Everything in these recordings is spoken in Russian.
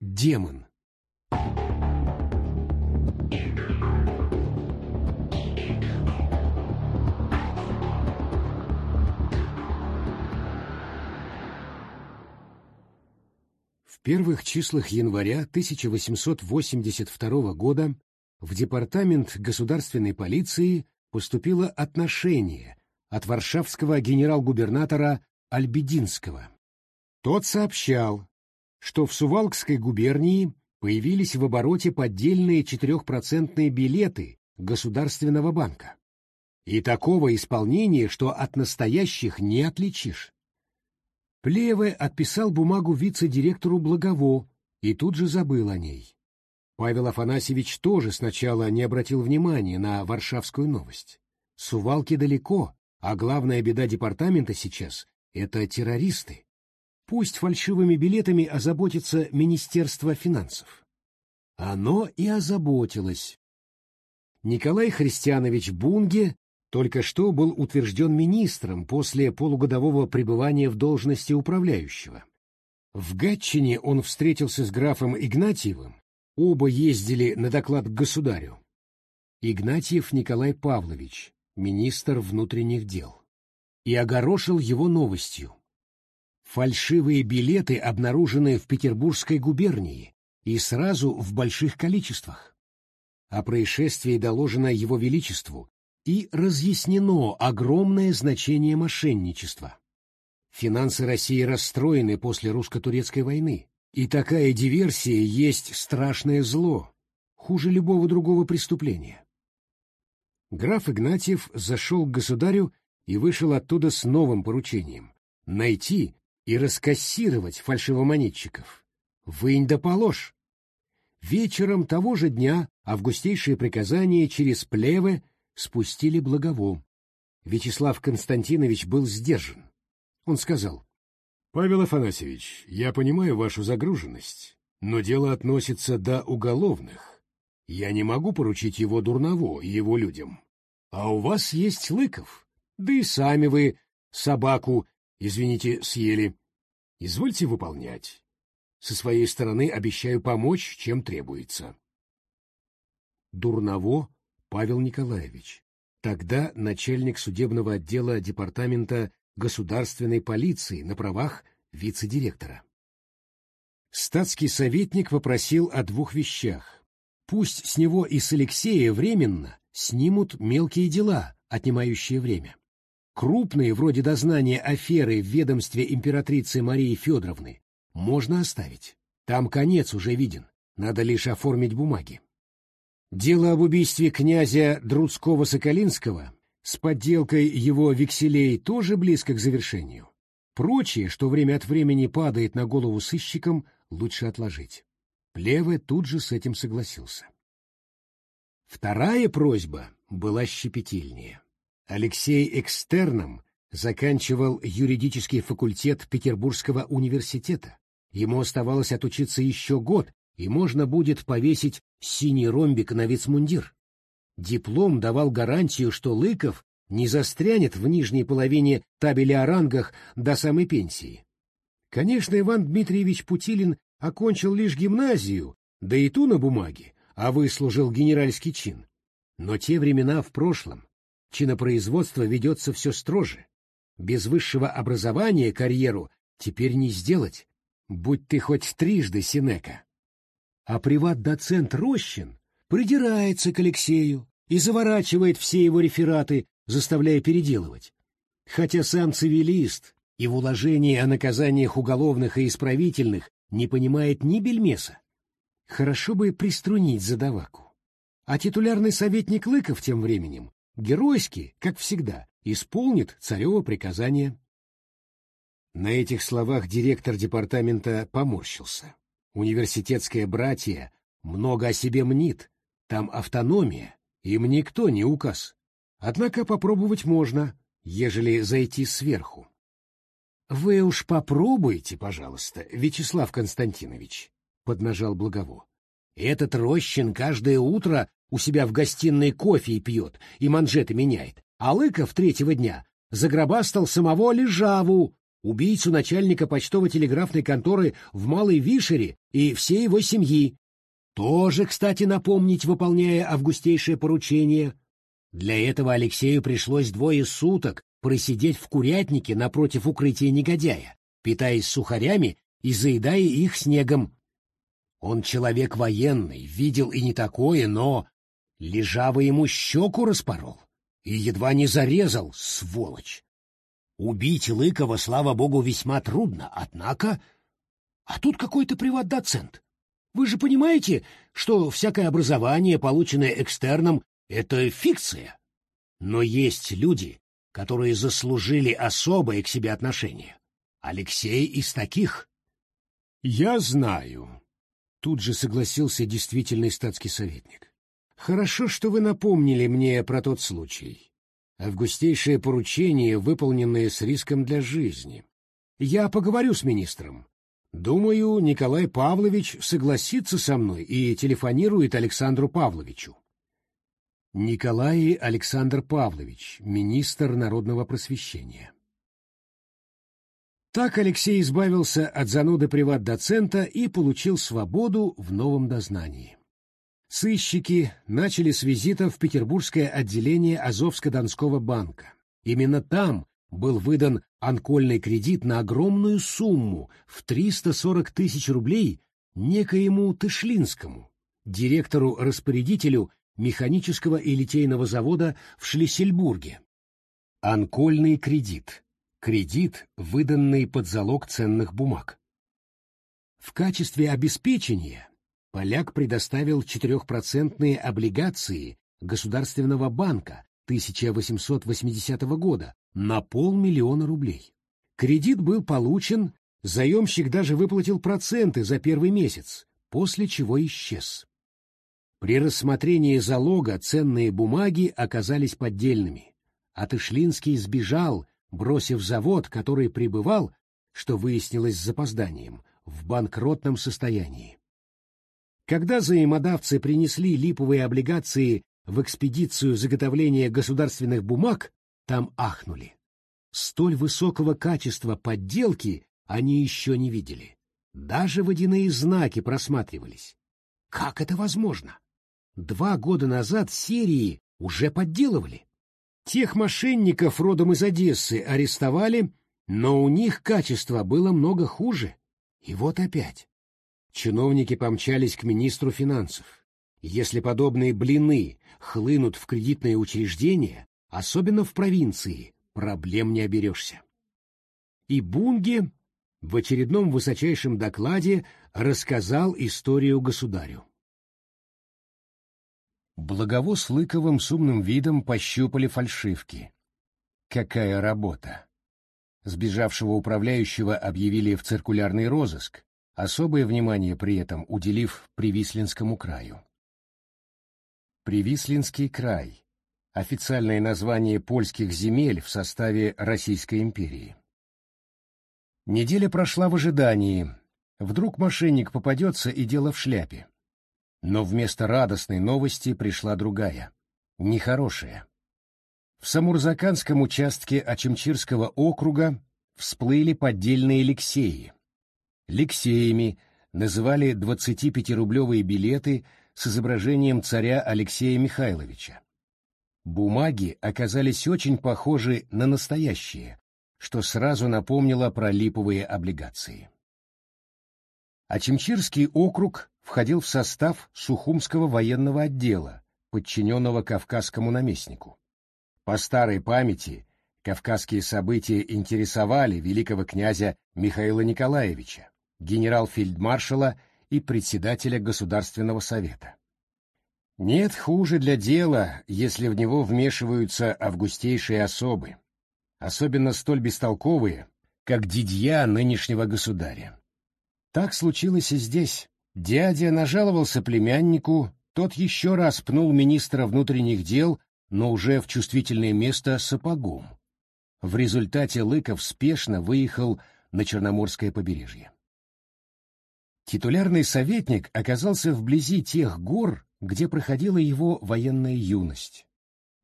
Демон. В первых числах января 1882 года в Департамент государственной полиции поступило отношение от варшавского генерал-губернатора Альбединского. Тот сообщал, что в Сувалкской губернии появились в обороте поддельные четырехпроцентные билеты Государственного банка. И такого исполнения, что от настоящих не отличишь. Плеве отписал бумагу вице-директору Благово и тут же забыл о ней. Павел Афанасьевич тоже сначала не обратил внимания на варшавскую новость. Сувалки далеко, а главная беда департамента сейчас — это террористы. Пусть фальшивыми билетами озаботится Министерство финансов. Оно и озаботилось. Николай Христианович Бунге только что был утвержден министром после полугодового пребывания в должности управляющего. В Гатчине он встретился с графом Игнатьевым, оба ездили на доклад к государю. Игнатьев Николай Павлович, министр внутренних дел, и огорошил его новостью. Фальшивые билеты обнаружены в Петербургской губернии и сразу в больших количествах. О происшествии доложено его величеству, и разъяснено огромное значение мошенничества. Финансы России расстроены после русско-турецкой войны, и такая диверсия есть страшное зло, хуже любого другого преступления. Граф Игнатьев зашел к государю и вышел оттуда с новым поручением — найти и раскассировать фальшивомонетчиков. Вынь да положь! Вечером того же дня августейшее приказание через плевы спустили благово. Вячеслав Константинович был сдержан. Он сказал, «Павел Афанасьевич, я понимаю вашу загруженность, но дело относится до уголовных. Я не могу поручить его Дурново и его людям. А у вас есть Лыков, да и сами вы собаку, извините, съели. Извольте выполнять. Со своей стороны обещаю помочь, чем требуется». Дурново Павел Николаевич, тогда начальник судебного отдела Департамента государственной полиции на правах вице-директора. Статский советник попросил о двух вещах. Пусть с него и с Алексея временно снимут мелкие дела, отнимающие время. Крупные, вроде дознания аферы в ведомстве императрицы Марии Федоровны, можно оставить. Там конец уже виден, надо лишь оформить бумаги. Дело об убийстве князя Друцкого-Соколинского с подделкой его векселей тоже близко к завершению. Прочее, что время от времени падает на голову сыщикам, лучше отложить. Плеве тут же с этим согласился. Вторая просьба была щепетильнее. Алексей Экстерном заканчивал юридический факультет Петербургского университета. Ему оставалось отучиться еще год, и можно будет повесить синий ромбик на вицмундир. Диплом давал гарантию, что Лыков не застрянет в нижней половине табели о рангах до самой пенсии. Конечно, Иван Дмитриевич Путилин окончил лишь гимназию, да и ту на бумаге, а выслужил генеральский чин. Но те времена в прошлом. Чинопроизводство ведется все строже. Без высшего образования карьеру теперь не сделать, будь ты хоть трижды Синека а приват-доцент Рощин придирается к Алексею и заворачивает все его рефераты, заставляя переделывать. Хотя сам цивилист и в уложении о наказаниях уголовных и исправительных не понимает ни бельмеса. Хорошо бы приструнить задаваку. А титулярный советник Лыков тем временем геройски, как всегда, исполнит царево приказание. На этих словах директор департамента поморщился. Университетское братье много о себе мнит, там автономия, им никто не указ. Однако попробовать можно, ежели зайти сверху. Вы уж попробуйте, пожалуйста, Вячеслав Константинович, поднажал Благово. Этот Рощин каждое утро у себя в гостиной кофе пьет и манжеты меняет, а Лыков третьего дня загробастал самого Лежаву, убийцу начальника почтово-телеграфной конторы в Малой Вишере и всей его семьи. Тоже, кстати, напомнить, выполняя августейшее поручение. Для этого Алексею пришлось двое суток просидеть в курятнике напротив укрытия негодяя, питаясь сухарями и заедая их снегом. Он человек военный, видел и не такое, но лежаво ему щеку распорол и едва не зарезал, сволочь. Убить Лыкова, слава богу, весьма трудно, однако... А тут какой-то приват-доцент. Вы же понимаете, что всякое образование, полученное экстерном, — это фикция. Но есть люди, которые заслужили особое к себе отношение. Алексей из таких. — Я знаю, — тут же согласился действительный статский советник. — Хорошо, что вы напомнили мне про тот случай. Августейшее поручение, выполненное с риском для жизни. Я поговорю с министром. Думаю, Николай Павлович согласится со мной и телефонирует Александру Павловичу. Николай Александр Павлович, министр народного просвещения. Так Алексей избавился от зануды приват-доцента и получил свободу в новом дознании. Сыщики начали с визита в петербургское отделение Азовско-Донского банка. Именно там был выдан анкольный кредит на огромную сумму в 340 тысяч рублей некоему Тышлинскому, директору-распорядителю механического и литейного завода в Шлиссельбурге. Анкольный кредит. Кредит, выданный под залог ценных бумаг. В качестве обеспечения поляк предоставил четырехпроцентные облигации Государственного банка 1880 года на полмиллиона рублей. Кредит был получен, заемщик даже выплатил проценты за первый месяц, после чего исчез. При рассмотрении залога ценные бумаги оказались поддельными, а Тышлинский сбежал, бросив завод, который пребывал, что выяснилось с запозданием, в банкротном состоянии. Когда взаимодавцы принесли липовые облигации в экспедицию заготовления государственных бумаг, там ахнули. Столь высокого качества подделки они еще не видели. Даже водяные знаки просматривались. Как это возможно? Два года назад серии уже подделывали. Тех мошенников родом из Одессы арестовали, но у них качество было много хуже. И вот опять. Чиновники помчались к министру финансов. Если подобные блины хлынут в кредитные учреждения, особенно в провинции, проблем не оберешься. И Бунге в очередном высочайшем докладе рассказал историю государю. Благово с Лыковым с умным видом пощупали фальшивки. Какая работа! Сбежавшего управляющего объявили в циркулярный розыск, особое внимание при этом уделив Привислинскому краю. Привислинский край — официальное название польских земель в составе Российской империи. Неделя прошла в ожидании. Вдруг мошенник попадется и дело в шляпе. Но вместо радостной новости пришла другая, нехорошая. В Самурзаканском участке Ачемчирского округа всплыли поддельные лексеи. Лексеями называли 25-рублевые билеты с изображением царя Алексея Михайловича. Бумаги оказались очень похожи на настоящие, что сразу напомнило про липовые облигации. Ачемчирский округ входил в состав Сухумского военного отдела, подчиненного кавказскому наместнику. По старой памяти кавказские события интересовали великого князя Михаила Николаевича, генерал-фельдмаршала и председателя Государственного совета. Нет хуже для дела, если в него вмешиваются августейшие особы, особенно столь бестолковые, как дидья нынешнего государя. Так случилось и здесь. Дядя нажаловался племяннику, тот еще раз пнул министра внутренних дел, но уже в чувствительное место сапогом. В результате Лыков спешно выехал на Черноморское побережье. Титулярный советник оказался вблизи тех гор, где проходила его военная юность.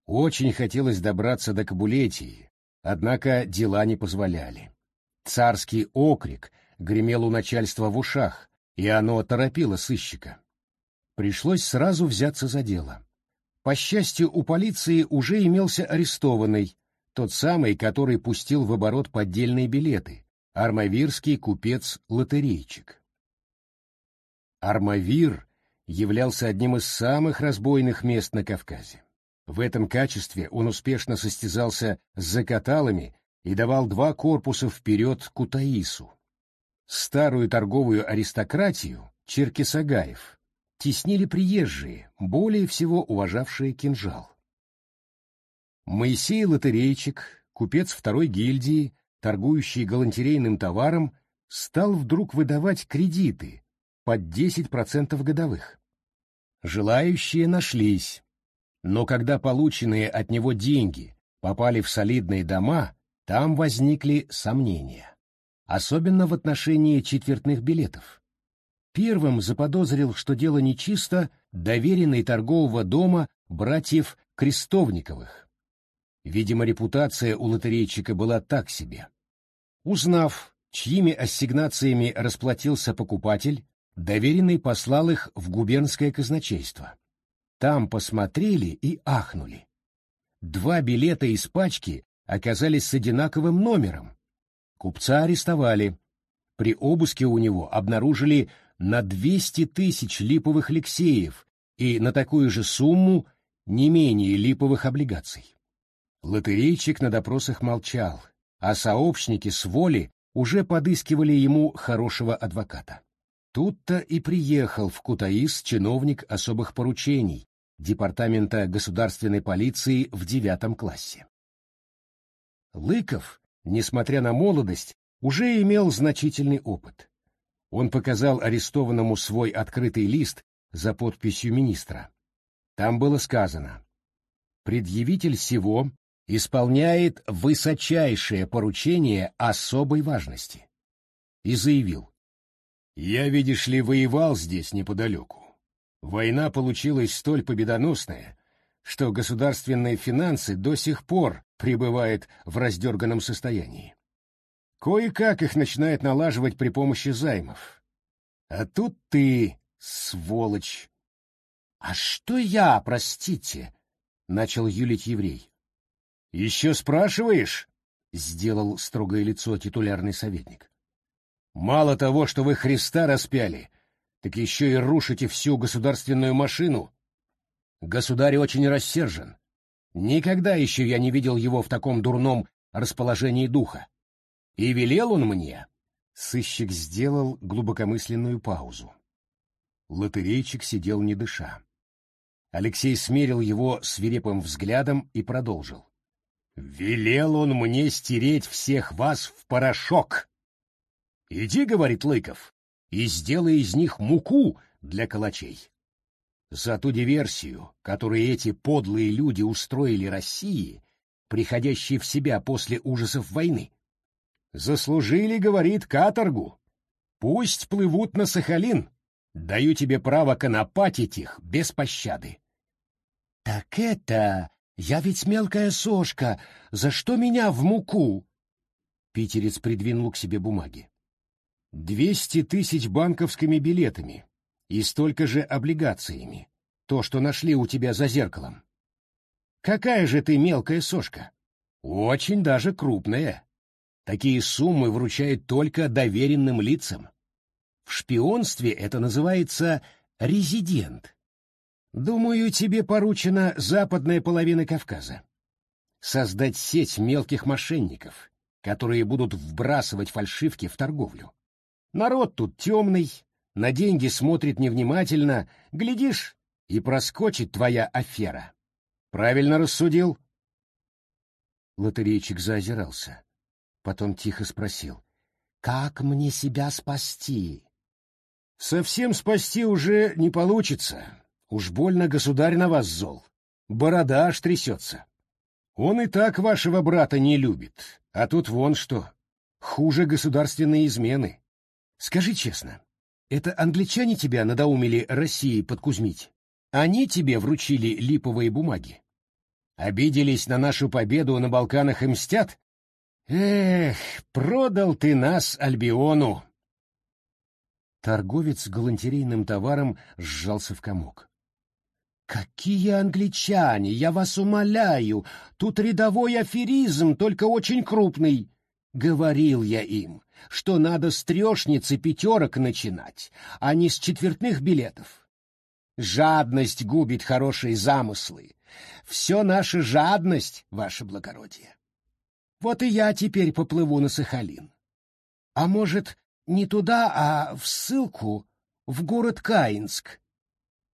Очень хотелось добраться до Кабулетии, однако дела не позволяли. Царский окрик гремел у начальства в ушах, и оно торопило сыщика. Пришлось сразу взяться за дело. По счастью, у полиции уже имелся арестованный, тот самый, который пустил в оборот поддельные билеты, армавирский купец-лотерейчик. Армавир являлся одним из самых разбойных мест на Кавказе. В этом качестве он успешно состязался с закаталами и давал два корпуса вперед Кутаису. Старую торговую аристократию, Черкесагаев, теснили приезжие, более всего уважавшие кинжал. Моисей Лотерейчик, купец второй гильдии, торгующий галантерейным товаром, стал вдруг выдавать кредиты под 10% годовых. Желающие нашлись, но когда полученные от него деньги попали в солидные дома, там возникли сомнения, особенно в отношении четвертных билетов. Первым заподозрил, что дело нечисто, доверенный торгового дома братьев Крестовниковых. Видимо, репутация у лотерейщика была так себе. Узнав, чьими ассигнациями расплатился покупатель, доверенный послал их в губернское казначейство. Там посмотрели и ахнули. Два билета из пачки оказались с одинаковым номером. Купца арестовали. При обыске у него обнаружили на 200 тысяч липовых лексеев и на такую же сумму не менее липовых облигаций. Лотерейчик на допросах молчал, а сообщники с воли уже подыскивали ему хорошего адвоката. Тут-то и приехал в Кутаис чиновник особых поручений Департамента государственной полиции в девятом классе. Лыков, несмотря на молодость, уже имел значительный опыт. Он показал арестованному свой открытый лист за подписью министра. Там было сказано «Предъявитель сего исполняет высочайшее поручение особой важности» и заявил «Я, видишь ли, воевал здесь неподалеку. Война получилась столь победоносная, что государственные финансы до сих пор пребывают в раздерганном состоянии. Кое-как их начинает налаживать при помощи займов. А тут ты, сволочь. — А что я, простите? — начал юлить еврей. — Еще спрашиваешь? — сделал строгое лицо титулярный советник. — Мало того, что вы Христа распяли, так еще и рушите всю государственную машину. Государь очень рассержен. Никогда еще я не видел его в таком дурном расположении духа. И велел он мне. Сыщик сделал глубокомысленную паузу. Лотерейчик сидел не дыша. Алексей смерил его свирепым взглядом и продолжил. «Велел он мне стереть всех вас в порошок!» «Иди, — говорит Лыков, — и сделай из них муку для калачей. За ту диверсию, которую эти подлые люди устроили России, приходящей в себя после ужасов войны, Заслужили, говорит, каторгу. Пусть плывут на Сахалин. Даю тебе право конопатить их без пощады. — Так это... Я ведь мелкая сошка. За что меня в муку? Питерец придвинул к себе бумаги. Двести тысяч банковскими билетами и столько же облигациями. То, что нашли у тебя за зеркалом. Какая же ты мелкая сошка? Очень даже крупная. Такие суммы вручают только доверенным лицам. В шпионстве это называется резидент. Думаю, тебе поручена западная половина Кавказа. Создать сеть мелких мошенников, которые будут вбрасывать фальшивки в торговлю. Народ тут темный, на деньги смотрит невнимательно, глядишь, и проскочит твоя афера. Правильно рассудил? Лотерейчик заозирался. Потом тихо спросил. «Как мне себя спасти?» «Совсем спасти уже не получится. Уж больно государь на вас зол. Борода аж трясется. Он и так вашего брата не любит, а тут вон что. Хуже государственные измены. Скажи честно, это англичане тебя надоумили России подкузмить? Они тебе вручили липовые бумаги? Обиделись на нашу победу на Балканах и мстят? Эх, продал ты нас Альбиону. Торговец галантерейным товаром сжался в комок. Какие англичане, я вас умоляю, тут рядовой аферизм, только очень крупный. Говорил я им, что надо с трешницы пятерок начинать, а не с четвертных билетов. Жадность губит хорошие замыслы. Все наша жадность, ваше благородие. Вот и я теперь поплыву на Сахалин. А может, не туда, а в ссылку, в город Каинск.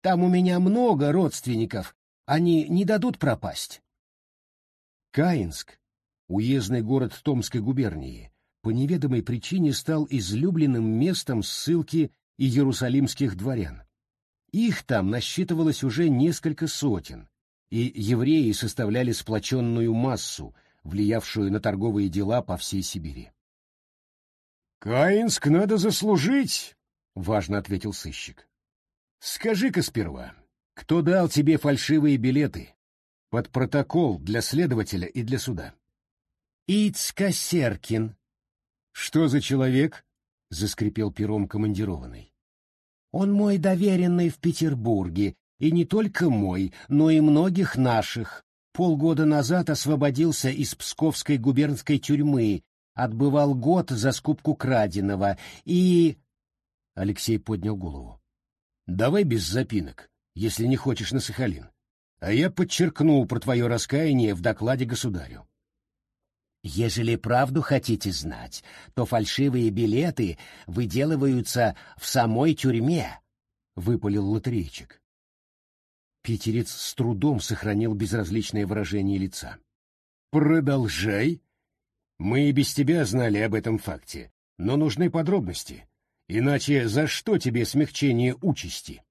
Там у меня много родственников, они не дадут пропасть. Каинск, уездный город Томской губернии, по неведомой причине стал излюбленным местом ссылки и иерусалимских дворян. Их там насчитывалось уже несколько сотен, и евреи составляли сплоченную массу, влиявшую на торговые дела по всей Сибири. «Каинск надо заслужить», — важно ответил сыщик. «Скажи-ка сперва, кто дал тебе фальшивые билеты под протокол для следователя и для суда?» «Ицка Серкин». «Что за человек?» — заскрипел пером командированный. Он мой доверенный в Петербурге, и не только мой, но и многих наших. Полгода назад освободился из Псковской губернской тюрьмы, отбывал год за скупку краденого, и... Алексей поднял голову. «Давай без запинок, если не хочешь на Сахалин. А я подчеркну про твое раскаяние в докладе государю. Ежели правду хотите знать, то фальшивые билеты выделываются в самой тюрьме, — выпалил лотерейчик. Питерец с трудом сохранил безразличное выражение лица. «Продолжай. Мы и без тебя знали об этом факте, но нужны подробности. Иначе за что тебе смягчение участи?»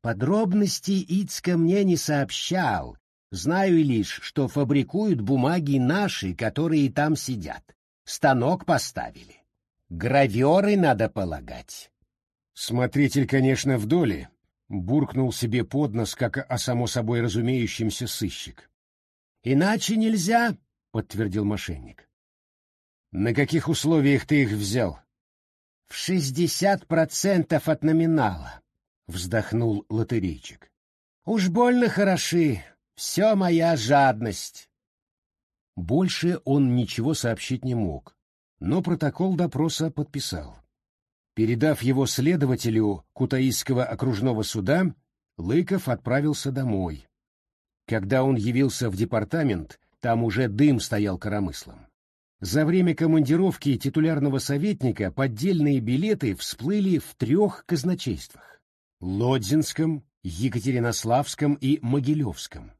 Подробности Ицка мне не сообщал, Знаю лишь, что фабрикуют бумаги наши, которые там сидят. Станок поставили. Граверы надо полагать. Смотритель, конечно, в доле, буркнул себе под нос, как о само собой разумеющемся сыщик. Иначе нельзя, подтвердил мошенник. На каких условиях ты их взял? В шестьдесят процентов от номинала, вздохнул лотерейчик. Уж больно хороши, все моя жадность. Больше он ничего сообщить не мог, но протокол допроса подписал. Передав его следователю Кутаисского окружного суда, Лыков отправился домой. Когда он явился в департамент, там уже дым стоял коромыслом. За время командировки титулярного советника поддельные билеты всплыли в трех казначействах — Лодзинском, Екатеринославском и Могилевском.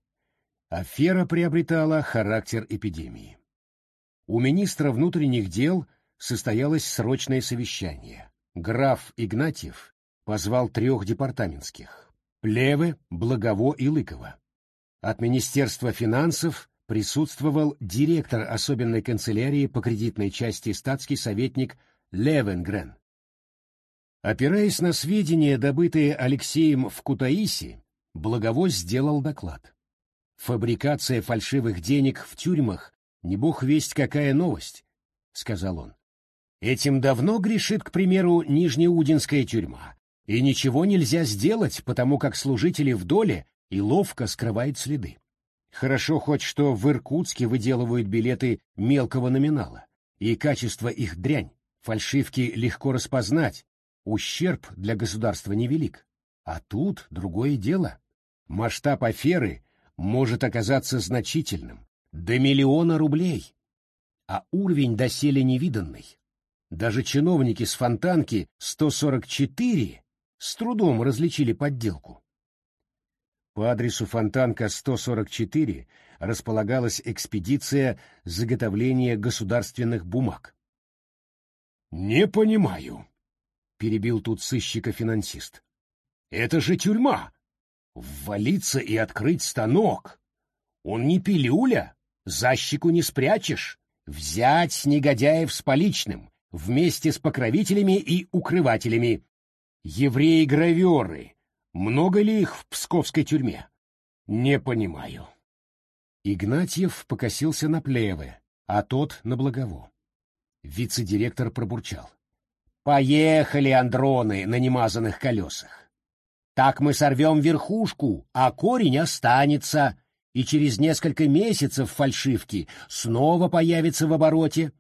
Афера приобретала характер эпидемии. У министра внутренних дел состоялось срочное совещание. Граф Игнатьев позвал трех департаментских — Плевы, Благово и Лыкова. От Министерства финансов присутствовал директор особенной канцелярии по кредитной части статский советник Левенгрен. Опираясь на сведения, добытые Алексеем в Кутаиси, Благово сделал доклад. Фабрикация фальшивых денег в тюрьмах — не бог весть какая новость, — сказал он. Этим давно грешит, к примеру, Нижнеудинская тюрьма, и ничего нельзя сделать, потому как служители в доле и ловко скрывают следы. Хорошо хоть что в Иркутске выделывают билеты мелкого номинала, и качество их дрянь, фальшивки легко распознать, ущерб для государства невелик. А тут другое дело. Масштаб аферы может оказаться значительным, до миллиона рублей, а уровень доселе невиданный. Даже чиновники с Фонтанки 144 с трудом различили подделку. По адресу Фонтанка 144 располагалась экспедиция заготовления государственных бумаг. «Не понимаю», — перебил тут сыщика-финансист. «Это же тюрьма! Ввалиться и открыть станок. Он не пилюля, защику не спрячешь. Взять негодяев с поличным, вместе с покровителями и укрывателями. Евреи-граверы. Много ли их в псковской тюрьме? Не понимаю. Игнатьев покосился на плевы, а тот на Благово. Вице-директор пробурчал. «Поехали, андроны, на немазанных колесах. Так мы сорвем верхушку, а корень останется, и через несколько месяцев фальшивки снова появится в обороте».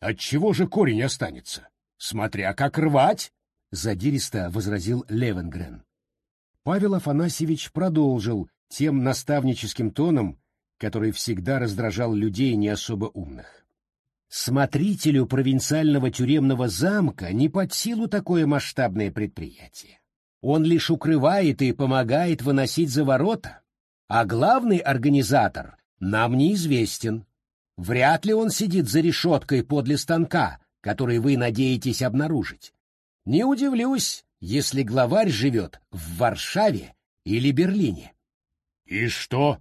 «Отчего же корень останется? Смотря как рвать!» — задиристо возразил Левенгрен. Павел Афанасьевич продолжил тем наставническим тоном, который всегда раздражал людей не особо умных. Смотрителю провинциального тюремного замка не под силу такое масштабное предприятие. Он лишь укрывает и помогает выносить за ворота, а главный организатор нам неизвестен. Вряд ли он сидит за решеткой подле станка, который вы надеетесь обнаружить. Не удивлюсь, если главарь живет в Варшаве или Берлине. — И что,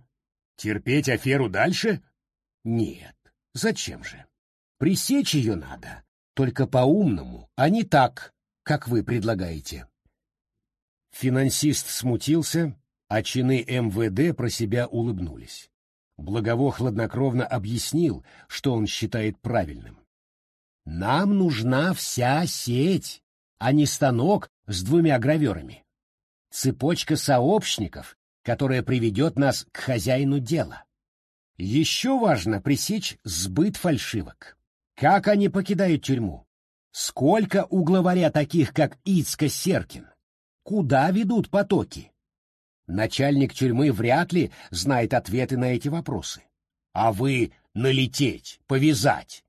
терпеть аферу дальше? — Нет, зачем же? Пресечь ее надо, только по-умному, а не так, как вы предлагаете. Финансист смутился, а чины МВД про себя улыбнулись. Благово хладнокровно объяснил, что он считает правильным. «Нам нужна вся сеть, а не станок с двумя граверами. Цепочка сообщников, которая приведет нас к хозяину дела. Еще важно пресечь сбыт фальшивок. Как они покидают тюрьму? Сколько у главаря таких, как Ицка Серкин? Куда ведут потоки? Начальник тюрьмы вряд ли знает ответы на эти вопросы. А вы налететь, повязать?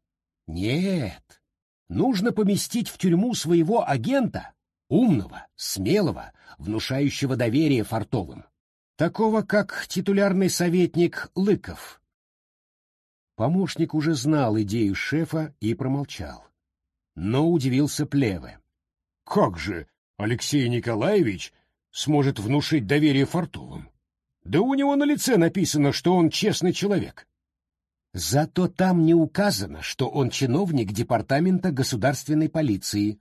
Нет. Нужно поместить в тюрьму своего агента, умного, смелого, внушающего доверие фартовым. Такого, как титулярный советник Лыков, Помощник уже знал идею шефа и промолчал. Но удивился Плеве. «Как же Алексей Николаевич сможет внушить доверие Фартовым? Да у него на лице написано, что он честный человек». Зато там не указано, что он чиновник департамента государственной полиции.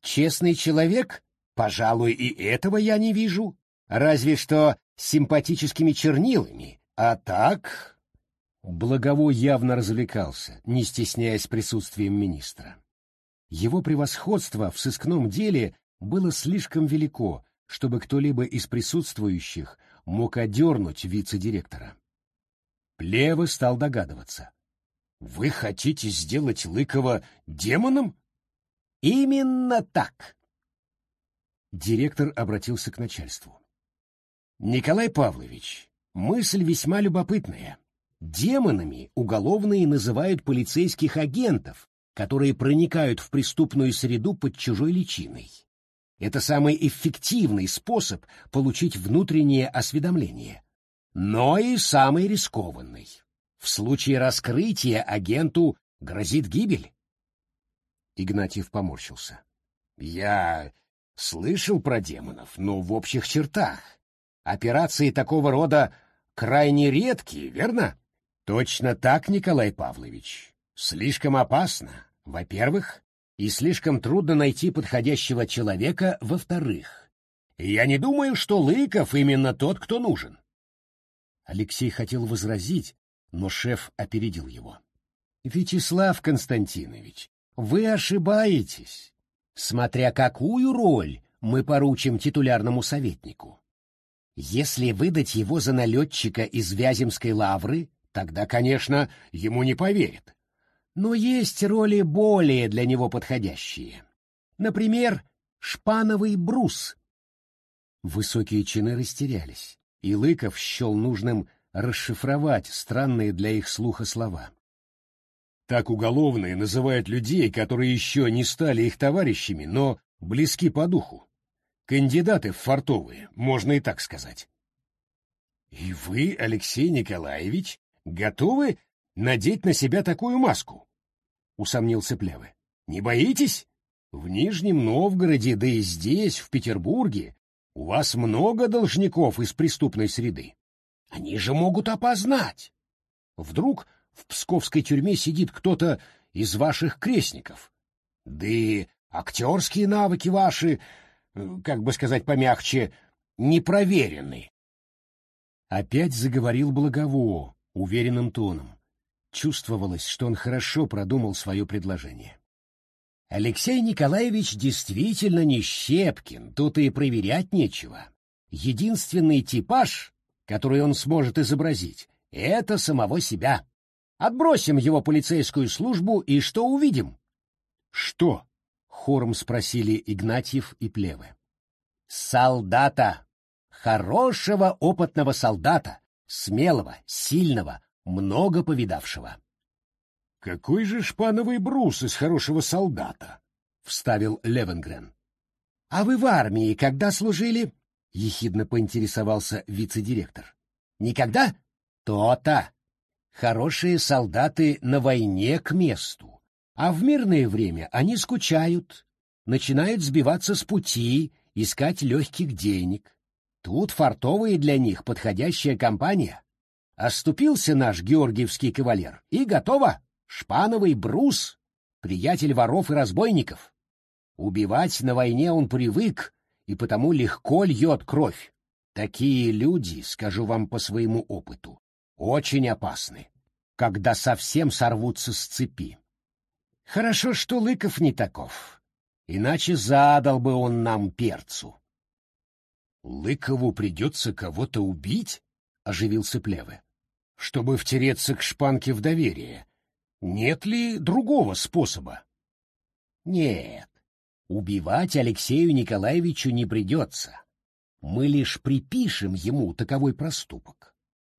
Честный человек? Пожалуй, и этого я не вижу. Разве что симпатическими чернилами. А так, Благово явно развлекался, не стесняясь присутствием министра. Его превосходство в сыскном деле было слишком велико, чтобы кто-либо из присутствующих мог одернуть вице-директора. Плева стал догадываться. «Вы хотите сделать Лыкова демоном?» «Именно так!» Директор обратился к начальству. «Николай Павлович, мысль весьма любопытная. Демонами уголовные называют полицейских агентов, которые проникают в преступную среду под чужой личиной. Это самый эффективный способ получить внутреннее осведомление, но и самый рискованный. В случае раскрытия агенту грозит гибель. Игнатьев поморщился. Я слышал про демонов, но в общих чертах. Операции такого рода крайне редкие, верно? Точно так, Николай Павлович. Слишком опасно, во-первых, и слишком трудно найти подходящего человека, во-вторых. Я не думаю, что Лыков именно тот, кто нужен. Алексей хотел возразить, но шеф опередил его. Вячеслав Константинович, вы ошибаетесь. Смотря какую роль мы поручим титулярному советнику. Если выдать его за налетчика из Вяземской лавры, Тогда, конечно, ему не поверят. Но есть роли более для него подходящие. Например, шпановый брус. Высокие чины растерялись, и Лыков счел нужным расшифровать странные для их слуха слова. Так уголовные называют людей, которые еще не стали их товарищами, но близки по духу. Кандидаты в фартовые, можно и так сказать. — И вы, Алексей Николаевич, готовы надеть на себя такую маску? — усомнился Плевы. — Не боитесь? В Нижнем Новгороде, да и здесь, в Петербурге, у вас много должников из преступной среды. Они же могут опознать. Вдруг в псковской тюрьме сидит кто-то из ваших крестников. Да и актерские навыки ваши, как бы сказать помягче, непроверены. Опять заговорил Благово, уверенным тоном. Чувствовалось, что он хорошо продумал свое предложение. Алексей Николаевич действительно не Щепкин, тут и проверять нечего. Единственный типаж, который он сможет изобразить, — это самого себя. Отбросим его полицейскую службу и что увидим? — Что? — хором спросили Игнатьев и Плевы. — Солдата! Хорошего опытного солдата, смелого, сильного, много повидавшего. — Какой же шпановый брус из хорошего солдата? — вставил Левенгрен. — А вы в армии когда служили? — ехидно поинтересовался вице-директор. — Никогда? То-то. Хорошие солдаты на войне к месту, а в мирное время они скучают, начинают сбиваться с пути, искать легких денег. Тут фартовая для них подходящая компания. Оступился наш георгиевский кавалер, и готово. Шпановый брус, приятель воров и разбойников. Убивать на войне он привык, и потому легко льет кровь. Такие люди, скажу вам по своему опыту, очень опасны, когда совсем сорвутся с цепи. Хорошо, что Лыков не таков, иначе задал бы он нам перцу. Лыкову придется кого-то убить? — оживился Плевы. — Чтобы втереться к шпанке в доверие. Нет ли другого способа? — Нет, убивать Алексею Николаевичу не придется. Мы лишь припишем ему таковой проступок.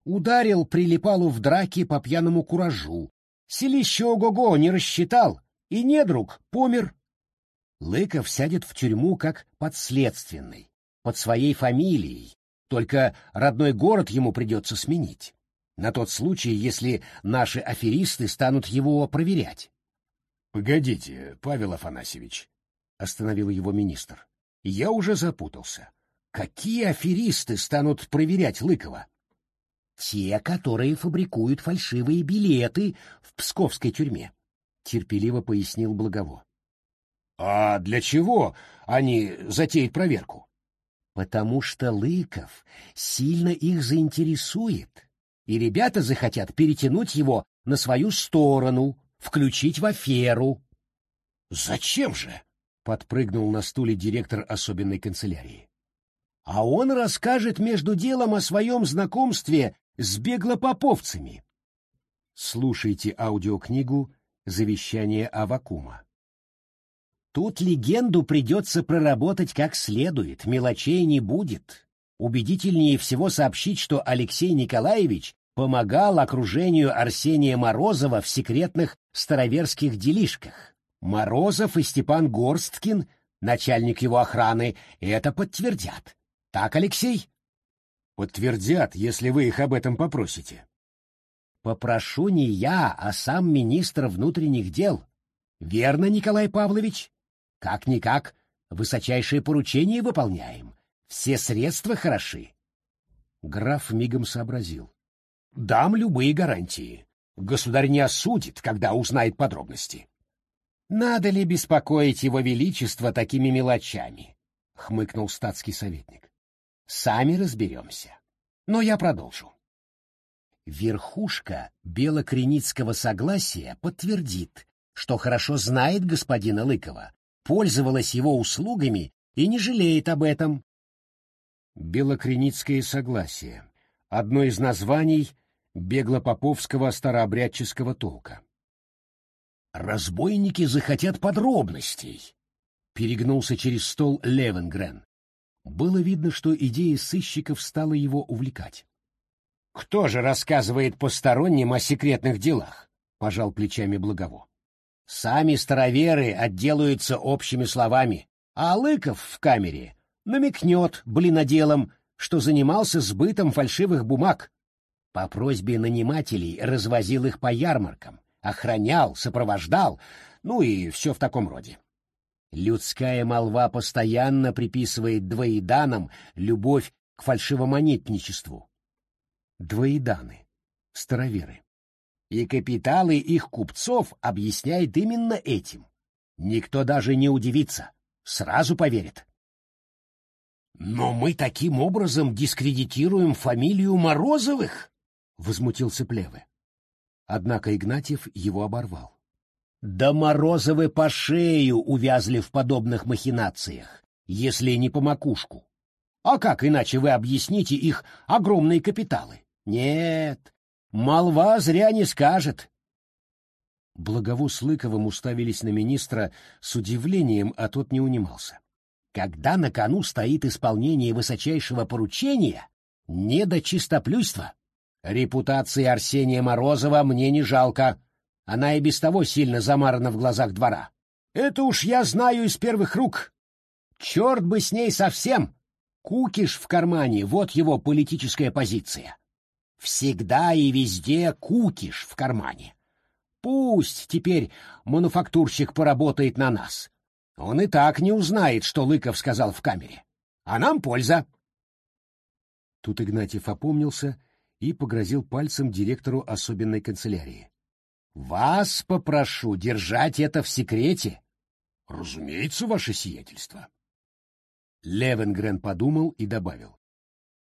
Ударил Прилипалу в драке по пьяному куражу. Селище ого-го не рассчитал, и недруг помер. Лыков сядет в тюрьму как подследственный под своей фамилией, только родной город ему придется сменить, на тот случай, если наши аферисты станут его проверять. — Погодите, Павел Афанасьевич, — остановил его министр, — я уже запутался. Какие аферисты станут проверять Лыкова? — Те, которые фабрикуют фальшивые билеты в псковской тюрьме, — терпеливо пояснил Благово. — А для чего они затеют проверку? Потому что Лыков сильно их заинтересует, и ребята захотят перетянуть его на свою сторону, включить в аферу. «Зачем же?» — подпрыгнул на стуле директор особенной канцелярии. «А он расскажет между делом о своем знакомстве с беглопоповцами». Слушайте аудиокнигу «Завещание Авакума». Тут легенду придется проработать как следует, мелочей не будет. Убедительнее всего сообщить, что Алексей Николаевич помогал окружению Арсения Морозова в секретных староверских делишках. Морозов и Степан Горсткин, начальник его охраны, это подтвердят. Так, Алексей? Подтвердят, если вы их об этом попросите. Попрошу не я, а сам министр внутренних дел. Верно, Николай Павлович? Как-никак, высочайшее поручение выполняем. Все средства хороши. Граф мигом сообразил. Дам любые гарантии. Государь не осудит, когда узнает подробности. Надо ли беспокоить его величество такими мелочами? Хмыкнул статский советник. Сами разберемся. Но я продолжу. Верхушка Белокреницкого согласия подтвердит, что хорошо знает господина Лыкова, пользовалась его услугами и не жалеет об этом. Белокреницкое согласие — одно из названий беглопоповского старообрядческого толка. «Разбойники захотят подробностей», — перегнулся через стол Левенгрен. Было видно, что идея сыщиков стала его увлекать. «Кто же рассказывает посторонним о секретных делах?» — пожал плечами Благово. Сами староверы отделаются общими словами, а Лыков в камере намекнет блиноделом, что занимался сбытом фальшивых бумаг. По просьбе нанимателей развозил их по ярмаркам, охранял, сопровождал, ну и все в таком роде. Людская молва постоянно приписывает двоеданам любовь к фальшивомонетничеству. Двоеданы, староверы и капиталы их купцов объясняет именно этим. Никто даже не удивится, сразу поверит. «Но мы таким образом дискредитируем фамилию Морозовых?» — возмутился Плевы. Однако Игнатьев его оборвал. Да Морозовы по шею увязли в подобных махинациях, если не по макушку. А как иначе вы объясните их огромные капиталы? Нет, молва зря не скажет. Благову с Лыковым уставились на министра с удивлением, а тот не унимался. Когда на кону стоит исполнение высочайшего поручения, не до чистоплюйства. Репутации Арсения Морозова мне не жалко. Она и без того сильно замарана в глазах двора. Это уж я знаю из первых рук. Черт бы с ней совсем! Кукиш в кармане — вот его политическая позиция. Всегда и везде кукиш в кармане. Пусть теперь мануфактурщик поработает на нас. Он и так не узнает, что Лыков сказал в камере. А нам польза. Тут Игнатьев опомнился и погрозил пальцем директору особенной канцелярии. «Вас попрошу держать это в секрете». «Разумеется, ваше сиятельство». Левенгрен подумал и добавил.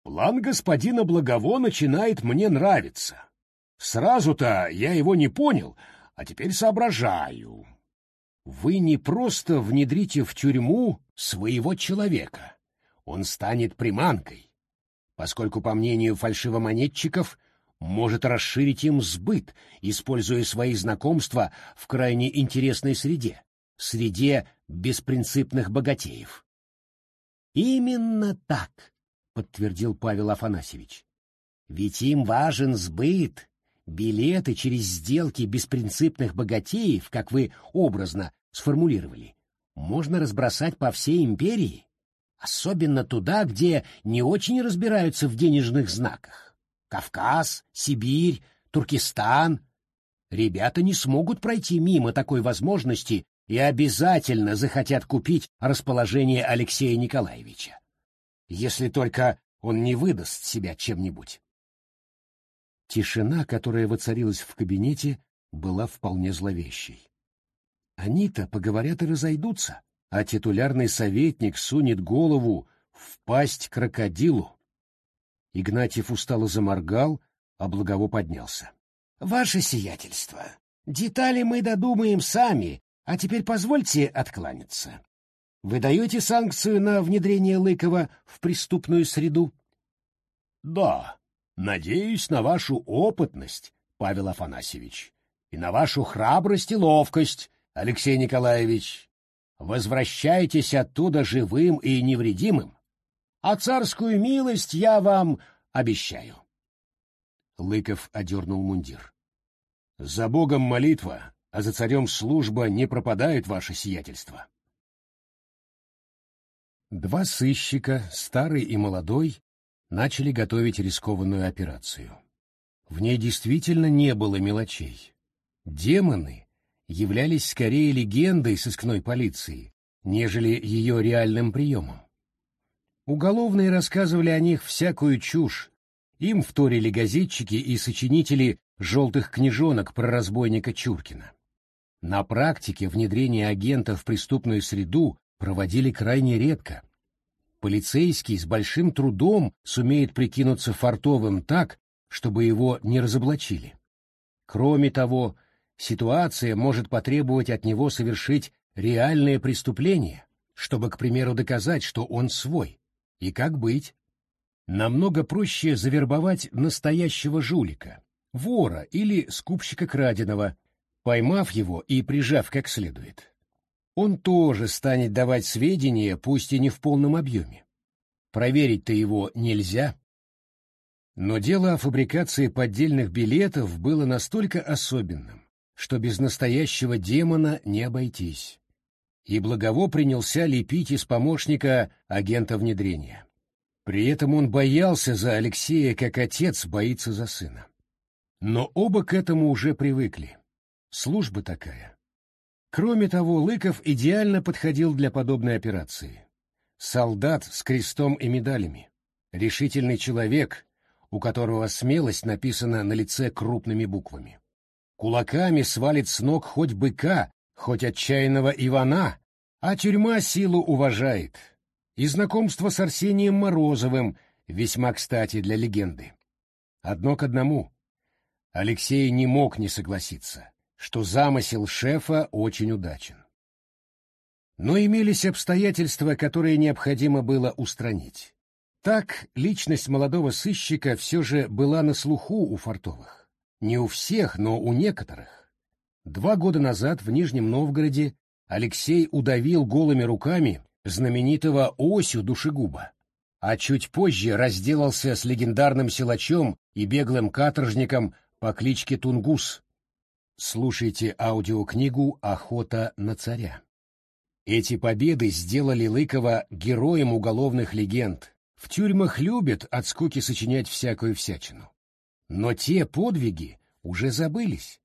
«План господина Благово начинает мне нравиться. Сразу-то я его не понял, а теперь соображаю. Вы не просто внедрите в тюрьму своего человека. Он станет приманкой поскольку, по мнению фальшивомонетчиков, может расширить им сбыт, используя свои знакомства в крайне интересной среде, среде беспринципных богатеев. «Именно так», — подтвердил Павел Афанасьевич. «Ведь им важен сбыт, билеты через сделки беспринципных богатеев, как вы образно сформулировали, можно разбросать по всей империи, Особенно туда, где не очень разбираются в денежных знаках. Кавказ, Сибирь, Туркестан. Ребята не смогут пройти мимо такой возможности и обязательно захотят купить расположение Алексея Николаевича. Если только он не выдаст себя чем-нибудь. Тишина, которая воцарилась в кабинете, была вполне зловещей. Они-то поговорят и разойдутся, а титулярный советник сунет голову в пасть крокодилу. Игнатьев устало заморгал, а Благово поднялся. — Ваше сиятельство, детали мы додумаем сами, а теперь позвольте откланяться. Вы даете санкцию на внедрение Лыкова в преступную среду? — Да, надеюсь на вашу опытность, Павел Афанасьевич, и на вашу храбрость и ловкость, Алексей Николаевич, Возвращайтесь оттуда живым и невредимым, а царскую милость я вам обещаю. Лыков одернул мундир. — За Богом молитва, а за царем служба не пропадает ваше сиятельство. Два сыщика, старый и молодой, начали готовить рискованную операцию. В ней действительно не было мелочей. Демоны являлись скорее легендой сыскной полиции, нежели ее реальным приемом. Уголовные рассказывали о них всякую чушь, им вторили газетчики и сочинители желтых книжонок про разбойника Чуркина. На практике внедрение агента в преступную среду проводили крайне редко. Полицейский с большим трудом сумеет прикинуться фартовым так, чтобы его не разоблачили. Кроме того, ситуация может потребовать от него совершить реальное преступление, чтобы, к примеру, доказать, что он свой. И как быть? Намного проще завербовать настоящего жулика, вора или скупщика краденого, поймав его и прижав как следует. Он тоже станет давать сведения, пусть и не в полном объеме. Проверить-то его нельзя. Но дело о фабрикации поддельных билетов было настолько особенным, что без настоящего демона не обойтись. И Благово принялся лепить из помощника агента внедрения. При этом он боялся за Алексея, как отец боится за сына. Но оба к этому уже привыкли. Служба такая. Кроме того, Лыков идеально подходил для подобной операции. Солдат с крестом и медалями. Решительный человек, у которого смелость написана на лице крупными буквами кулаками свалит с ног хоть быка, хоть отчаянного Ивана, а тюрьма силу уважает. И знакомство с Арсением Морозовым весьма кстати для легенды. Одно к одному. Алексей не мог не согласиться, что замысел шефа очень удачен. Но имелись обстоятельства, которые необходимо было устранить. Так, личность молодого сыщика все же была на слуху у фартовых. Не у всех, но у некоторых. Два года назад в Нижнем Новгороде Алексей удавил голыми руками знаменитого Осю душегуба, а чуть позже разделался с легендарным силачом и беглым каторжником по кличке Тунгус. Слушайте аудиокнигу «Охота на царя». Эти победы сделали Лыкова героем уголовных легенд, в тюрьмах любят от скуки сочинять всякую всячину. Но те подвиги уже забылись.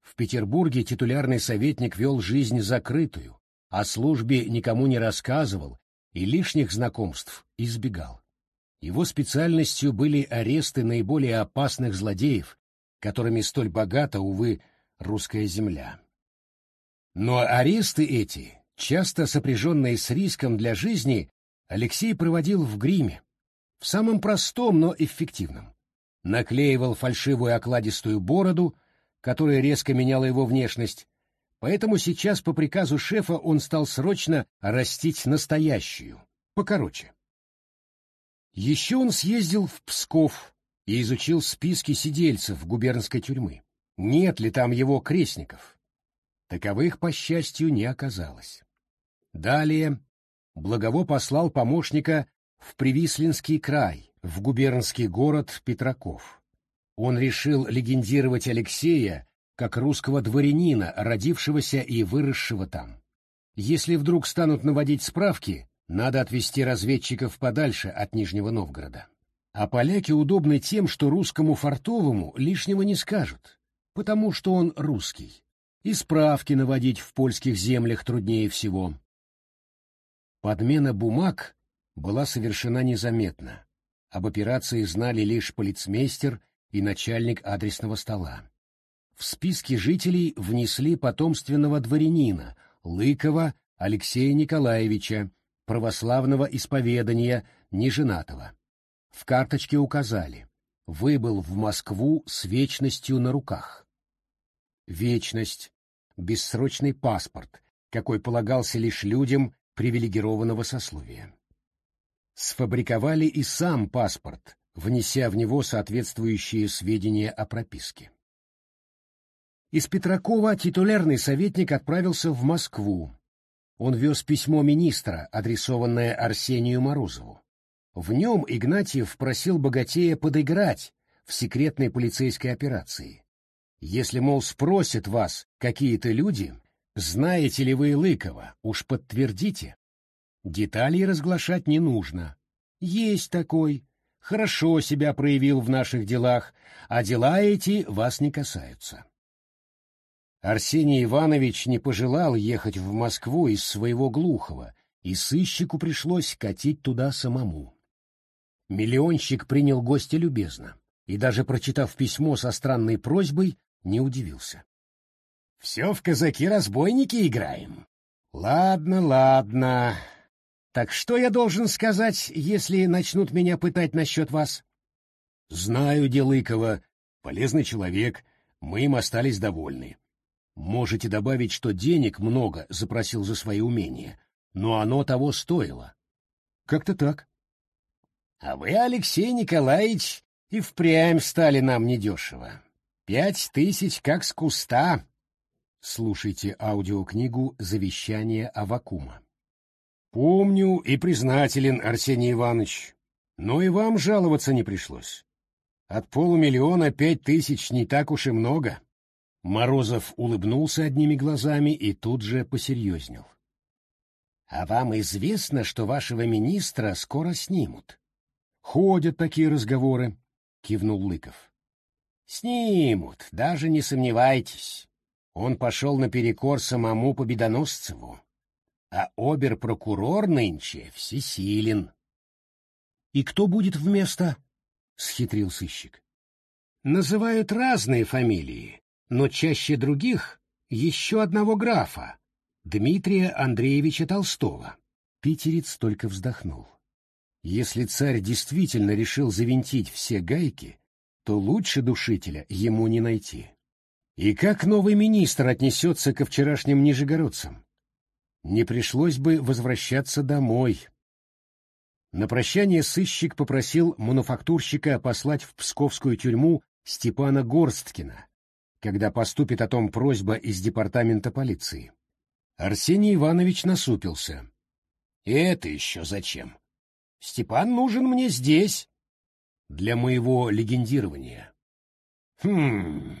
В Петербурге титулярный советник вел жизнь закрытую, о службе никому не рассказывал и лишних знакомств избегал. Его специальностью были аресты наиболее опасных злодеев, которыми столь богата, увы, русская земля. Но аресты эти, часто сопряженные с риском для жизни, Алексей проводил в гриме, в самом простом, но эффективном. Наклеивал фальшивую окладистую бороду, которая резко меняла его внешность, поэтому сейчас по приказу шефа он стал срочно растить настоящую, покороче. Еще он съездил в Псков и изучил списки сидельцев губернской тюрьмы. Нет ли там его крестников? Таковых, по счастью, не оказалось. Далее Благово послал помощника в Привислинский край, в губернский город Петраков. Он решил легендировать Алексея как русского дворянина, родившегося и выросшего там. Если вдруг станут наводить справки, надо отвести разведчиков подальше от Нижнего Новгорода. А поляки удобны тем, что русскому фартовому лишнего не скажут, потому что он русский. И справки наводить в польских землях труднее всего. Подмена бумаг была совершена незаметно. Об операции знали лишь полицмейстер и начальник адресного стола. В списке жителей внесли потомственного дворянина Лыкова Алексея Николаевича, православного исповедания, неженатого. В карточке указали «Выбыл в Москву с вечностью на руках». Вечность — бессрочный паспорт, какой полагался лишь людям, привилегированного сословия. Сфабриковали и сам паспорт, внеся в него соответствующие сведения о прописке. Из Петракова титулярный советник отправился в Москву. Он вез письмо министра, адресованное Арсению Морозову. В нем Игнатьев просил богатея подыграть в секретной полицейской операции. Если, мол, спросят вас какие-то люди, знаете ли вы Лыкова? Уж подтвердите. Деталей разглашать не нужно. Есть такой. Хорошо себя проявил в наших делах, а дела эти вас не касаются. Арсений Иванович не пожелал ехать в Москву из своего глухого, и сыщику пришлось катить туда самому. Миллионщик принял гостя любезно и, даже прочитав письмо со странной просьбой, не удивился. Все в казаки-разбойники играем. Ладно, ладно. Так что я должен сказать, если начнут меня пытать насчет вас? Знаю, Делыкова, полезный человек, мы им остались довольны. Можете добавить, что денег много запросил за свои умения, но оно того стоило. Как-то так. А вы, Алексей Николаевич, и впрямь стали нам недешево. Пять тысяч как с куста. Слушайте аудиокнигу «Завещание Авакума». Помню и признателен, Арсений Иванович, но и вам жаловаться не пришлось. От полумиллиона пять тысяч не так уж и много. Морозов улыбнулся одними глазами и тут же посерьезнел. — А вам известно, что вашего министра скоро снимут? — Ходят такие разговоры, — кивнул Лыков. — Снимут, даже не сомневайтесь. Он пошел наперекор самому Победоносцеву, а обер-прокурор нынче всесилен. — И кто будет вместо? — схитрил сыщик. — Называют разные фамилии, но чаще других еще одного графа, Дмитрия Андреевича Толстого. Питерец только вздохнул. Если царь действительно решил завинтить все гайки, то лучше душителя ему не найти. И как новый министр отнесется ко вчерашним нижегородцам? Не пришлось бы возвращаться домой. На прощание сыщик попросил мануфактурщика послать в псковскую тюрьму Степана Горсткина, когда поступит о том просьба из департамента полиции. Арсений Иванович насупился. «Это еще зачем? Степан нужен мне здесь, для моего легендирования». «Хм...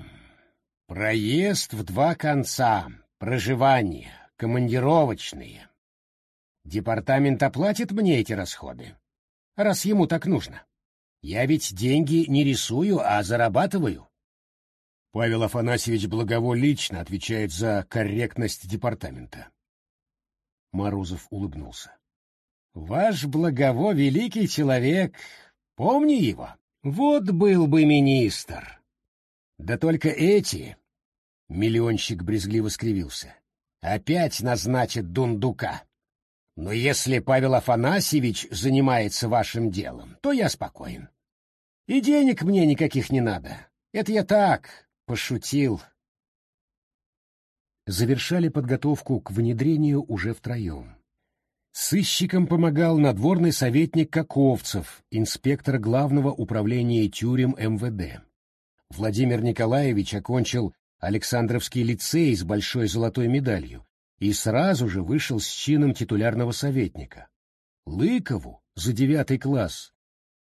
Проезд в два конца, проживание, командировочные. Департамент оплатит мне эти расходы, раз ему так нужно. Я ведь деньги не рисую, а зарабатываю». Павел Афанасьевич Благово лично отвечает за корректность департамента. Морозов улыбнулся. Ваш Благово великий человек, помни его. Вот был бы министр. Да только эти... Миллионщик брезгливо скривился. Опять назначит дундука. Но если Павел Афанасьевич занимается вашим делом, то я спокоен. И денег мне никаких не надо. Это я так, Пошутил. Завершали подготовку к внедрению уже втроем. Сыщикам помогал надворный советник Каковцев, инспектор главного управления тюрем МВД. Владимир Николаевич окончил Александровский лицей с большой золотой медалью и сразу же вышел с чином титулярного советника. Лыкову за девятый класс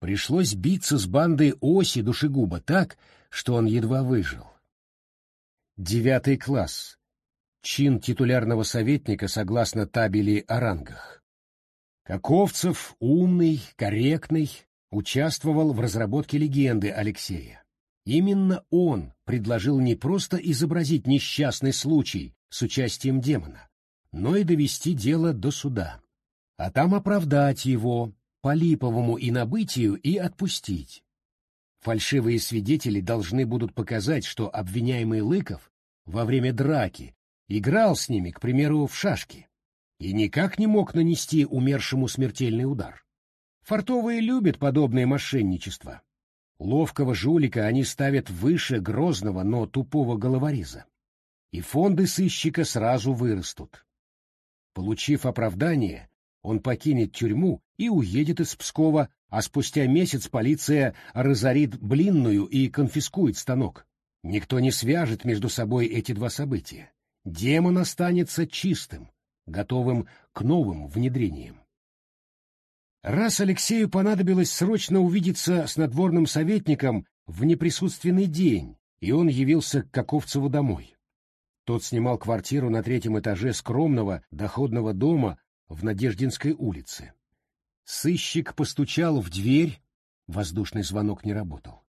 пришлось биться с бандой оси душегуба так, что он едва выжил. Девятый класс. Чин титулярного советника согласно табели о рангах. Каковцев, умный, корректный, участвовал в разработке легенды Алексея. Именно он предложил не просто изобразить несчастный случай с участием демона, но и довести дело до суда, а там оправдать его по липовому инобытию и отпустить. Фальшивые свидетели должны будут показать, что обвиняемый Лыков во время драки играл с ними, к примеру, в шашки, и никак не мог нанести умершему смертельный удар. Фартовые любят подобное мошенничество. Ловкого жулика они ставят выше грозного, но тупого головореза. И фонды сыщика сразу вырастут. Получив оправдание, он покинет тюрьму и уедет из Пскова а спустя месяц полиция разорит блинную и конфискует станок. Никто не свяжет между собой эти два события. Демон останется чистым, готовым к новым внедрениям. Раз Алексею понадобилось срочно увидеться с надворным советником в неприсутственный день, и он явился к Каковцеву домой. Тот снимал квартиру на третьем этаже скромного доходного дома в Надеждинской улице. Сыщик постучал в дверь, воздушный звонок не работал,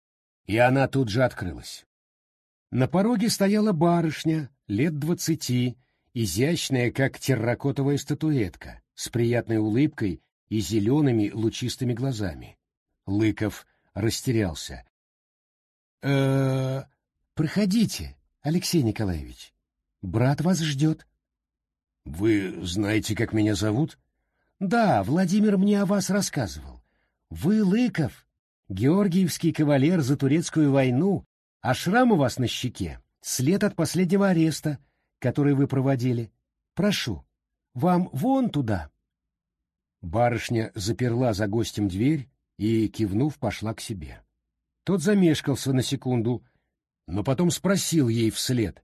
и она тут же открылась. На пороге стояла барышня, лет двадцати, изящная, как терракотовая статуэтка, с приятной улыбкой и зелеными лучистыми глазами. Лыков растерялся. э проходите, Алексей Николаевич. Брат вас ждет. — Вы знаете, как меня зовут? Да, Владимир мне о вас рассказывал. Вы Лыков, георгиевский кавалер за турецкую войну, а шрам у вас на щеке — след от последнего ареста, который вы проводили. Прошу, вам вон туда. Барышня заперла за гостем дверь и, кивнув, пошла к себе. Тот замешкался на секунду, но потом спросил ей вслед.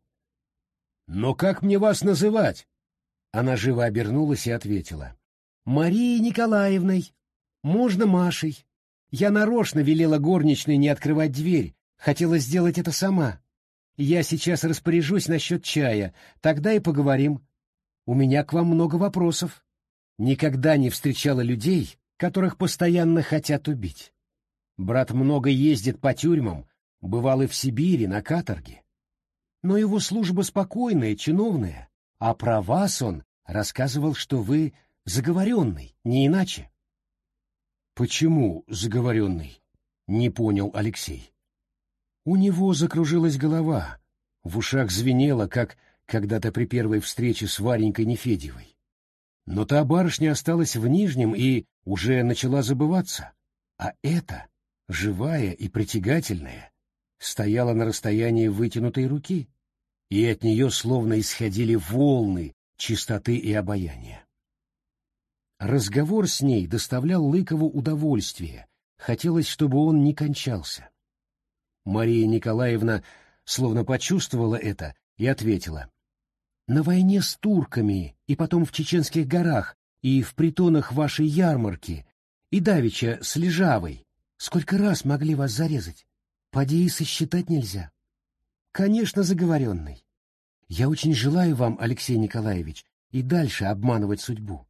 «Но как мне вас называть?» Она живо обернулась и ответила. Марией Николаевной. Можно Машей. Я нарочно велела горничной не открывать дверь, хотела сделать это сама. Я сейчас распоряжусь насчет чая, тогда и поговорим. У меня к вам много вопросов. Никогда не встречала людей, которых постоянно хотят убить. Брат много ездит по тюрьмам, бывал и в Сибири, на каторге. Но его служба спокойная, чиновная, а про вас он рассказывал, что вы Заговоренный, не иначе. Почему заговоренный? Не понял Алексей. У него закружилась голова, в ушах звенело, как когда-то при первой встрече с Варенькой Нефедьевой. Но та барышня осталась в Нижнем и уже начала забываться. А эта, живая и притягательная, стояла на расстоянии вытянутой руки, и от нее словно исходили волны чистоты и обаяния. Разговор с ней доставлял Лыкову удовольствие, хотелось, чтобы он не кончался. Мария Николаевна словно почувствовала это и ответила. «На войне с турками и потом в Чеченских горах и в притонах вашей ярмарки и давеча с Лежавой сколько раз могли вас зарезать? Поди и сосчитать нельзя. Конечно, заговоренный. Я очень желаю вам, Алексей Николаевич, и дальше обманывать судьбу.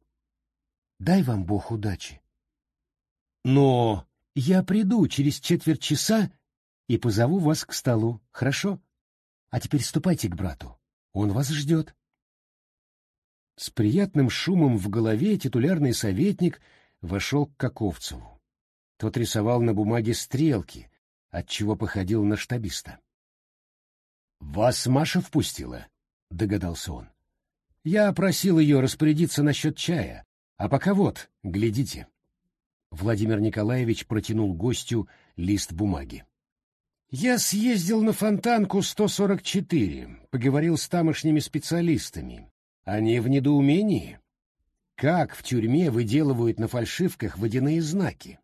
Дай вам Бог удачи. Но я приду через четверть часа и позову вас к столу, хорошо? А теперь ступайте к брату. Он вас ждет. С приятным шумом в голове титулярный советник вошел к Каковцеву. Тот рисовал на бумаге стрелки, отчего походил на штабиста. — Вас Маша впустила? — догадался он. — Я просил ее распорядиться насчет чая, а пока вот, глядите. Владимир Николаевич протянул гостю лист бумаги. Я съездил на Фонтанку 144, поговорил с тамошними специалистами. Они в недоумении. Как в тюрьме выделывают на фальшивках водяные знаки?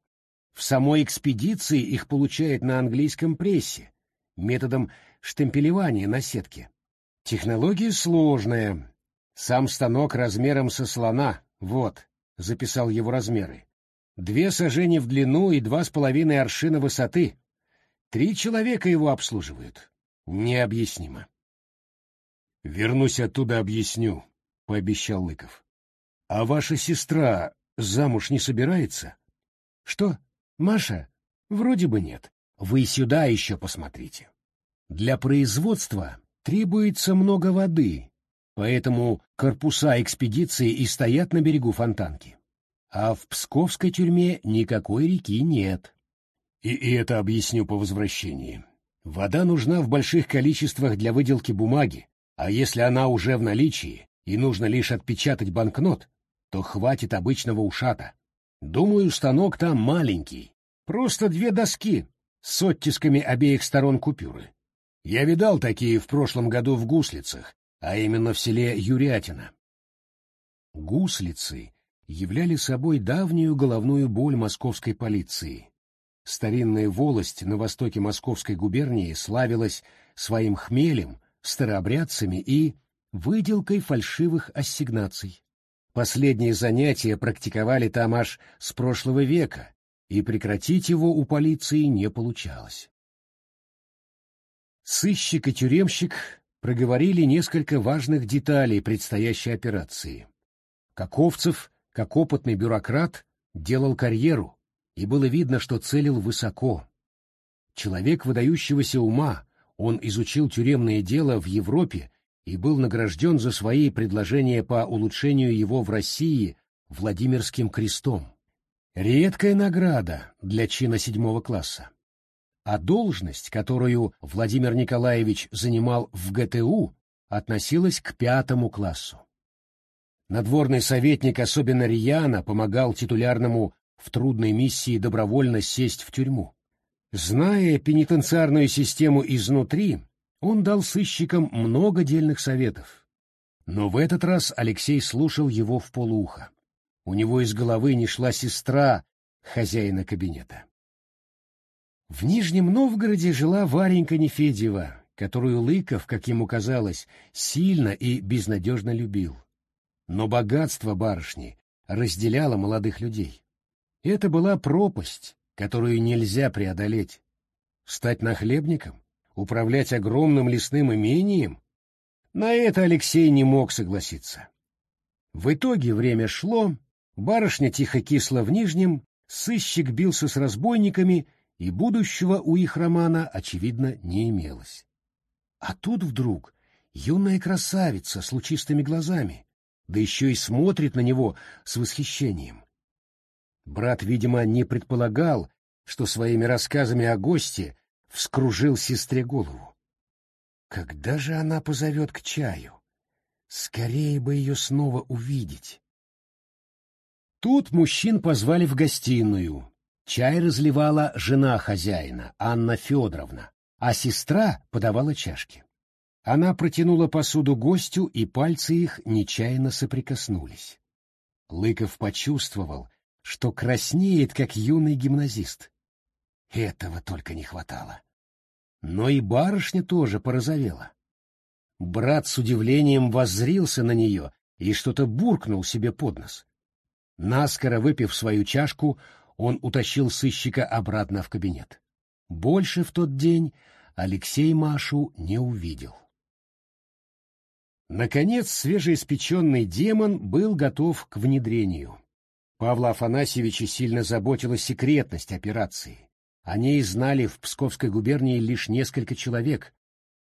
В самой экспедиции их получают на английском прессе, методом штемпелевания на сетке. Технология сложная. Сам станок размером со слона, вот, записал его размеры. Две сажени в длину и два с половиной аршина высоты. Три человека его обслуживают. Необъяснимо. Вернусь оттуда, объясню, пообещал Лыков. А ваша сестра замуж не собирается? Что, Маша? Вроде бы нет. Вы сюда еще посмотрите. Для производства требуется много воды, Поэтому корпуса экспедиции и стоят на берегу Фонтанки. А в Псковской тюрьме никакой реки нет. И, и это объясню по возвращении. Вода нужна в больших количествах для выделки бумаги, а если она уже в наличии и нужно лишь отпечатать банкнот, то хватит обычного ушата. Думаю, станок там маленький, просто две доски с оттисками обеих сторон купюры. Я видал такие в прошлом году в Гуслицах, а именно в селе Юрятино. Гуслицы являли собой давнюю головную боль московской полиции. Старинная волость на востоке Московской губернии славилась своим хмелем, старообрядцами и выделкой фальшивых ассигнаций. Последние занятия практиковали там аж с прошлого века, и прекратить его у полиции не получалось. Сыщик и тюремщик проговорили несколько важных деталей предстоящей операции. Каковцев, как опытный бюрократ, делал карьеру, и было видно, что целил высоко. Человек выдающегося ума, он изучил тюремное дело в Европе и был награжден за свои предложения по улучшению его в России Владимирским крестом. Редкая награда для чина седьмого класса а должность, которую Владимир Николаевич занимал в ГТУ, относилась к пятому классу. Надворный советник особенно рьяно помогал титулярному в трудной миссии добровольно сесть в тюрьму. Зная пенитенциарную систему изнутри, он дал сыщикам много дельных советов. Но в этот раз Алексей слушал его в полуха. У него из головы не шла сестра хозяина кабинета. В Нижнем Новгороде жила Варенька Нефедьева, которую Лыков, как ему казалось, сильно и безнадежно любил. Но богатство барышни разделяло молодых людей. Это была пропасть, которую нельзя преодолеть. Стать нахлебником? Управлять огромным лесным имением? На это Алексей не мог согласиться. В итоге время шло, барышня тихо кисла в Нижнем, сыщик бился с разбойниками и будущего у их романа, очевидно, не имелось. А тут вдруг юная красавица с лучистыми глазами, да еще и смотрит на него с восхищением. Брат, видимо, не предполагал, что своими рассказами о госте вскружил сестре голову. Когда же она позовет к чаю? Скорее бы ее снова увидеть. Тут мужчин позвали в гостиную, Чай разливала жена хозяина, Анна Федоровна, а сестра подавала чашки. Она протянула посуду гостю, и пальцы их нечаянно соприкоснулись. Лыков почувствовал, что краснеет, как юный гимназист. Этого только не хватало. Но и барышня тоже порозовела. Брат с удивлением воззрился на нее и что-то буркнул себе под нос. Наскоро выпив свою чашку, он утащил сыщика обратно в кабинет. Больше в тот день Алексей Машу не увидел. Наконец, свежеиспеченный демон был готов к внедрению. Павла Афанасьевича сильно заботила секретность операции. О ней знали в Псковской губернии лишь несколько человек.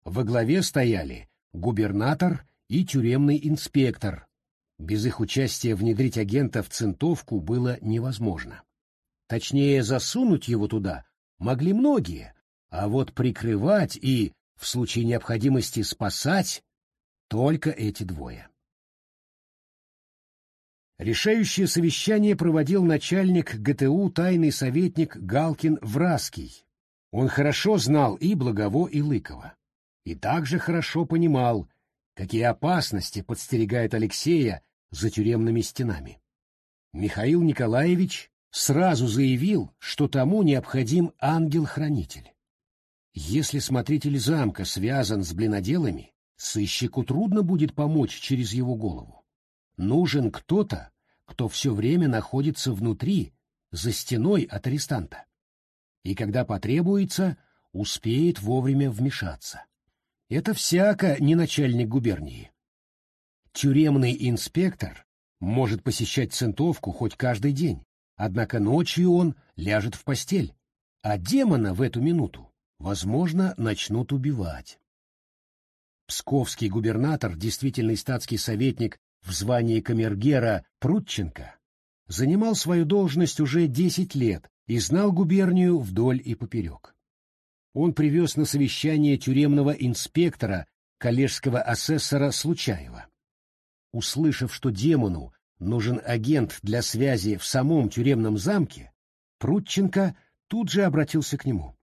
Во главе стояли губернатор и тюремный инспектор. Без их участия внедрить агента в Центовку было невозможно. Точнее, засунуть его туда могли многие, а вот прикрывать и, в случае необходимости, спасать только эти двое. Решающее совещание проводил начальник ГТУ тайный советник Галкин Враский. Он хорошо знал и Благово, и Лыкова. И также хорошо понимал, какие опасности подстерегает Алексея за тюремными стенами. Михаил Николаевич сразу заявил, что тому необходим ангел-хранитель. Если смотритель замка связан с блиноделами, Сыщику трудно будет помочь через его голову. Нужен кто-то, кто все время находится внутри, за стеной от арестанта. И когда потребуется, успеет вовремя вмешаться. Это всяко не начальник губернии. Тюремный инспектор может посещать центовку хоть каждый день, однако ночью он ляжет в постель, а демона в эту минуту, возможно, начнут убивать. Псковский губернатор, действительный статский советник в звании камергера Прудченко, занимал свою должность уже 10 лет и знал губернию вдоль и поперек. Он привез на совещание тюремного инспектора, коллежского асессора Случаева. Услышав, что демону нужен агент для связи в самом тюремном замке, Прудченко тут же обратился к нему.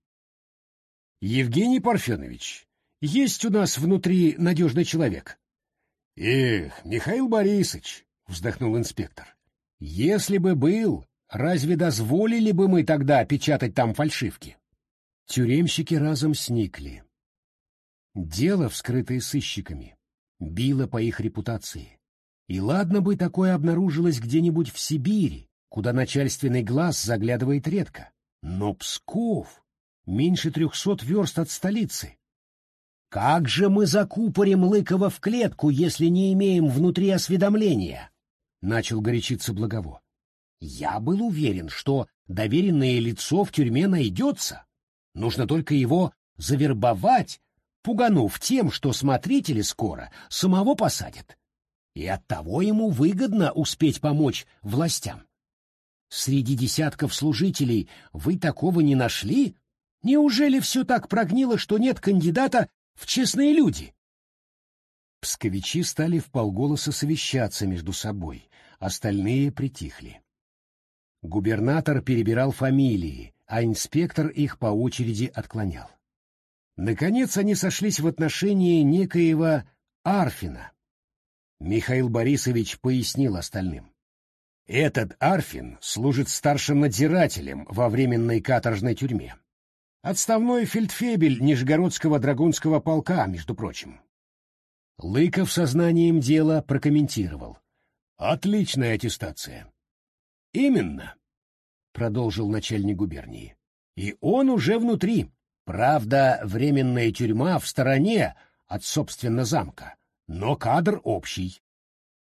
— Евгений Парфенович, есть у нас внутри надежный человек. — Эх, Михаил Борисович, — вздохнул инспектор, — если бы был, разве дозволили бы мы тогда печатать там фальшивки? Тюремщики разом сникли. Дело, вскрытое сыщиками, било по их репутации. И ладно бы такое обнаружилось где-нибудь в Сибири, куда начальственный глаз заглядывает редко. Но Псков меньше трехсот верст от столицы. Как же мы закупорим Лыкова в клетку, если не имеем внутри осведомления? Начал горячиться Благово. Я был уверен, что доверенное лицо в тюрьме найдется. Нужно только его завербовать, пуганув тем, что смотрители скоро самого посадят. И оттого ему выгодно успеть помочь властям. Среди десятков служителей вы такого не нашли? Неужели все так прогнило, что нет кандидата в честные люди. Псковичи стали вполголоса совещаться между собой, остальные притихли. Губернатор перебирал фамилии, а инспектор их по очереди отклонял. Наконец они сошлись в отношении некоего Арфина. Михаил Борисович пояснил остальным. Этот Арфин служит старшим надзирателем во временной каторжной тюрьме. Отставной фельдфебель Нижегородского драгунского полка, между прочим. Лыков сознанием дела прокомментировал. Отличная аттестация. Именно, продолжил начальник губернии. И он уже внутри. Правда, временная тюрьма в стороне от, собственно, замка, но кадр общий.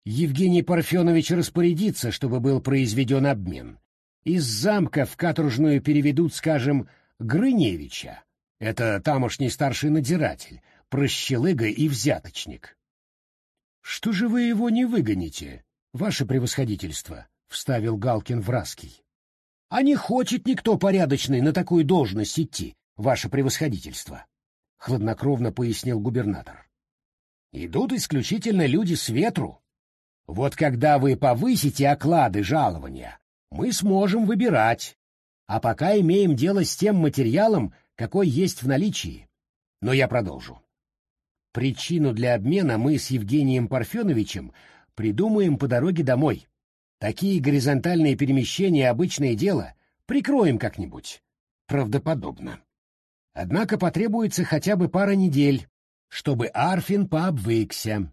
Евгений Парфенович распорядится, чтобы был произведен обмен. Из замка в каторжную переведут, скажем, Грыневича. Это тамошний старший надзиратель, прощелыга и взяточник. — Что же вы его не выгоните, ваше превосходительство? — вставил Галкин в Раский. — А не хочет никто порядочный на такую должность идти, ваше превосходительство, — хладнокровно пояснил губернатор. — Идут исключительно люди с ветру. Вот когда вы повысите оклады жалования, мы сможем выбирать, а пока имеем дело с тем материалом, какой есть в наличии. Но я продолжу. Причину для обмена мы с Евгением Парфеновичем придумаем по дороге домой. Такие горизонтальные перемещения — обычное дело. Прикроем как-нибудь. Правдоподобно. Однако потребуется хотя бы пара недель, чтобы Арфин пообвыкся.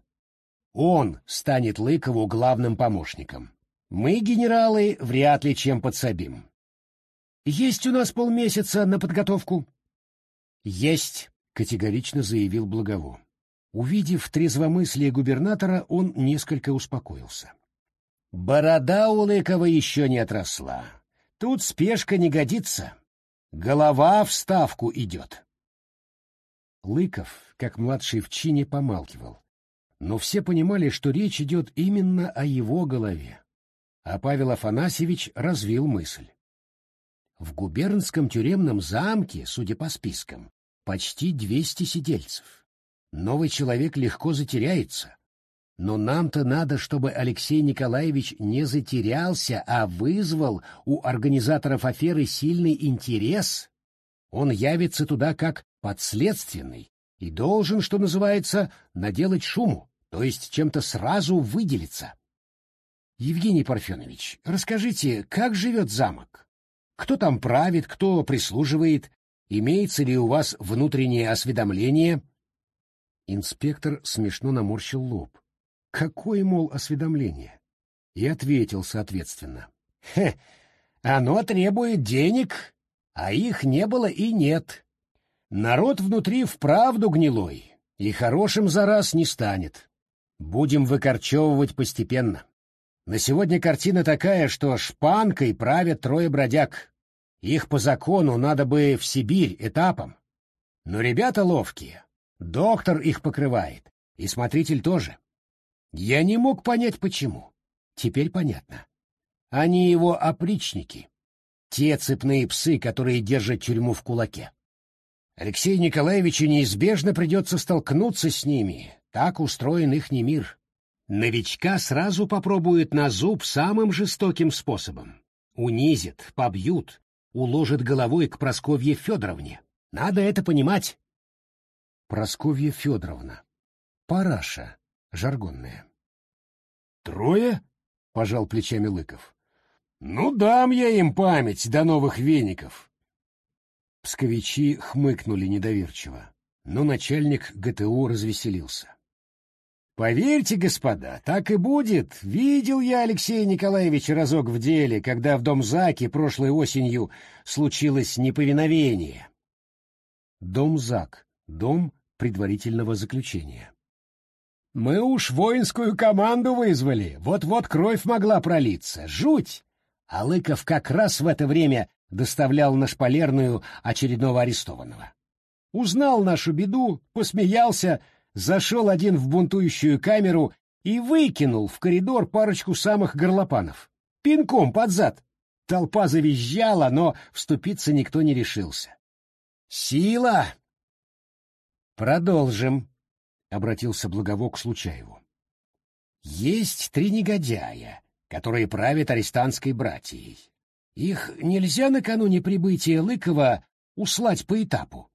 Он станет Лыкову главным помощником. Мы, генералы, вряд ли чем подсобим. Есть у нас полмесяца на подготовку? Есть, категорично заявил Благово. Увидев трезвомыслие губернатора, он несколько успокоился. Борода у Лыкова еще не отросла. Тут спешка не годится. Голова в ставку идет. Лыков, как младший в чине, помалкивал. Но все понимали, что речь идет именно о его голове. А Павел Афанасьевич развил мысль. В губернском тюремном замке, судя по спискам, почти двести сидельцев. Новый человек легко затеряется. Но нам-то надо, чтобы Алексей Николаевич не затерялся, а вызвал у организаторов аферы сильный интерес. Он явится туда как подследственный и должен, что называется, наделать шуму, то есть чем-то сразу выделиться. Евгений Парфенович, расскажите, как живет замок? Кто там правит, кто прислуживает? Имеется ли у вас внутреннее осведомление? Инспектор смешно наморщил лоб. Какое, мол, осведомление? И ответил соответственно. Хе, оно требует денег, а их не было и нет. Народ внутри вправду гнилой, и хорошим за раз не станет. Будем выкорчевывать постепенно. На сегодня картина такая, что шпанкой правят трое бродяг. Их по закону надо бы в Сибирь этапом. Но ребята ловкие. Доктор их покрывает, и смотритель тоже. Я не мог понять, почему. Теперь понятно. Они его опричники. Те цепные псы, которые держат тюрьму в кулаке. Алексею Николаевичу неизбежно придется столкнуться с ними. Так устроен ихний мир. Новичка сразу попробуют на зуб самым жестоким способом. Унизят, побьют, уложат головой к Просковье Федоровне. Надо это понимать. Просковья Федоровна. Параша жаргонная. «Трое?» — пожал плечами Лыков. «Ну, дам я им память до новых веников». Псковичи хмыкнули недоверчиво, но начальник ГТУ развеселился. «Поверьте, господа, так и будет. Видел я Алексея Николаевича разок в деле, когда в дом Заки прошлой осенью случилось неповиновение». Дом Зак. Дом предварительного заключения. Мы уж воинскую команду вызвали, вот-вот кровь могла пролиться. Жуть! А Лыков как раз в это время доставлял на шпалерную очередного арестованного. Узнал нашу беду, посмеялся, зашел один в бунтующую камеру и выкинул в коридор парочку самых горлопанов. Пинком под зад. Толпа завизжала, но вступиться никто не решился. «Сила!» «Продолжим», — обратился Благово к Случаеву. «Есть три негодяя, которые правят арестантской братьей. Их нельзя накануне прибытия Лыкова услать по этапу?»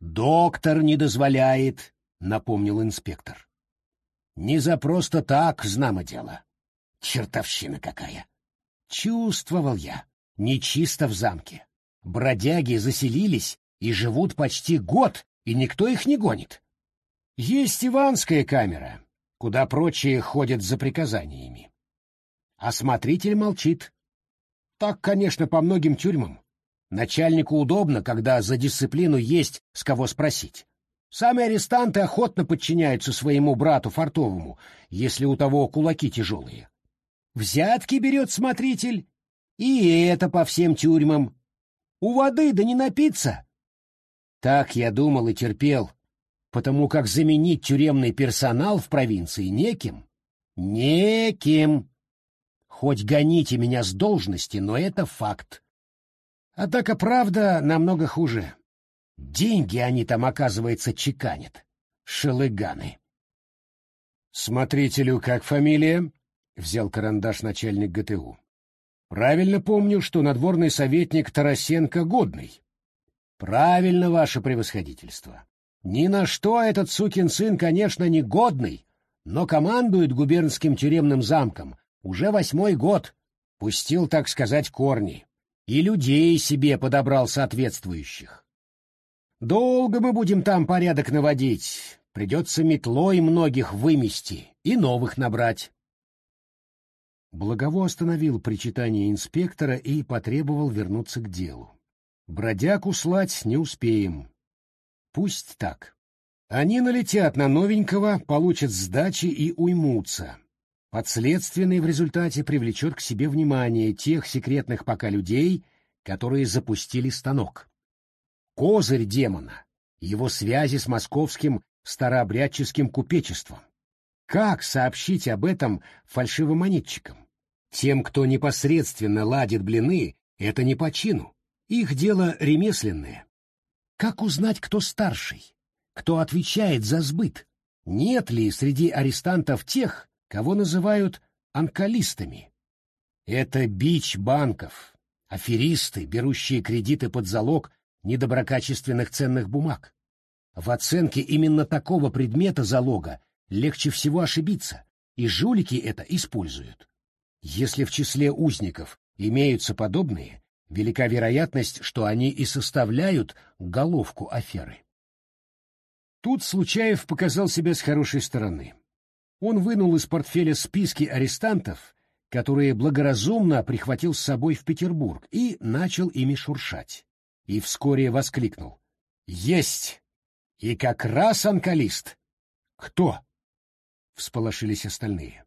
«Доктор не дозволяет», — напомнил инспектор. «Не за просто так, знамо дело. Чертовщина какая!» Чувствовал я, нечисто в замке. Бродяги заселились и живут почти год, и никто их не гонит. Есть Иванская камера, куда прочие ходят за приказаниями. Осмотритель молчит. Так, конечно, по многим тюрьмам. Начальнику удобно, когда за дисциплину есть с кого спросить. Сами арестанты охотно подчиняются своему брату Фартовому, если у того кулаки тяжелые. Взятки берет смотритель, и это по всем тюрьмам. У воды да не напиться. Так я думал и терпел, потому как заменить тюремный персонал в провинции неким. Неким. Хоть гоните меня с должности, но это факт. Однако правда намного хуже. Деньги они там, оказывается, чеканят. Шелыганы. «Смотрителю как фамилия?» — взял карандаш начальник ГТУ. «Правильно помню, что надворный советник Тарасенко годный». «Правильно, ваше превосходительство. Ни на что этот сукин сын, конечно, не годный, но командует губернским тюремным замком уже восьмой год, пустил, так сказать, корни, и людей себе подобрал соответствующих. Долго мы будем там порядок наводить, придется метлой многих вымести и новых набрать. Благово остановил причитание инспектора и потребовал вернуться к делу. Бродяг услать не успеем. Пусть так. Они налетят на новенького, получат сдачи и уймутся. Подследственный в результате привлечет к себе внимание тех секретных пока людей, которые запустили станок. Козырь демона, его связи с московским старообрядческим купечеством. Как сообщить об этом фальшивомонетчикам? Тем, кто непосредственно ладит блины, это не по чину. Их дело ремесленное. Как узнать, кто старший? Кто отвечает за сбыт? Нет ли среди арестантов тех, кого называют анкалистами? Это бич банков, аферисты, берущие кредиты под залог недоброкачественных ценных бумаг. В оценке именно такого предмета залога легче всего ошибиться, и жулики это используют. Если в числе узников имеются подобные, велика вероятность, что они и составляют головку аферы. Тут Случаев показал себя с хорошей стороны. Он вынул из портфеля списки арестантов, которые благоразумно прихватил с собой в Петербург, и начал ими шуршать. И вскоре воскликнул. «Есть! И как раз анкалист!» «Кто?» всполошились остальные.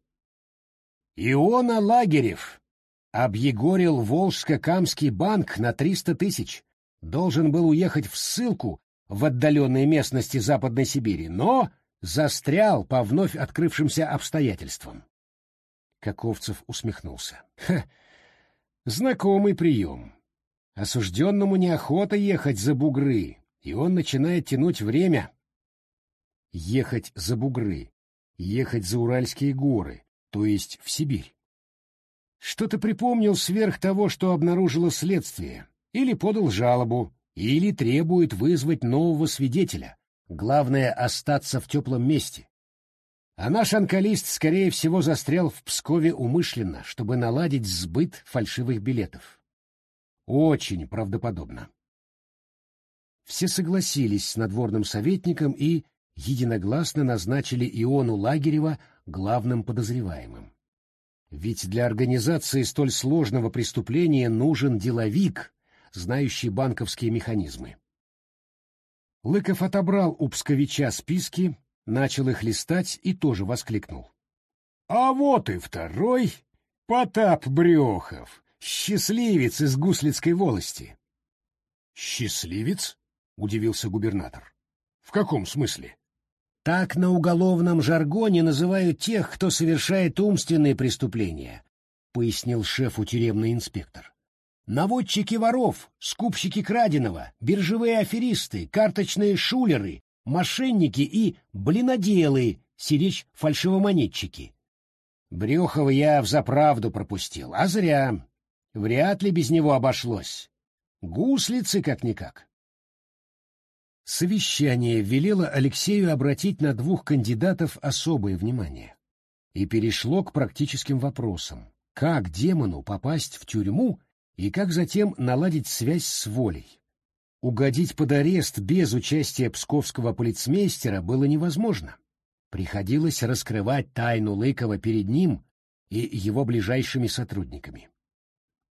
Иона Лагерев объегорил Волжско-Камский банк на триста тысяч, должен был уехать в ссылку в отдаленной местности Западной Сибири, но застрял по вновь открывшимся обстоятельствам. Каковцев усмехнулся. Ха, знакомый прием. Осужденному неохота ехать за бугры, и он начинает тянуть время. Ехать за бугры ехать за Уральские горы, то есть в Сибирь. Что-то припомнил сверх того, что обнаружило следствие, или подал жалобу, или требует вызвать нового свидетеля. Главное — остаться в теплом месте. А наш анкалист, скорее всего, застрял в Пскове умышленно, чтобы наладить сбыт фальшивых билетов. Очень правдоподобно. Все согласились с надворным советником и единогласно назначили Иону Лагерева главным подозреваемым. Ведь для организации столь сложного преступления нужен деловик, знающий банковские механизмы. Лыков отобрал у Псковича списки, начал их листать и тоже воскликнул. «А вот и второй Потап Брехов, счастливец из Гуслицкой волости». «Счастливец?» — удивился губернатор. «В каком смысле?» Так на уголовном жаргоне называют тех, кто совершает умственные преступления, пояснил шефу тюремный инспектор. Наводчики воров, скупщики краденого, биржевые аферисты, карточные шулеры, мошенники и блиноделы, сиречь фальшивомонетчики. Брюхова я взаправду пропустил, а зря. Вряд ли без него обошлось. Гуслицы как-никак. Совещание велело Алексею обратить на двух кандидатов особое внимание и перешло к практическим вопросам. Как демону попасть в тюрьму и как затем наладить связь с волей? Угодить под арест без участия псковского полицмейстера было невозможно. Приходилось раскрывать тайну Лыкова перед ним и его ближайшими сотрудниками.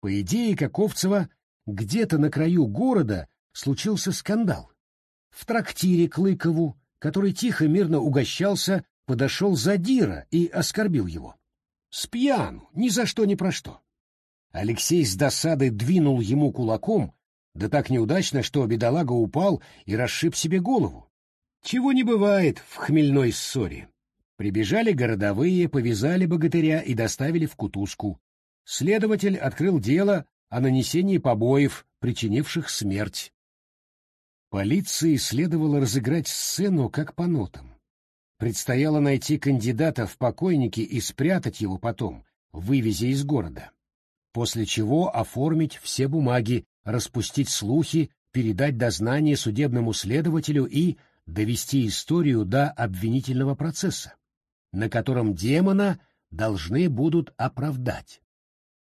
По идее Каковцева, где-то на краю города случился скандал. В трактире к Лыкову, который тихо мирно угощался, подошел задира и оскорбил его. Спьяну, ни за что ни про что. Алексей с досадой двинул ему кулаком, да так неудачно, что бедолага упал и расшиб себе голову. Чего не бывает в хмельной ссоре. Прибежали городовые, повязали богатыря и доставили в кутузку. Следователь открыл дело о нанесении побоев, причинивших смерть. Полиции следовало разыграть сцену как по нотам. Предстояло найти кандидата в покойники и спрятать его потом, вывезя из города. После чего оформить все бумаги, распустить слухи, передать дознание судебному следователю и довести историю до обвинительного процесса, на котором демона должны будут оправдать.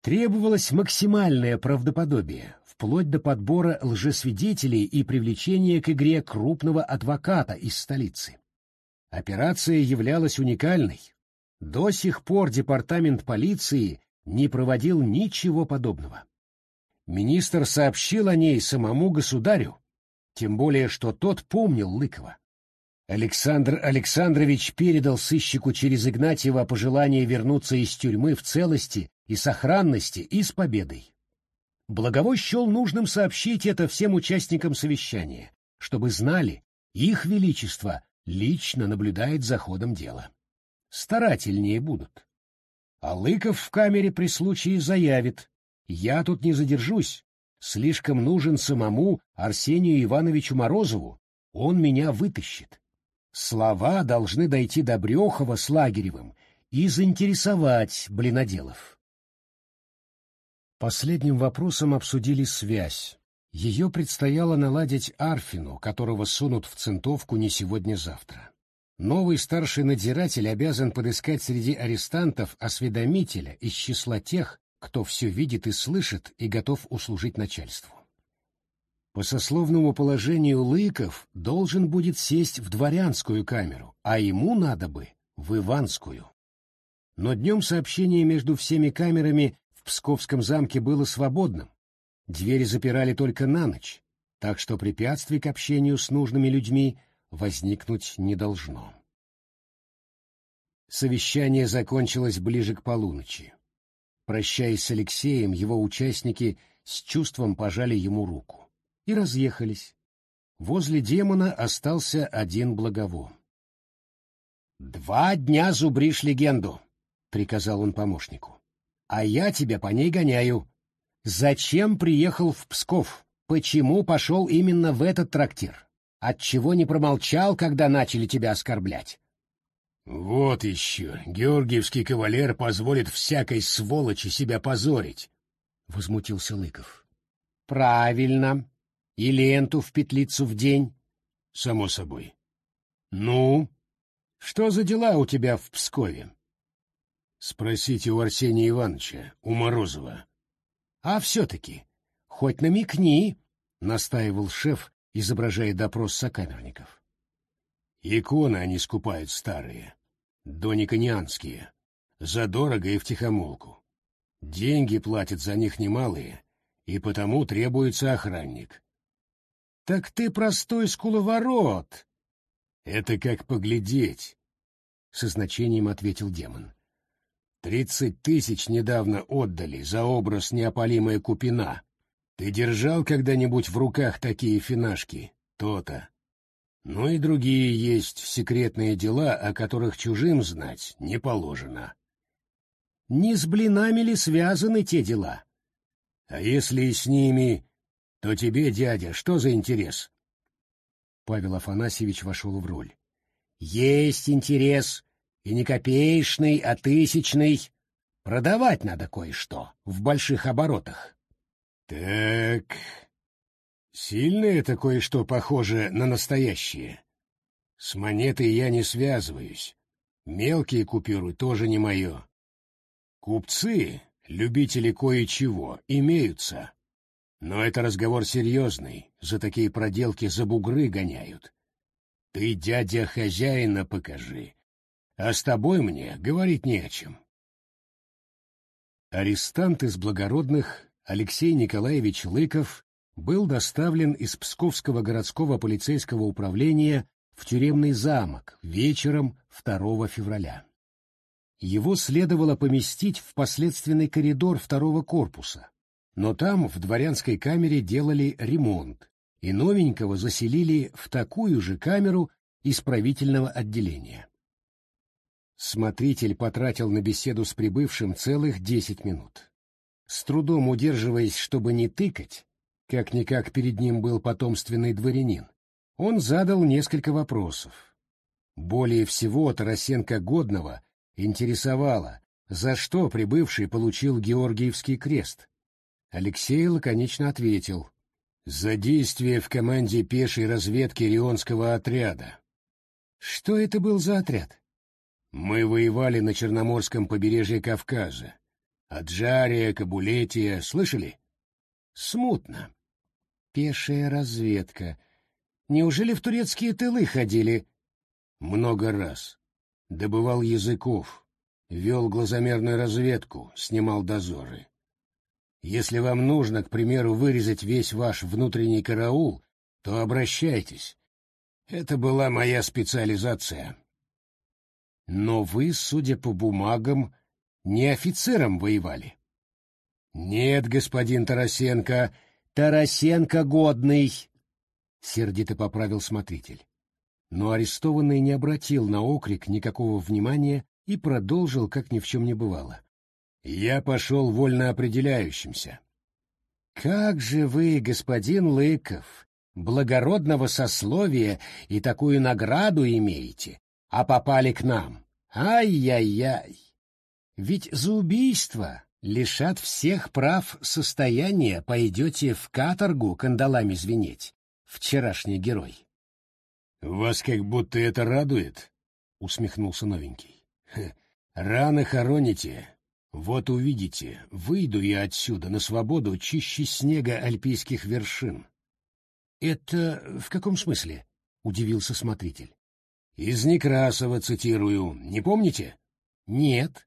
Требовалось максимальное правдоподобие, вплоть до подбора лжесвидетелей и привлечения к игре крупного адвоката из столицы. Операция являлась уникальной. До сих пор департамент полиции не проводил ничего подобного. Министр сообщил о ней самому государю, тем более что тот помнил Лыкова. Александр Александрович передал сыщику через Игнатьева пожелание вернуться из тюрьмы в целости и сохранности и с победой. Благовой счел нужным сообщить это всем участникам совещания, чтобы знали, их величество лично наблюдает за ходом дела. Старательнее будут. А Лыков в камере при случае заявит, «Я тут не задержусь, слишком нужен самому Арсению Ивановичу Морозову, он меня вытащит». Слова должны дойти до Брехова с Лагеревым и заинтересовать блиноделов. Последним вопросом обсудили связь. Ее предстояло наладить Арфину, которого сунут в центовку не сегодня-завтра. Новый старший надзиратель обязан подыскать среди арестантов осведомителя из числа тех, кто все видит и слышит и готов услужить начальству. По сословному положению Лыков должен будет сесть в дворянскую камеру, а ему надо бы в Иванскую. Но днем сообщение между всеми камерами Псковском замке было свободным, двери запирали только на ночь, так что препятствий к общению с нужными людьми возникнуть не должно. Совещание закончилось ближе к полуночи. Прощаясь с Алексеем, его участники с чувством пожали ему руку и разъехались. Возле демона остался один благово. «Два дня зубришь легенду», — приказал он помощнику а я тебя по ней гоняю. Зачем приехал в Псков? Почему пошел именно в этот трактир? Отчего не промолчал, когда начали тебя оскорблять? Вот еще, георгиевский кавалер позволит всякой сволочи себя позорить, — возмутился Лыков. Правильно. И ленту в петлицу в день. Само собой. Ну, что за дела у тебя в Пскове? Спросите у Арсения Ивановича, у Морозова. — А все-таки, хоть намекни, — настаивал шеф, изображая допрос сокамерников. — Иконы они скупают старые, дониконианские, задорого и втихомолку. Деньги платят за них немалые, и потому требуется охранник. — Так ты простой скуловорот! — Это как поглядеть, — со значением ответил демон. — Тридцать тысяч недавно отдали за образ неопалимая купина. Ты держал когда-нибудь в руках такие финашки? То-то. Ну и другие есть секретные дела, о которых чужим знать не положено. Не с блинами ли связаны те дела? А если и с ними, то тебе, дядя, что за интерес? Павел Афанасьевич вошел в роль. Есть интерес, и не копеечный, а тысячный. Продавать надо кое-что в больших оборотах. Так, сильно это кое-что похоже на настоящее. С монетой я не связываюсь. Мелкие купюры тоже не мое. Купцы, любители кое-чего, имеются. Но это разговор серьезный, за такие проделки за бугры гоняют. Ты, дядя, хозяина покажи, а с тобой мне говорить не о чем. Арестант из благородных Алексей Николаевич Лыков был доставлен из Псковского городского полицейского управления в тюремный замок вечером 2 февраля. Его следовало поместить в последственный коридор второго корпуса, но там в дворянской камере делали ремонт, и новенького заселили в такую же камеру исправительного отделения. Смотритель потратил на беседу с прибывшим целых десять минут. С трудом удерживаясь, чтобы не тыкать, как-никак перед ним был потомственный дворянин, он задал несколько вопросов. Более всего Тарасенко Годного интересовало, за что прибывший получил Георгиевский крест. Алексей лаконично ответил. За действие в команде пешей разведки Рионского отряда. Что это был за отряд? Мы воевали на Черноморском побережье Кавказа. Аджария, Кабулетия, слышали? Смутно. Пешая разведка. Неужели в турецкие тылы ходили? Много раз. Добывал языков, вел глазомерную разведку, снимал дозоры. Если вам нужно, к примеру, вырезать весь ваш внутренний караул, то обращайтесь. Это была моя специализация. Но вы, судя по бумагам, не офицером воевали. Нет, господин Тарасенко, Тарасенко годный, сердито поправил смотритель. Но арестованный не обратил на окрик никакого внимания и продолжил, как ни в чем не бывало. Я пошел вольно определяющимся. Как же вы, господин Лыков, благородного сословия и такую награду имеете, а попали к нам? Ай-яй-яй! Ведь за убийство лишат всех прав состояния, пойдете в каторгу кандалами звенеть, вчерашний герой. — Вас как будто это радует, — усмехнулся новенький. — Рано хороните. Вот увидите, выйду я отсюда на свободу чище снега альпийских вершин. — Это в каком смысле? — удивился смотритель. — Из Некрасова цитирую. Не помните? — Нет.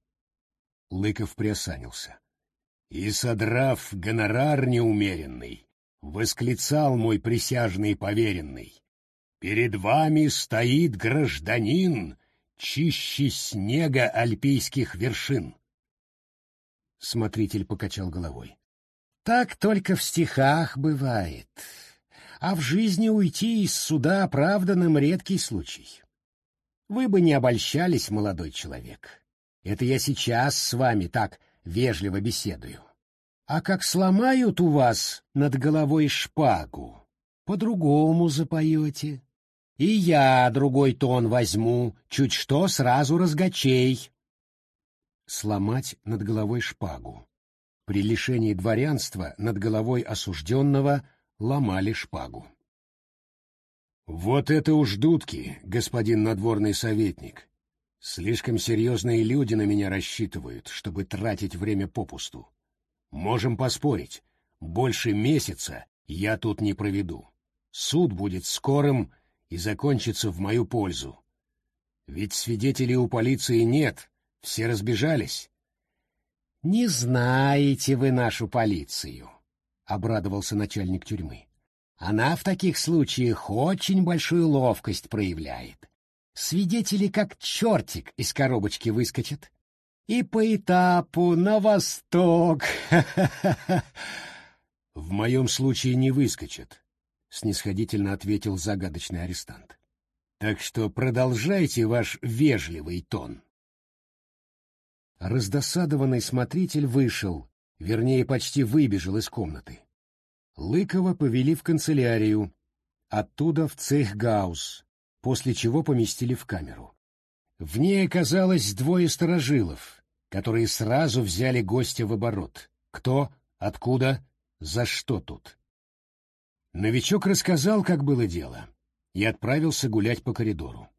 Лыков приосанился. — И содрав гонорар неумеренный, восклицал мой присяжный поверенный. Перед вами стоит гражданин, чище снега альпийских вершин. Смотритель покачал головой. Так только в стихах бывает, а в жизни уйти из суда оправданным редкий случай. Вы бы не обольщались, молодой человек. Это я сейчас с вами так вежливо беседую. А как сломают у вас над головой шпагу, по-другому запоете. И я другой тон возьму, чуть что сразу разгочей. Сломать над головой шпагу. При лишении дворянства над головой осужденного ломали шпагу. Вот это уж дудки, господин надворный советник. Слишком серьезные люди на меня рассчитывают, чтобы тратить время попусту. Можем поспорить, больше месяца я тут не проведу. Суд будет скорым и закончится в мою пользу. Ведь свидетелей у полиции нет, все разбежались. — Не знаете вы нашу полицию, — обрадовался начальник тюрьмы. — Она в таких случаях очень большую ловкость проявляет. Свидетели как чертик из коробочки выскочат. И по этапу на восток. — В моем случае не выскочат, снисходительно ответил загадочный арестант. Так что продолжайте ваш вежливый тон. Раздосадованный смотритель вышел, вернее, почти выбежал из комнаты. Лыкова повели в канцелярию, оттуда в цех Гаус, после чего поместили в камеру. В ней оказалось двое сторожилов, которые сразу взяли гостя в оборот. Кто, откуда, за что тут. Новичок рассказал, как было дело, и отправился гулять по коридору.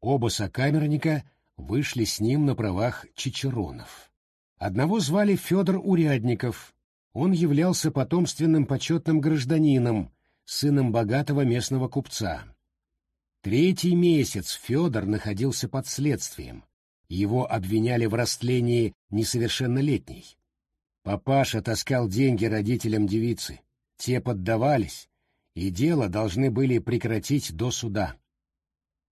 Оба сокамерника вышли с ним на правах чичеронов. Одного звали Федор Урядников. Он являлся потомственным почетным гражданином, сыном богатого местного купца. Третий месяц Федор находился под следствием. Его обвиняли в растлении несовершеннолетней. Папаша таскал деньги родителям девицы. Те поддавались, и дело должны были прекратить до суда.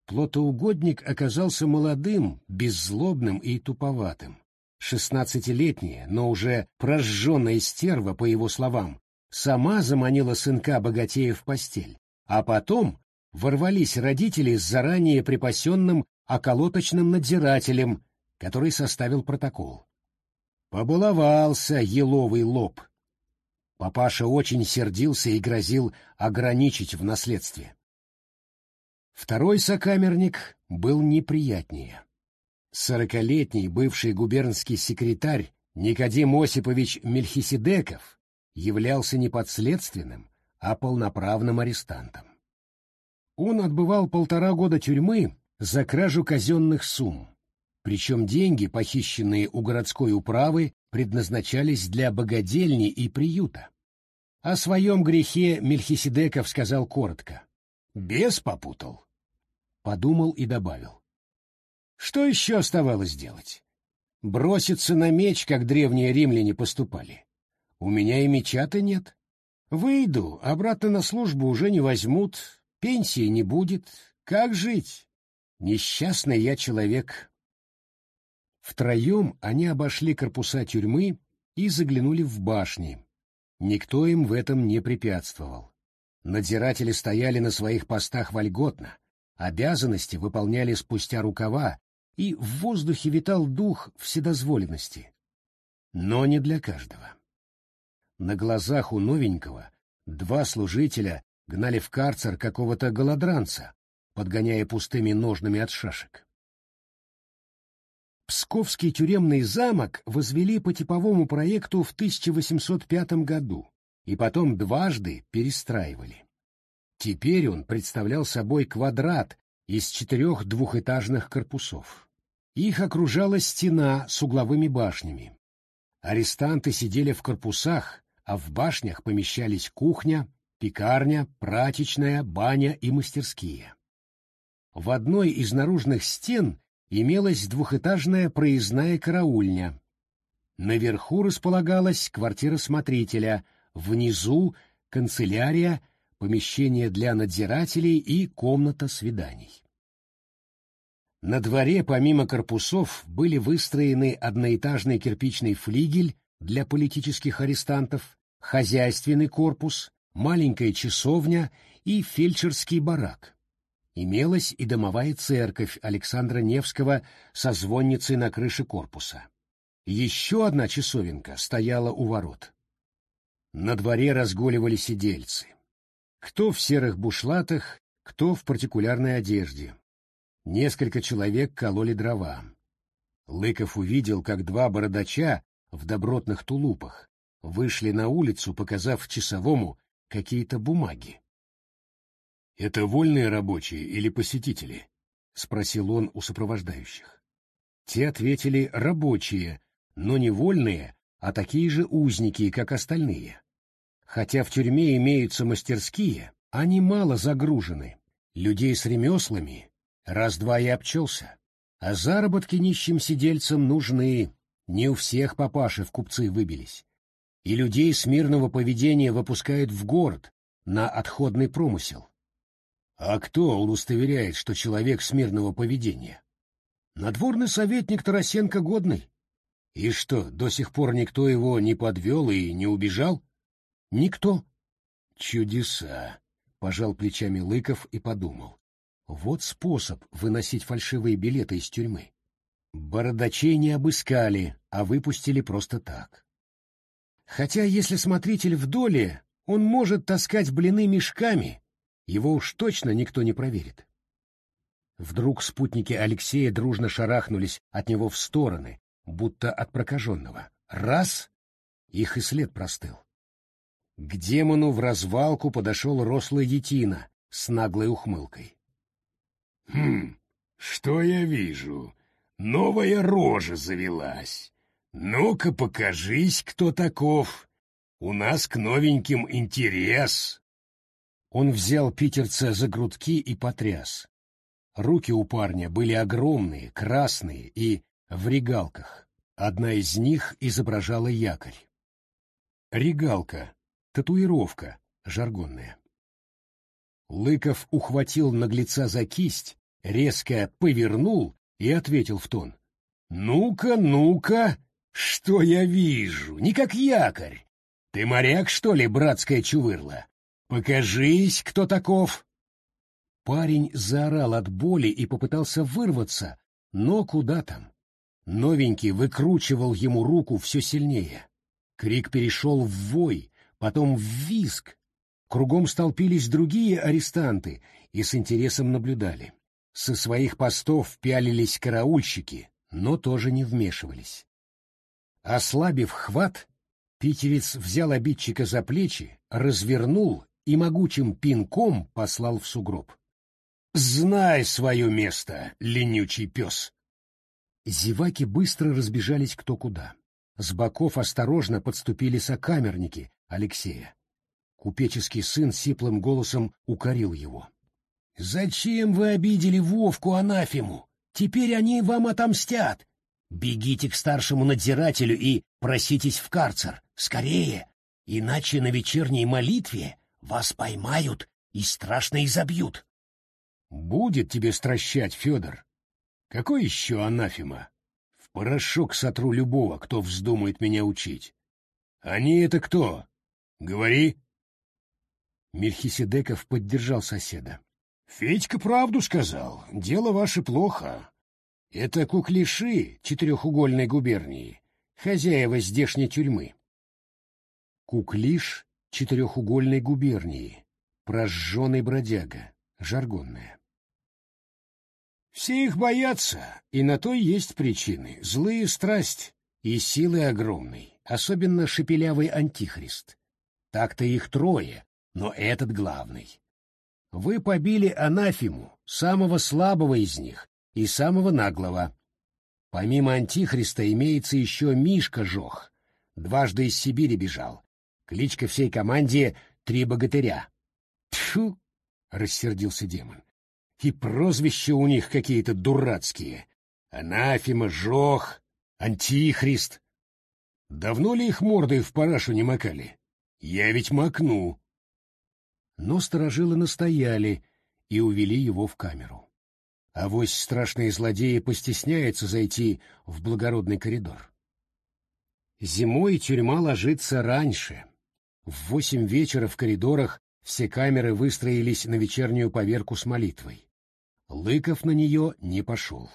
Плотоугодник оказался молодым, беззлобным и туповатым. Шестнадцатилетняя, но уже прожженная стерва, по его словам, сама заманила сынка богатея в постель, а потом ворвались родители с заранее припасенным околоточным надзирателем, который составил протокол. Побаловался еловый лоб. Папаша очень сердился и грозил ограничить в наследстве. Второй сокамерник был неприятнее. Сорокалетний бывший губернский секретарь Никодим Осипович Мельхиседеков являлся не подследственным, а полноправным арестантом. Он отбывал полтора года тюрьмы за кражу казенных сумм, причем деньги, похищенные у городской управы, предназначались для богадельни и приюта. О своем грехе Мельхиседеков сказал коротко. «Бес попутал». Подумал и добавил. Что еще оставалось делать? Броситься на меч, как древние римляне поступали. У меня и меча-то нет. Выйду, обратно на службу уже не возьмут, пенсии не будет. Как жить? Несчастный я человек. Втроем они обошли корпуса тюрьмы и заглянули в башни. Никто им в этом не препятствовал. Надзиратели стояли на своих постах вольготно, обязанности выполняли спустя рукава, и в воздухе витал дух вседозволенности. Но не для каждого. На глазах у новенького два служителя гнали в карцер какого-то голодранца, подгоняя пустыми ножными от шашек. Псковский тюремный замок возвели по типовому проекту в 1805 году и потом дважды перестраивали. Теперь он представлял собой квадрат из четырех двухэтажных корпусов. Их окружала стена с угловыми башнями. Арестанты сидели в корпусах, а в башнях помещались кухня, пекарня, прачечная, баня и мастерские. В одной из наружных стен имелась двухэтажная проездная караульня. Наверху располагалась квартира смотрителя, внизу — канцелярия помещение для надзирателей и комната свиданий. На дворе помимо корпусов были выстроены одноэтажный кирпичный флигель для политических арестантов, хозяйственный корпус, маленькая часовня и фельдшерский барак. Имелась и домовая церковь Александра Невского со звонницей на крыше корпуса. Еще одна часовенка стояла у ворот. На дворе разгуливали сидельцы. Кто в серых бушлатах, кто в партикулярной одежде. Несколько человек кололи дрова. Лыков увидел, как два бородача в добротных тулупах вышли на улицу, показав часовому какие-то бумаги. — Это вольные рабочие или посетители? — спросил он у сопровождающих. Те ответили «рабочие», но не вольные, а такие же узники, как остальные. Хотя в тюрьме имеются мастерские, они мало загружены. Людей с ремеслами раз-два и обчелся. А заработки нищим сидельцам нужны. Не у всех папаши в купцы выбились. И людей с мирного поведения выпускают в город на отходный промысел. А кто удостоверяет, что человек с мирного поведения? Надворный советник Тарасенко годный. И что, до сих пор никто его не подвел и не убежал? Никто. Чудеса, пожал плечами Лыков и подумал. Вот способ выносить фальшивые билеты из тюрьмы. Бородачей не обыскали, а выпустили просто так. Хотя, если смотритель в доле, он может таскать блины мешками, его уж точно никто не проверит. Вдруг спутники Алексея дружно шарахнулись от него в стороны, будто от прокаженного. Раз — их и след простыл. К демону в развалку подошел рослый детина с наглой ухмылкой. «Хм, что я вижу? Новая рожа завелась. Ну-ка покажись, кто таков. У нас к новеньким интерес». Он взял питерца за грудки и потряс. Руки у парня были огромные, красные и в регалках. Одна из них изображала якорь. Регалка Татуировка жаргонная. Лыков ухватил наглеца за кисть, резко повернул и ответил в тон. «Ну-ка, ну-ка, что я вижу? Не как якорь. Ты моряк, что ли, братская чувырла? Покажись, кто таков!» Парень заорал от боли и попытался вырваться, но куда там? Новенький выкручивал ему руку все сильнее. Крик перешел в вой, потом в виск. Кругом столпились другие арестанты и с интересом наблюдали. Со своих постов пялились караульщики, но тоже не вмешивались. Ослабив хват, питерец взял обидчика за плечи, развернул и могучим пинком послал в сугроб. «Знай свое место, ленючий пес!» Зеваки быстро разбежались кто куда. С боков осторожно подступили сокамерники Алексея. Купеческий сын сиплым голосом укорил его. «Зачем вы обидели Вовку Анафиму? Теперь они вам отомстят. Бегите к старшему надзирателю и проситесь в карцер. Скорее, иначе на вечерней молитве вас поймают и страшно изобьют». «Будет тебе стращать, Федор. Какой еще анафема? В порошок сотру любого, кто вздумает меня учить. Они это кто? Говори». Мельхиседеков поддержал соседа. Федька правду сказал. Дело ваше плохо. Это куклиши четырехугольной губернии, хозяева здешней тюрьмы. Куклиш четырехугольной губернии, прожженный бродяга, жаргонная. Все их боятся, и на то есть причины. Злые страсть и силы огромной, особенно шепелявый антихрист. Так-то их трое, но этот главный. Вы побили анафиму, самого слабого из них и самого наглого. Помимо антихриста имеется еще Мишка Жох, дважды из Сибири бежал. Кличка всей команде «Три богатыря». Тьфу! — рассердился демон. И прозвища у них какие-то дурацкие. Анафима, Жох, Антихрист. Давно ли их мордой в парашу не макали? Я ведь макну но сторожилы настояли и увели его в камеру. А вось страшные злодеи постесняются зайти в благородный коридор. Зимой тюрьма ложится раньше. В восемь вечера в коридорах все камеры выстроились на вечернюю поверку с молитвой. Лыков на нее не пошел.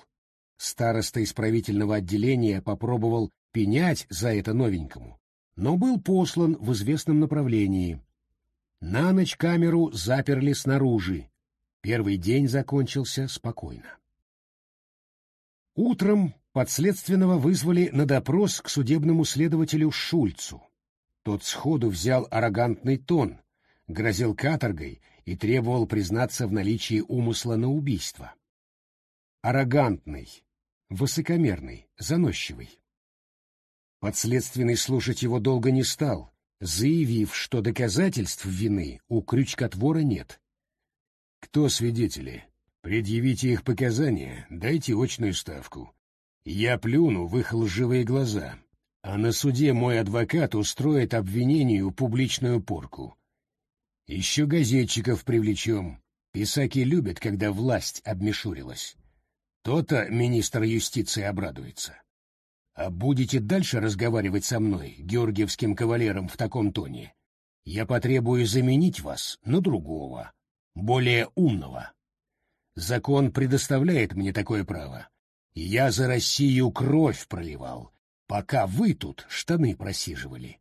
Староста исправительного отделения попробовал пенять за это новенькому, но был послан в известном направлении, на ночь камеру заперли снаружи. Первый день закончился спокойно. Утром подследственного вызвали на допрос к судебному следователю Шульцу. Тот сходу взял арогантный тон, грозил каторгой и требовал признаться в наличии умысла на убийство. Арогантный, высокомерный, заносчивый. Подследственный слушать его долго не стал, заявив, что доказательств вины у крючкотвора нет. Кто свидетели? Предъявите их показания, дайте очную ставку. Я плюну в их лживые глаза, а на суде мой адвокат устроит обвинению публичную порку. Еще газетчиков привлечем. Писаки любят, когда власть обмешурилась. То-то министр юстиции обрадуется. А будете дальше разговаривать со мной, георгиевским кавалером, в таком тоне, я потребую заменить вас на другого, более умного. Закон предоставляет мне такое право. Я за Россию кровь проливал, пока вы тут штаны просиживали.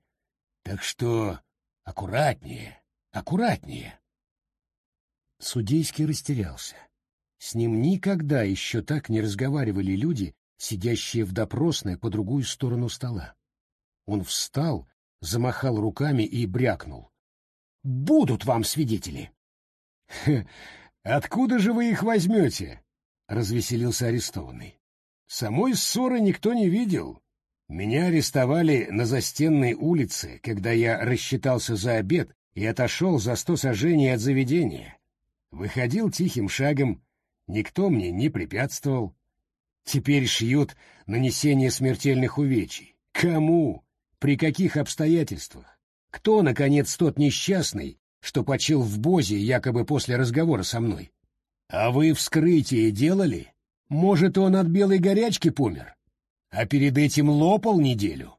Так что аккуратнее, аккуратнее. Судейский растерялся. С ним никогда еще так не разговаривали люди, сидящие в допросной по другую сторону стола. Он встал, замахал руками и брякнул. «Будут вам свидетели!» «Откуда же вы их возьмете?» — развеселился арестованный. «Самой ссоры никто не видел. Меня арестовали на застенной улице, когда я рассчитался за обед и отошел за сто сажений от заведения. Выходил тихим шагом, никто мне не препятствовал. Теперь шьют нанесение смертельных увечий. Кому? При каких обстоятельствах? Кто, наконец, тот несчастный, что почил в Бозе якобы после разговора со мной? А вы вскрытие делали? Может, он от белой горячки помер? А перед этим лопал неделю?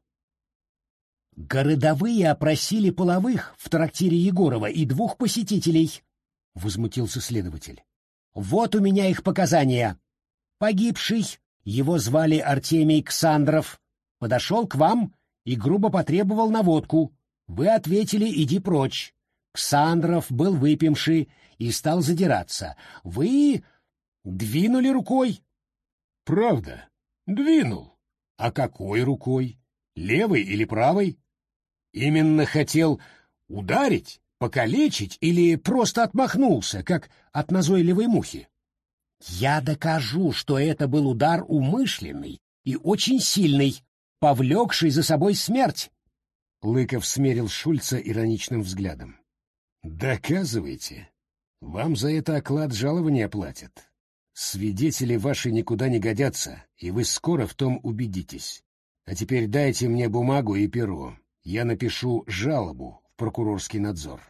Городовые опросили половых в трактире Егорова и двух посетителей, — возмутился следователь. Вот у меня их показания. Погибший, его звали Артемий Ксандров, подошел к вам и грубо потребовал наводку. Вы ответили «иди прочь». Ксандров был выпивший и стал задираться. Вы двинули рукой. Правда, двинул. А какой рукой? Левой или правой? Именно хотел ударить, Покалечить или просто отмахнулся, как от назойливой мухи? Я докажу, что это был удар умышленный и очень сильный, повлекший за собой смерть. Лыков смерил Шульца ироничным взглядом. Доказывайте. Вам за это оклад жалования платят. Свидетели ваши никуда не годятся, и вы скоро в том убедитесь. А теперь дайте мне бумагу и перо. Я напишу жалобу в прокурорский надзор.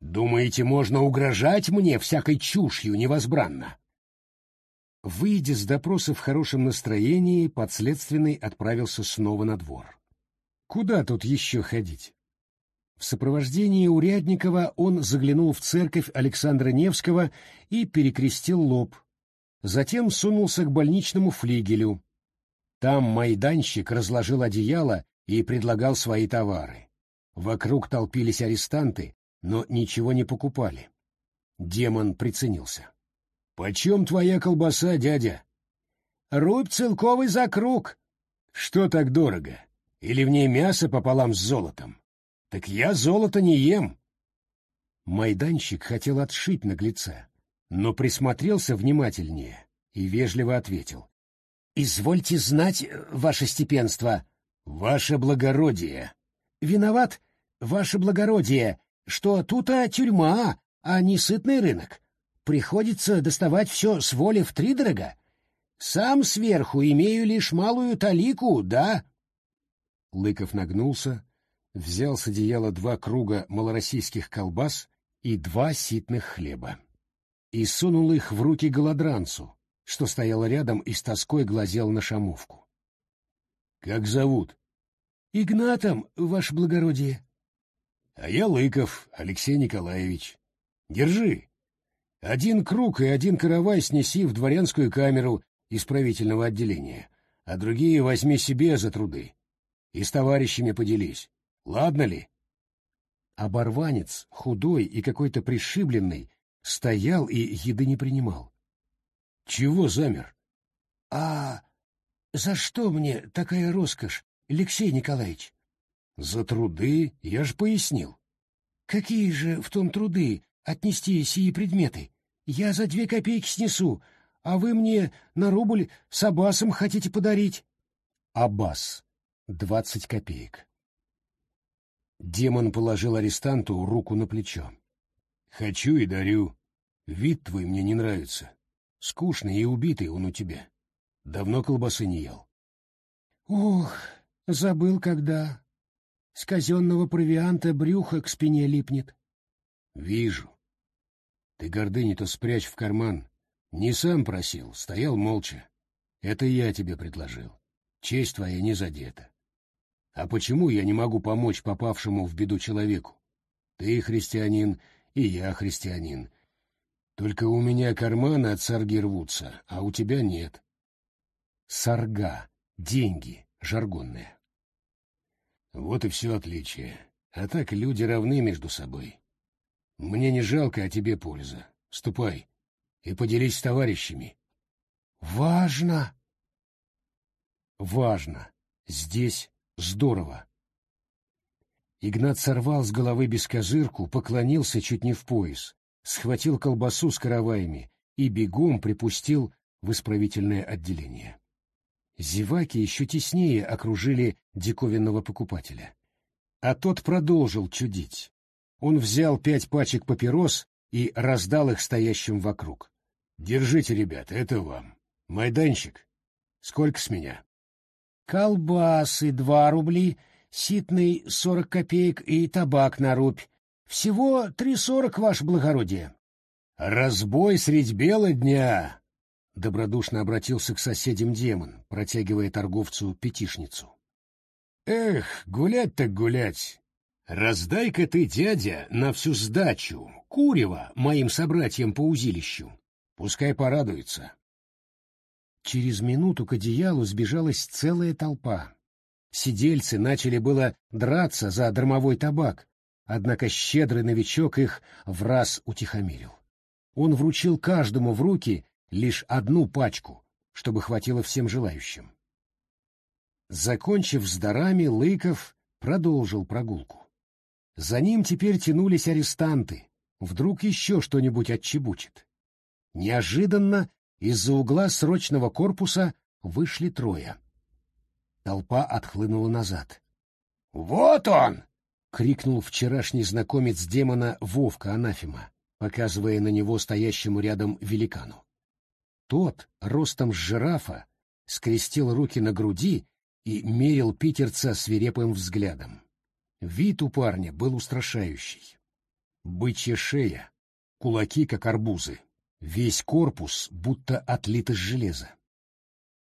Думаете, можно угрожать мне всякой чушью невозбранно? Выйдя с допроса в хорошем настроении, подследственный отправился снова на двор. Куда тут еще ходить? В сопровождении Урядникова он заглянул в церковь Александра Невского и перекрестил лоб. Затем сунулся к больничному флигелю. Там майданщик разложил одеяло и предлагал свои товары. Вокруг толпились арестанты, но ничего не покупали. Демон приценился. «Почем твоя колбаса, дядя?» «Рубь целковый за круг». «Что так дорого? Или в ней мясо пополам с золотом?» «Так я золото не ем». Майданщик хотел отшить наглеца, но присмотрелся внимательнее и вежливо ответил. «Извольте знать, ваше степенство». «Ваше благородие». «Виноват, ваше благородие, что тут-то тюрьма, а не сытный рынок. Приходится доставать все с воли втридорога. Сам сверху имею лишь малую талику, да?» Лыков нагнулся, взял с одеяла два круга малороссийских колбас и два ситных хлеба. И сунул их в руки голодранцу, что стоял рядом и с тоской глазел на шамовку. — Как зовут? — Игнатом, ваше благородие. — А я Лыков, Алексей Николаевич. Держи. Один круг и один каравай снеси в дворянскую камеру исправительного отделения, а другие возьми себе за труды. И с товарищами поделись. Ладно ли? Оборванец, худой и какой-то пришибленный, стоял и еды не принимал. Чего замер? — А за что мне такая роскошь, Алексей Николаевич? — За труды, я ж пояснил. — Какие же в том труды отнести сии предметы? Я за две копейки снесу, а вы мне на рубль с абасом хотите подарить? Абас. Двадцать копеек. Демон положил арестанту руку на плечо. Хочу и дарю. Вид твой мне не нравится. Скучный и убитый он у тебя. Давно колбасы не ел. Ох, забыл когда. С казенного провианта брюхо к спине липнет. Вижу. Ты гордыню-то спрячь в карман. Не сам просил, стоял молча. Это я тебе предложил. Честь твоя не задета. А почему я не могу помочь попавшему в беду человеку? Ты христианин, и я христианин. Только у меня карманы от сарги рвутся, а у тебя нет. Сарга. Деньги. Жаргонные. Вот и все отличие. А так люди равны между собой. Мне не жалко, а тебе польза. Ступай и поделись с товарищами. Важно. Важно. Здесь здорово. Игнат сорвал с головы бескозырку, поклонился чуть не в пояс, схватил колбасу с караваями и бегом припустил в исправительное отделение. Зеваки еще теснее окружили диковинного покупателя. А тот продолжил чудить. Он взял пять пачек папирос и раздал их стоящим вокруг. «Держите, ребята, это вам. Майданчик. Сколько с меня?» «Колбасы два рубли, ситный сорок копеек и табак на рубь. Всего три сорок, ваше благородие». «Разбой средь бела дня!» — добродушно обратился к соседям демон, протягивая торговцу пятишницу. «Эх, гулять так гулять! Раздай-ка ты, дядя, на всю сдачу, курева моим собратьям по узилищу. Пускай порадуются. Через минуту к одеялу сбежалась целая толпа. Сидельцы начали было драться за дармовой табак, однако щедрый новичок их в раз утихомирил. Он вручил каждому в руки лишь одну пачку, чтобы хватило всем желающим. Закончив с дарами, Лыков продолжил прогулку. За ним теперь тянулись арестанты. Вдруг еще что-нибудь отчебучит. Неожиданно из-за угла срочного корпуса вышли трое. Толпа отхлынула назад. «Вот он!» — крикнул вчерашний знакомец демона Вовка Анафима, показывая на него стоящему рядом великану. Тот, ростом с жирафа, скрестил руки на груди и мерил питерца свирепым взглядом. Вид у парня был устрашающий. Бычья шея, кулаки, как арбузы, весь корпус будто отлит из железа.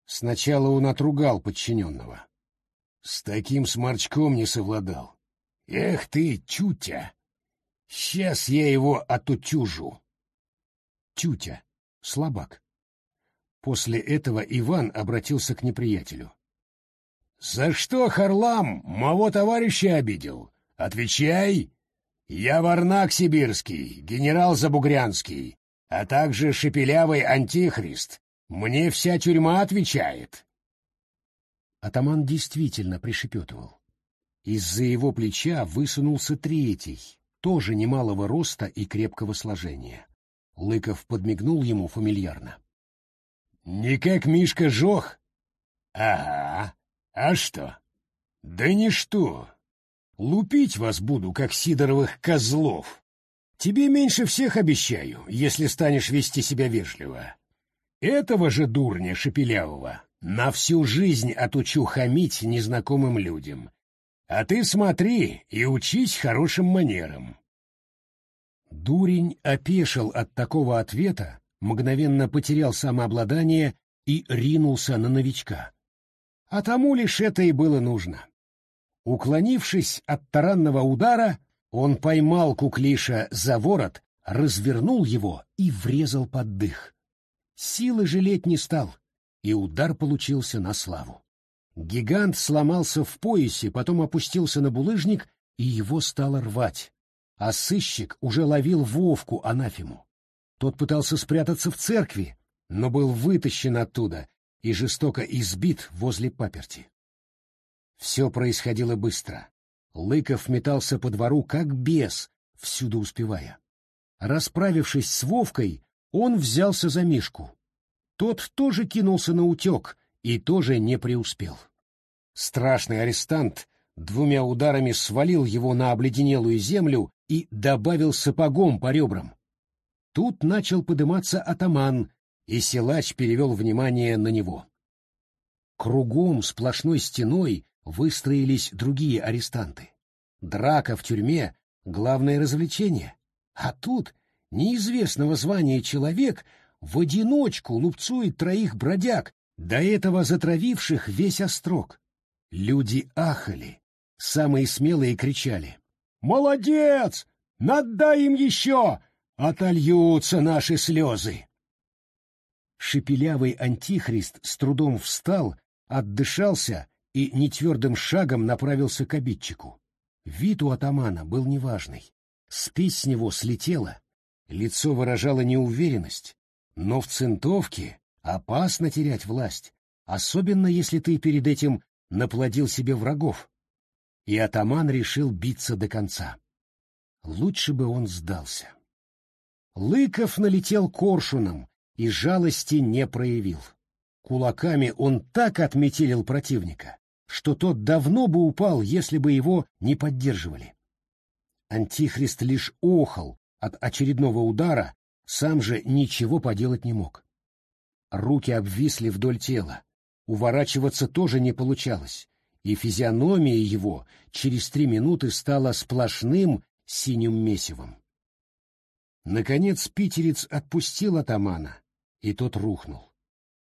Сначала он отругал подчиненного. С таким сморчком не совладал. Эх ты, Тютя! Сейчас я его отутюжу. Тютя, слабак. После этого Иван обратился к неприятелю. «За что Харлам моего товарища обидел? Отвечай! Я Варнак Сибирский, генерал Забугрянский, а также шепелявый антихрист. Мне вся тюрьма отвечает!» Атаман действительно пришепетывал. Из-за его плеча высунулся третий, тоже немалого роста и крепкого сложения. Лыков подмигнул ему фамильярно. «Не как Мишка Жох?» «Ага. А что?» «Да ничто. Лупить вас буду, как Сидоровых козлов. Тебе меньше всех обещаю, если станешь вести себя вежливо. Этого же дурня шепелявого на всю жизнь отучу хамить незнакомым людям. А ты смотри и учись хорошим манерам». Дурень опешил от такого ответа, мгновенно потерял самообладание и ринулся на новичка. А тому лишь это и было нужно. Уклонившись от таранного удара, он поймал Куклиша за ворот, развернул его и врезал под дых. Силы жалеть не стал, и удар получился на славу. Гигант сломался в поясе, потом опустился на булыжник, и его стало рвать. А сыщик уже ловил Вовку анафему. Тот пытался спрятаться в церкви, но был вытащен оттуда и жестоко избит возле паперти. Все происходило быстро. Лыков метался по двору как бес, всюду успевая. Расправившись с Вовкой, он взялся за Мишку. Тот тоже кинулся на утек и тоже не преуспел. Страшный арестант двумя ударами свалил его на обледенелую землю и добавил сапогом по ребрам. Тут начал подниматься атаман, и силач перевел внимание на него. Кругом сплошной стеной выстроились другие арестанты. Драка в тюрьме — главное развлечение. А тут неизвестного звания человек в одиночку лупцует троих бродяг, до этого затравивших весь острог. Люди ахали, самые смелые кричали. «Молодец! Надай им еще! Отольются наши слезы. Шепелявый антихрист с трудом встал, отдышался и нетвердым шагом направился к обидчику. Вид у атамана был неважный. Спесь с него слетела, лицо выражало неуверенность, но в центовке опасно терять власть, особенно если ты перед этим наплодил себе врагов. И атаман решил биться до конца. Лучше бы он сдался. Лыков налетел коршуном и жалости не проявил. Кулаками он так отметелил противника, что тот давно бы упал, если бы его не поддерживали. Антихрист лишь охал от очередного удара, сам же ничего поделать не мог. Руки обвисли вдоль тела, уворачиваться тоже не получалось, и физиономия его через три минуты стала сплошным синим месивом. Наконец питерец отпустил атамана, и тот рухнул.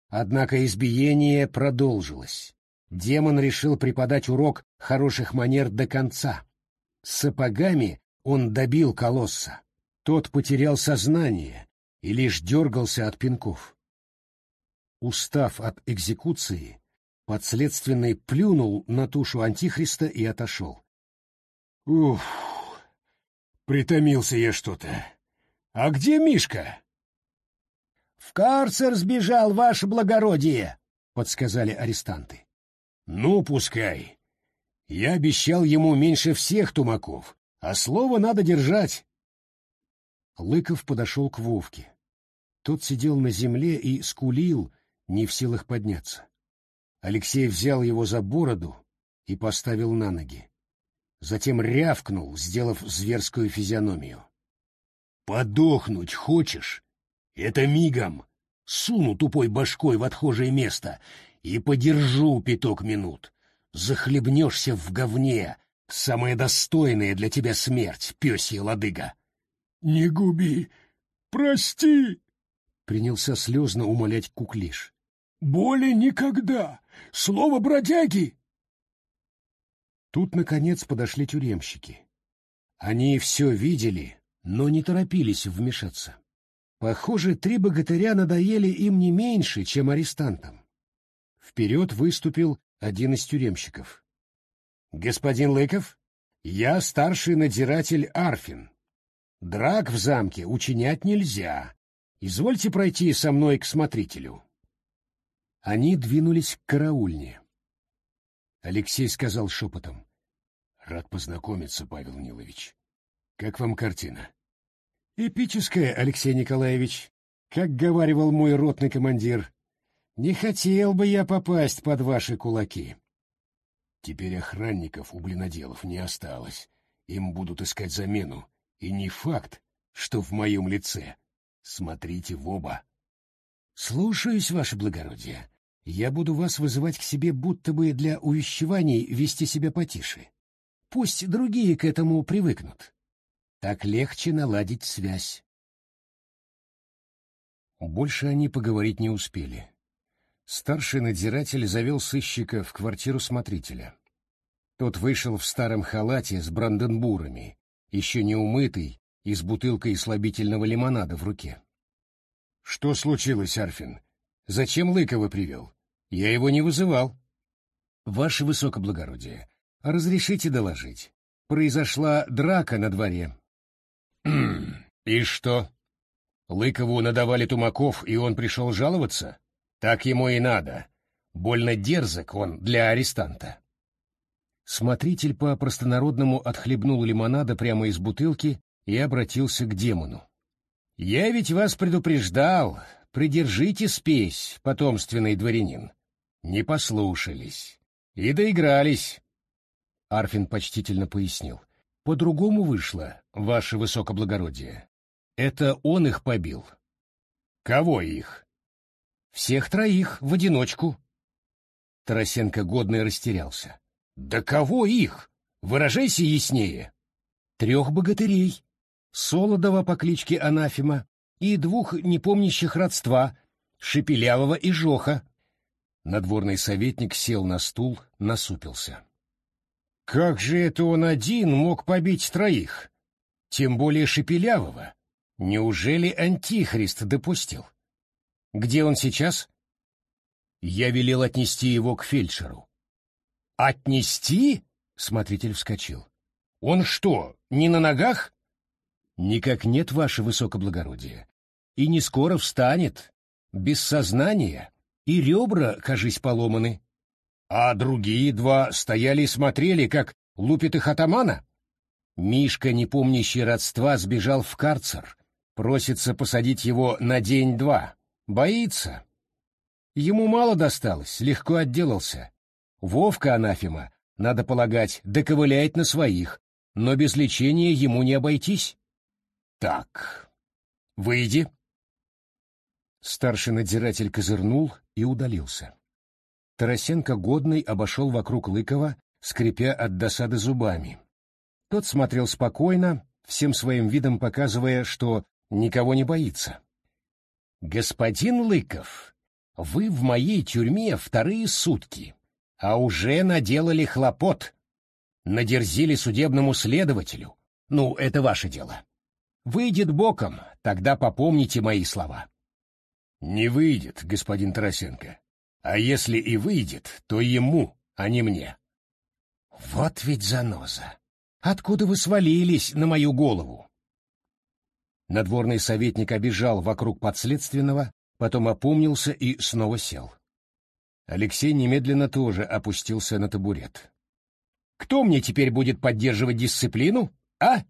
Однако избиение продолжилось. Демон решил преподать урок хороших манер до конца. Сапогами он добил колосса. Тот потерял сознание и лишь дергался от пинков. Устав от экзекуции, подследственный плюнул на тушу антихриста и отошел. «Уф, притомился я что-то. «А где Мишка?» «В карцер сбежал, ваше благородие», — подсказали арестанты. «Ну, пускай. Я обещал ему меньше всех тумаков, А слово надо держать. Лыков подошел к Вовке. Тот сидел на земле и скулил, не в силах подняться. Алексей взял его за бороду и поставил на ноги. Затем рявкнул, сделав зверскую физиономию. «Подохнуть хочешь? Это мигом! Суну тупой башкой в отхожее место и подержу пяток минут. Захлебнешься в говне, самая достойная для тебя смерть, пёсья лодыга!» «Не губи! Прости!» — принялся слезно умолять Куклиш. «Боли никогда! Слово бродяги!» Тут, наконец, подошли тюремщики. Они все видели, но не торопились вмешаться. Похоже, три богатыря надоели им не меньше, чем арестантам. Вперед выступил один из тюремщиков. «Господин Лыков, я старший надзиратель Арфин. Драк в замке учинять нельзя. Извольте пройти со мной к смотрителю». Они двинулись к караульне. Алексей сказал шепотом. «Рад познакомиться, Павел Нилович. Как вам картина?» «Эпическая, Алексей Николаевич. Как говаривал мой ротный командир, не хотел бы я попасть под ваши кулаки». Теперь охранников у блиноделов не осталось. Им будут искать замену. И не факт, что в моем лице. Смотрите в оба. Слушаюсь, ваше благородие. Я буду вас вызывать к себе будто бы для увещеваний вести себя потише. Пусть другие к этому привыкнут. Так легче наладить связь. Больше они поговорить не успели. Старший надзиратель завел сыщика в квартиру смотрителя. Тот вышел в старом халате с бранденбурами, еще не умытый и с бутылкой слабительного лимонада в руке. — Что случилось, Арфин? Зачем Лыкова привел? Я его не вызывал. — Ваше высокоблагородие, разрешите доложить. Произошла драка на дворе. — И что? Лыкову надавали тумаков, и он пришел жаловаться? Так ему и надо. Больно дерзок он для арестанта. Смотритель по-простонародному отхлебнул лимонада прямо из бутылки и обратился к демону. «Я ведь вас предупреждал. Придержите спесь, потомственный дворянин. Не послушались. И доигрались». Арфин почтительно пояснил. «По-другому вышло, ваше высокоблагородие. Это он их побил». «Кого их?» Всех троих в одиночку. Тарасенко годно растерялся. Да кого их? Выражайся яснее. Трех богатырей. Солодова по кличке Анафима и двух непомнящих родства, Шепелявого и Жоха. Надворный советник сел на стул, насупился. Как же это он один мог побить троих? Тем более Шепелявого. Неужели Антихрист допустил? Где он сейчас? Я велел отнести его к фельдшеру. Отнести? Смотритель вскочил. Он что, не на ногах? Никак нет, ваше высокоблагородие. И не скоро встанет. Без сознания. И ребра, кажись, поломаны. А другие два стояли и смотрели, как лупит их атамана? Мишка, не помнящий родства, сбежал в карцер. Просится посадить его на день-два. Боится. Ему мало досталось, легко отделался. Вовка анафема, надо полагать, доковыляет на своих, но без лечения ему не обойтись. Так, выйди. Старший надзиратель козырнул и удалился. Тарасенко годный обошел вокруг Лыкова, скрипя от досады зубами. Тот смотрел спокойно, всем своим видом показывая, что никого не боится. «Господин Лыков, вы в моей тюрьме вторые сутки, а уже наделали хлопот. Надерзили судебному следователю. Ну, это ваше дело. Выйдет боком, тогда попомните мои слова». «Не выйдет, господин Тарасенко. А если и выйдет, то ему, а не мне». «Вот ведь заноза! Откуда вы свалились на мою голову?» Надворный советник обежал вокруг подследственного, потом опомнился и снова сел. Алексей немедленно тоже опустился на табурет. «Кто мне теперь будет поддерживать дисциплину? А?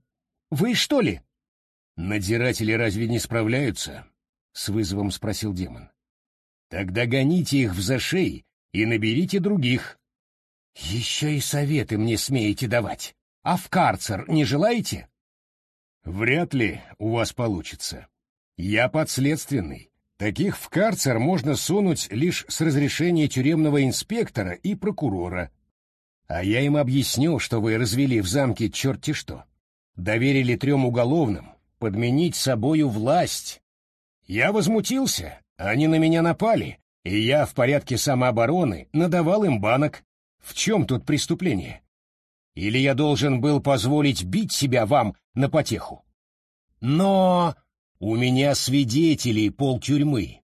Вы что ли? Надзиратели разве не справляются? С вызовом спросил демон. Тогда гоните их в зашей и наберите других. Еще и советы мне смеете давать. А в карцер не желаете? Вряд ли у вас получится. Я подследственный. Таких в карцер можно сунуть лишь с разрешения тюремного инспектора и прокурора. А я им объясню, что вы развели в замке черти что. Доверили трем уголовным подменить собою власть. Я возмутился, они на меня напали, и я в порядке самообороны надавал им банок. В чем тут преступление? Или я должен был позволить бить себя вам на потеху? Но у меня свидетелей полтюрьмы.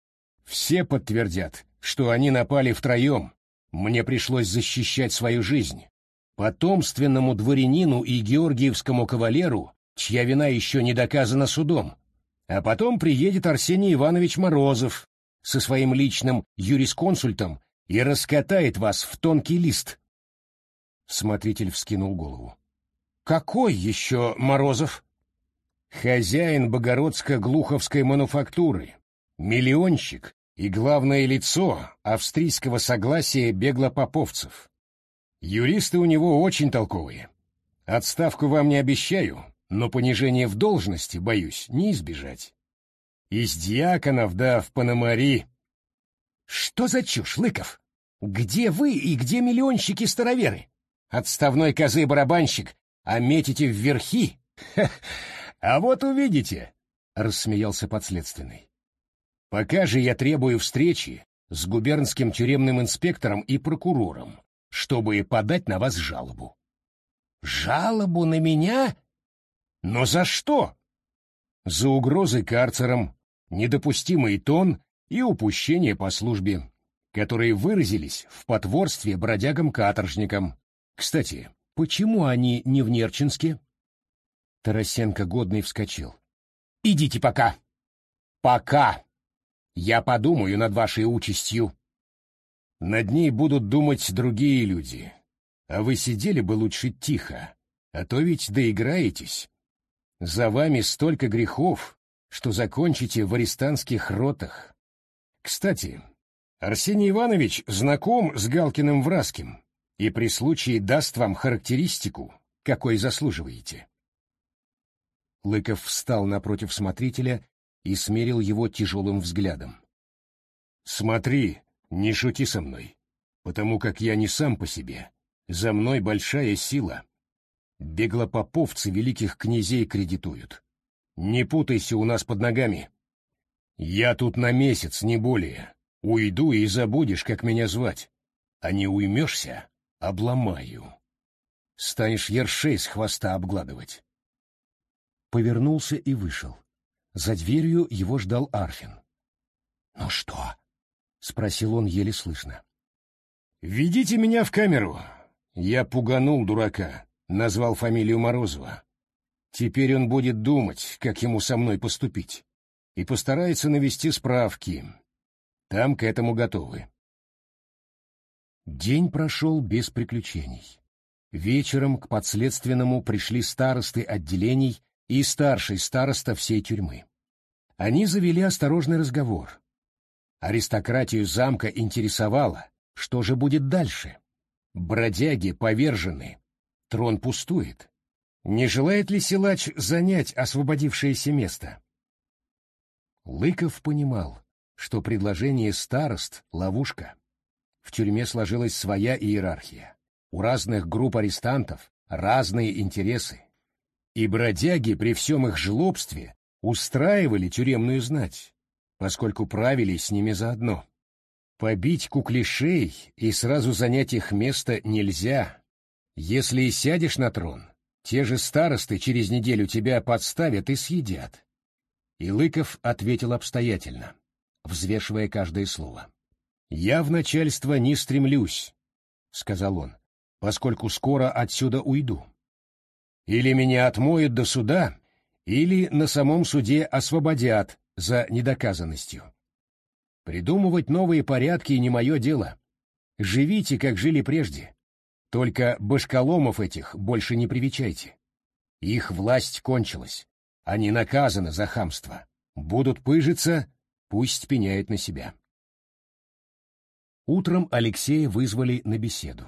Все подтвердят, что они напали втроем. Мне пришлось защищать свою жизнь. Потомственному дворянину и георгиевскому кавалеру, чья вина еще не доказана судом. А потом приедет Арсений Иванович Морозов со своим личным юрисконсультом и раскатает вас в тонкий лист. Смотритель вскинул голову. «Какой еще Морозов?» «Хозяин Богородско-Глуховской мануфактуры, миллионщик и главное лицо австрийского согласия беглопоповцев. Юристы у него очень толковые. Отставку вам не обещаю, но понижение в должности, боюсь, не избежать. Из дьяконов да в Пономари...» «Что за чушь, Лыков? Где вы и где миллионщики-староверы?» Отставной козы-барабанщик, а метите в верхи? А вот увидите, — рассмеялся подследственный. Пока же я требую встречи с губернским тюремным инспектором и прокурором, чтобы подать на вас жалобу. Жалобу на меня? Но за что? За угрозы карцером, недопустимый тон и упущение по службе, которые выразились в потворстве бродягам-каторжникам, кстати, почему они не в Нерчинске? Тарасенко годный вскочил. Идите пока. Пока. Я подумаю над вашей участью. Над ней будут думать другие люди. А вы сидели бы лучше тихо, а то ведь доиграетесь. За вами столько грехов, что закончите в арестантских ротах. Кстати, Арсений Иванович знаком с Галкиным Враским и при случае даст вам характеристику, какой заслуживаете. Лыков встал напротив смотрителя и смерил его тяжелым взглядом. «Смотри, не шути со мной, потому как я не сам по себе. За мной большая сила. Беглопоповцы великих князей кредитуют. Не путайся у нас под ногами. Я тут на месяц, не более. Уйду и забудешь, как меня звать. А не уймешься, обломаю. Станешь ершей с хвоста обгладывать. Повернулся и вышел. За дверью его ждал Арфин. — Ну что? — спросил он еле слышно. — Ведите меня в камеру. Я пуганул дурака, назвал фамилию Морозова. Теперь он будет думать, как ему со мной поступить, и постарается навести справки. Там к этому готовы. День прошел без приключений. Вечером к подследственному пришли старосты отделений и старший староста всей тюрьмы. Они завели осторожный разговор. Аристократию замка интересовало, что же будет дальше. Бродяги повержены, трон пустует. Не желает ли силач занять освободившееся место? Лыков понимал, что предложение старост — ловушка. В тюрьме сложилась своя иерархия. У разных групп арестантов разные интересы. И бродяги при всем их жлобстве устраивали тюремную знать, поскольку правили с ними заодно. Побить куклишей и сразу занять их место нельзя. Если и сядешь на трон, те же старосты через неделю тебя подставят и съедят. И Лыков ответил обстоятельно, взвешивая каждое слово. «Я в начальство не стремлюсь», — сказал он, — «поскольку скоро отсюда уйду. Или меня отмоют до суда, или на самом суде освободят за недоказанностью. Придумывать новые порядки не мое дело. Живите, как жили прежде. Только башколомов этих больше не привечайте. Их власть кончилась. Они наказаны за хамство. Будут пыжиться, пусть пеняют на себя. Утром Алексея вызвали на беседу.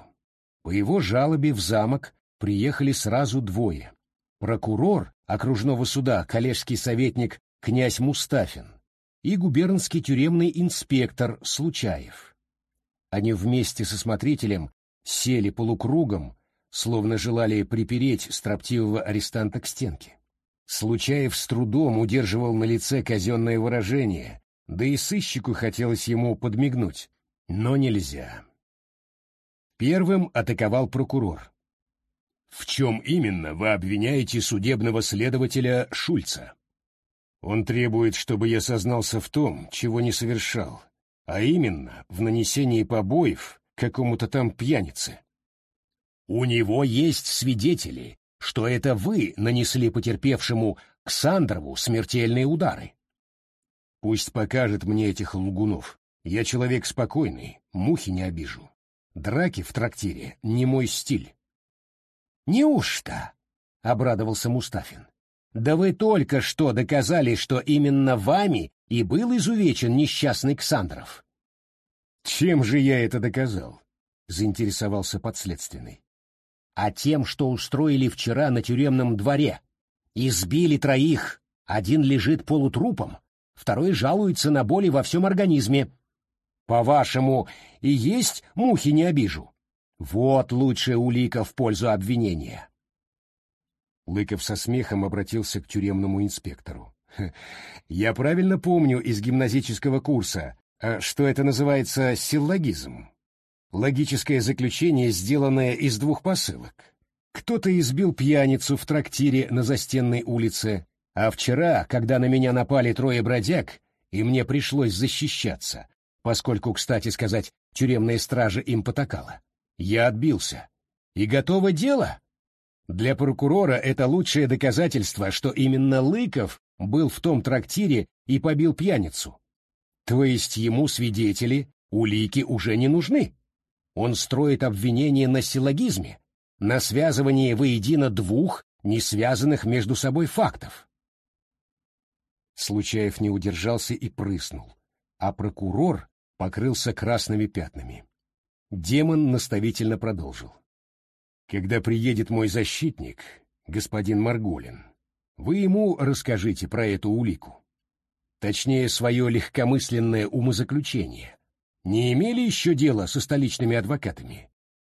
По его жалобе в замок приехали сразу двое. Прокурор окружного суда, коллежский советник князь Мустафин и губернский тюремный инспектор Случаев. Они вместе со смотрителем сели полукругом, словно желали припереть строптивого арестанта к стенке. Случаев с трудом удерживал на лице казенное выражение, да и сыщику хотелось ему подмигнуть, но нельзя. Первым атаковал прокурор. «В чем именно вы обвиняете судебного следователя Шульца?» «Он требует, чтобы я сознался в том, чего не совершал, а именно в нанесении побоев какому-то там пьянице». «У него есть свидетели, что это вы нанесли потерпевшему Ксандрову смертельные удары». «Пусть покажет мне этих лгунов. Я человек спокойный, мухи не обижу. Драки в трактире — не мой стиль. «Неужто?» — обрадовался Мустафин. «Да вы только что доказали, что именно вами и был изувечен несчастный Ксандров». «Чем же я это доказал?» — заинтересовался подследственный. «А тем, что устроили вчера на тюремном дворе. Избили троих, один лежит полутрупом, второй жалуется на боли во всем организме. По-вашему, и есть мухи не обижу? Вот лучшая улика в пользу обвинения. Лыков со смехом обратился к тюремному инспектору. «Я правильно помню из гимназического курса, а что это называется силлогизм. Логическое заключение, сделанное из двух посылок. Кто-то избил пьяницу в трактире на застенной улице, а вчера, когда на меня напали трое бродяг, и мне пришлось защищаться, поскольку, кстати сказать, тюремная стража им потакала. Я отбился. И готово дело. Для прокурора это лучшее доказательство, что именно Лыков был в том трактире и побил пьяницу. То есть ему свидетели, улики уже не нужны. Он строит обвинение на силлогизме, на связывании воедино двух, не связанных между собой фактов. Случаев не удержался и прыснул, а прокурор покрылся красными пятнами. Демон наставительно продолжил. «Когда приедет мой защитник, господин Маргулин, вы ему расскажите про эту улику. Точнее, свое легкомысленное умозаключение. Не имели еще дела со столичными адвокатами?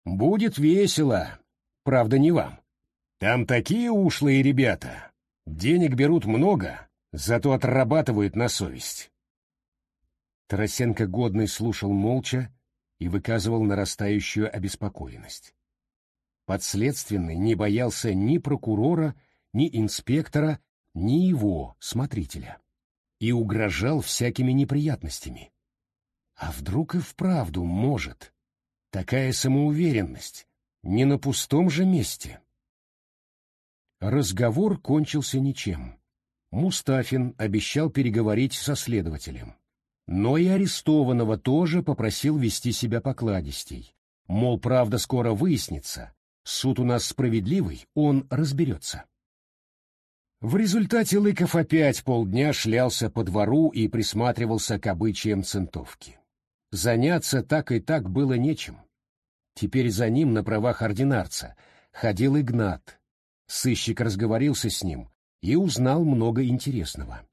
Будет весело, правда, не вам. Там такие ушлые ребята. Денег берут много, зато отрабатывают на совесть. Тарасенко годный слушал молча и выказывал нарастающую обеспокоенность. Подследственный не боялся ни прокурора, ни инспектора, ни его, смотрителя, и угрожал всякими неприятностями. А вдруг и вправду может? Такая самоуверенность, не на пустом же месте. Разговор кончился ничем. Мустафин обещал переговорить со следователем. Но и арестованного тоже попросил вести себя покладистей. Мол, правда скоро выяснится, суд у нас справедливый, он разберется. В результате Лыков опять полдня шлялся по двору и присматривался к обычаям центовки. Заняться так и так было нечем. Теперь за ним на правах ординарца ходил Игнат. Сыщик разговорился с ним и узнал много интересного.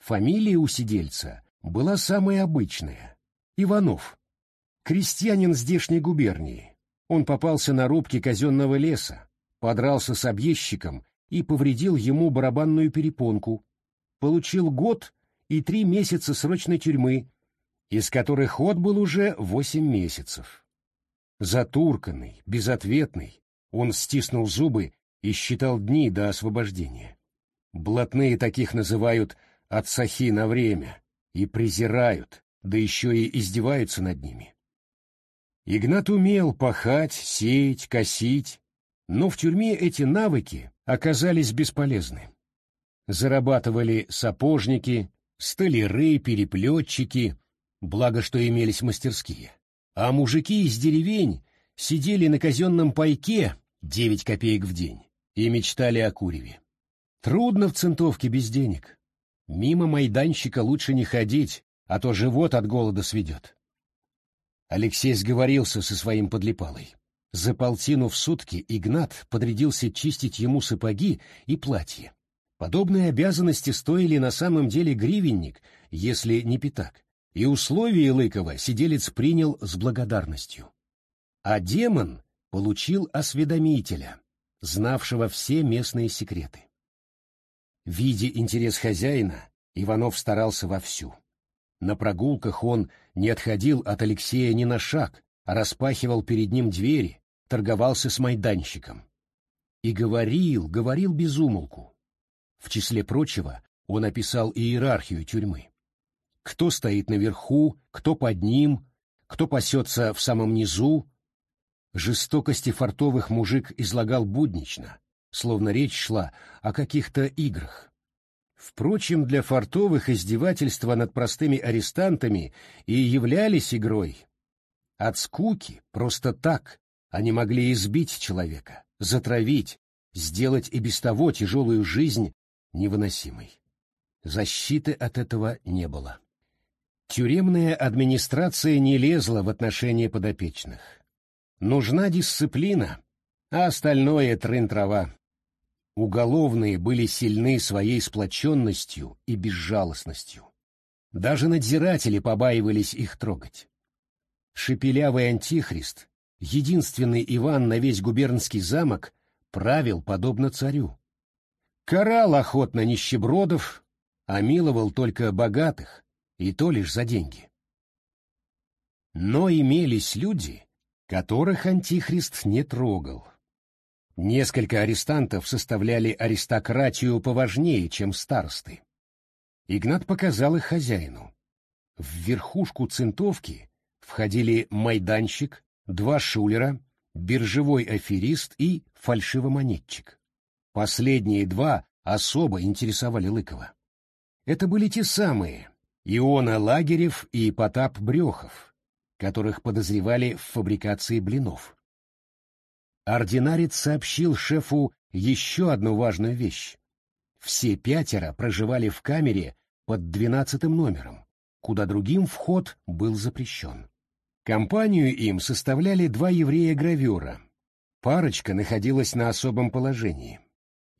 Фамилия у сидельца была самая обычная — Иванов. Крестьянин здешней губернии. Он попался на рубке казенного леса, подрался с объездчиком и повредил ему барабанную перепонку. Получил год и три месяца срочной тюрьмы, из которых отбыл уже восемь месяцев. Затурканный, безответный, он стиснул зубы и считал дни до освобождения. Блатные таких называют «отсахи на время», и презирают, да еще и издеваются над ними. Игнат умел пахать, сеять, косить, но в тюрьме эти навыки оказались бесполезны. Зарабатывали сапожники, столяры, переплетчики, благо что имелись мастерские. А мужики из деревень сидели на казенном пайке 9 копеек в день и мечтали о куреве. Трудно в центовке без денег. Мимо майданщика лучше не ходить, а то живот от голода сведет. Алексей сговорился со своим подлипалой. За полтину в сутки Игнат подрядился чистить ему сапоги и платье. Подобные обязанности стоили на самом деле гривенник, если не пятак, и условия Лыкова сиделец принял с благодарностью. А демон получил осведомителя, знавшего все местные секреты. Видя интерес хозяина, Иванов старался вовсю. На прогулках он не отходил от Алексея ни на шаг, а распахивал перед ним двери, торговался с майданщиком. И говорил, говорил без умолку. В числе прочего он описал иерархию тюрьмы. Кто стоит наверху, кто под ним, кто пасется в самом низу. Жестокости фартовых мужик излагал буднично, словно речь шла о каких-то играх. Впрочем, для фартовых издевательства над простыми арестантами и являлись игрой. От скуки, просто так, они могли избить человека, затравить, сделать и без того тяжелую жизнь невыносимой. Защиты от этого не было. Тюремная администрация не лезла в отношения подопечных. Нужна дисциплина, а остальное — трын-трава. Уголовные были сильны своей сплоченностью и безжалостностью. Даже надзиратели побаивались их трогать. Шепелявый антихрист, единственный Иван на весь губернский замок, правил подобно царю. Карал охотно нищебродов, а миловал только богатых, и то лишь за деньги. Но имелись люди, которых антихрист не трогал. Несколько арестантов составляли аристократию поважнее, чем старосты. Игнат показал их хозяину. В верхушку центовки входили майданщик, два шулера, биржевой аферист и фальшивомонетчик. Последние два особо интересовали Лыкова. Это были те самые Иона Лагерев и Потап Брехов, которых подозревали в фабрикации блинов. Ординарец сообщил шефу еще одну важную вещь. Все пятеро проживали в камере под двенадцатым номером, куда другим вход был запрещен. Компанию им составляли два еврея-гравера. Парочка находилась на особом положении.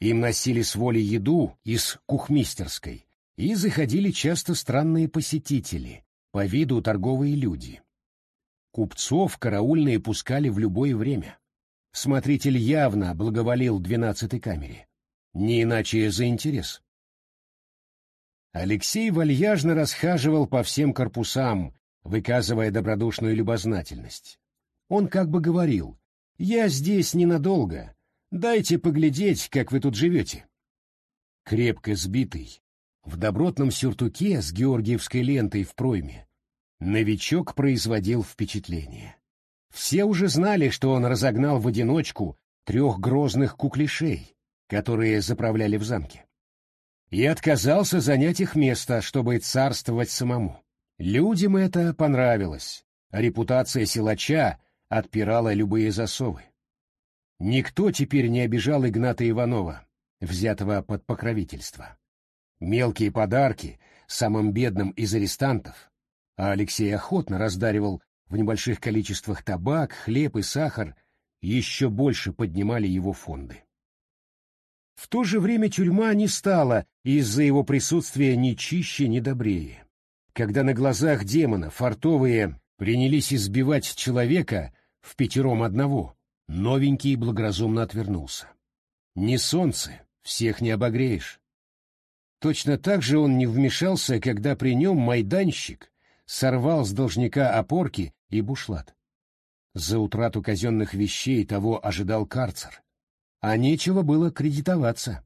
Им носили с воли еду из кухмистерской, и заходили часто странные посетители, по виду торговые люди. Купцов караульные пускали в любое время. Смотритель явно благоволил двенадцатой камере. Не иначе за интерес. Алексей вальяжно расхаживал по всем корпусам, выказывая добродушную любознательность. Он как бы говорил, «Я здесь ненадолго. Дайте поглядеть, как вы тут живете». Крепко сбитый, в добротном сюртуке с георгиевской лентой в пройме, новичок производил впечатление. Все уже знали, что он разогнал в одиночку трех грозных куклишей, которые заправляли в замке. И отказался занять их место, чтобы царствовать самому. Людям это понравилось, репутация силача отпирала любые засовы. Никто теперь не обижал Игната Иванова, взятого под покровительство. Мелкие подарки самым бедным из арестантов, а Алексей охотно раздаривал в небольших количествах табак, хлеб и сахар еще больше поднимали его фонды. В то же время тюрьма не стала из-за его присутствия ни чище, ни добрее. Когда на глазах демона фартовые принялись избивать человека в пятером одного, новенький благоразумно отвернулся. Не солнце, всех не обогреешь. Точно так же он не вмешался, когда при нем майданщик сорвал с должника опорки и бушлат. За утрату казенных вещей того ожидал карцер, а нечего было кредитоваться.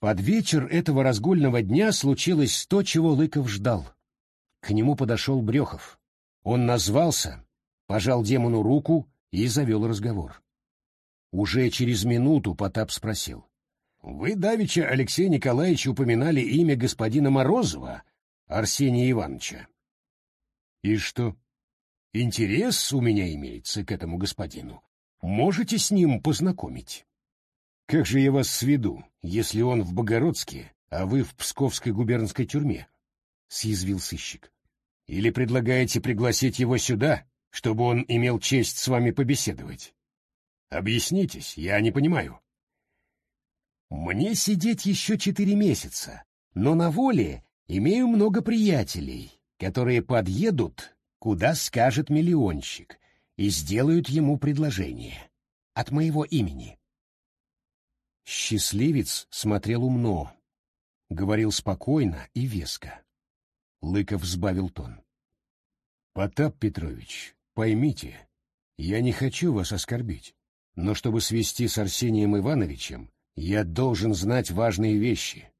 Под вечер этого разгульного дня случилось то, чего Лыков ждал. К нему подошел Брехов. Он назвался, пожал демону руку и завел разговор. Уже через минуту Потап спросил. — Вы, давеча, Алексей Николаевич, упоминали имя господина Морозова, Арсения Ивановича. — И что? Интерес у меня имеется к этому господину. Можете с ним познакомить? Как же я вас сведу, если он в Богородске, а вы в Псковской губернской тюрьме? — съязвил сыщик. — Или предлагаете пригласить его сюда, чтобы он имел честь с вами побеседовать? Объяснитесь, я не понимаю. Мне сидеть еще четыре месяца, но на воле имею много приятелей, которые подъедут, куда скажет миллионщик, и сделают ему предложение. От моего имени. Счастливец смотрел умно, говорил спокойно и веско. Лыков сбавил тон. «Потап Петрович, поймите, я не хочу вас оскорбить, но чтобы свести с Арсением Ивановичем, я должен знать важные вещи.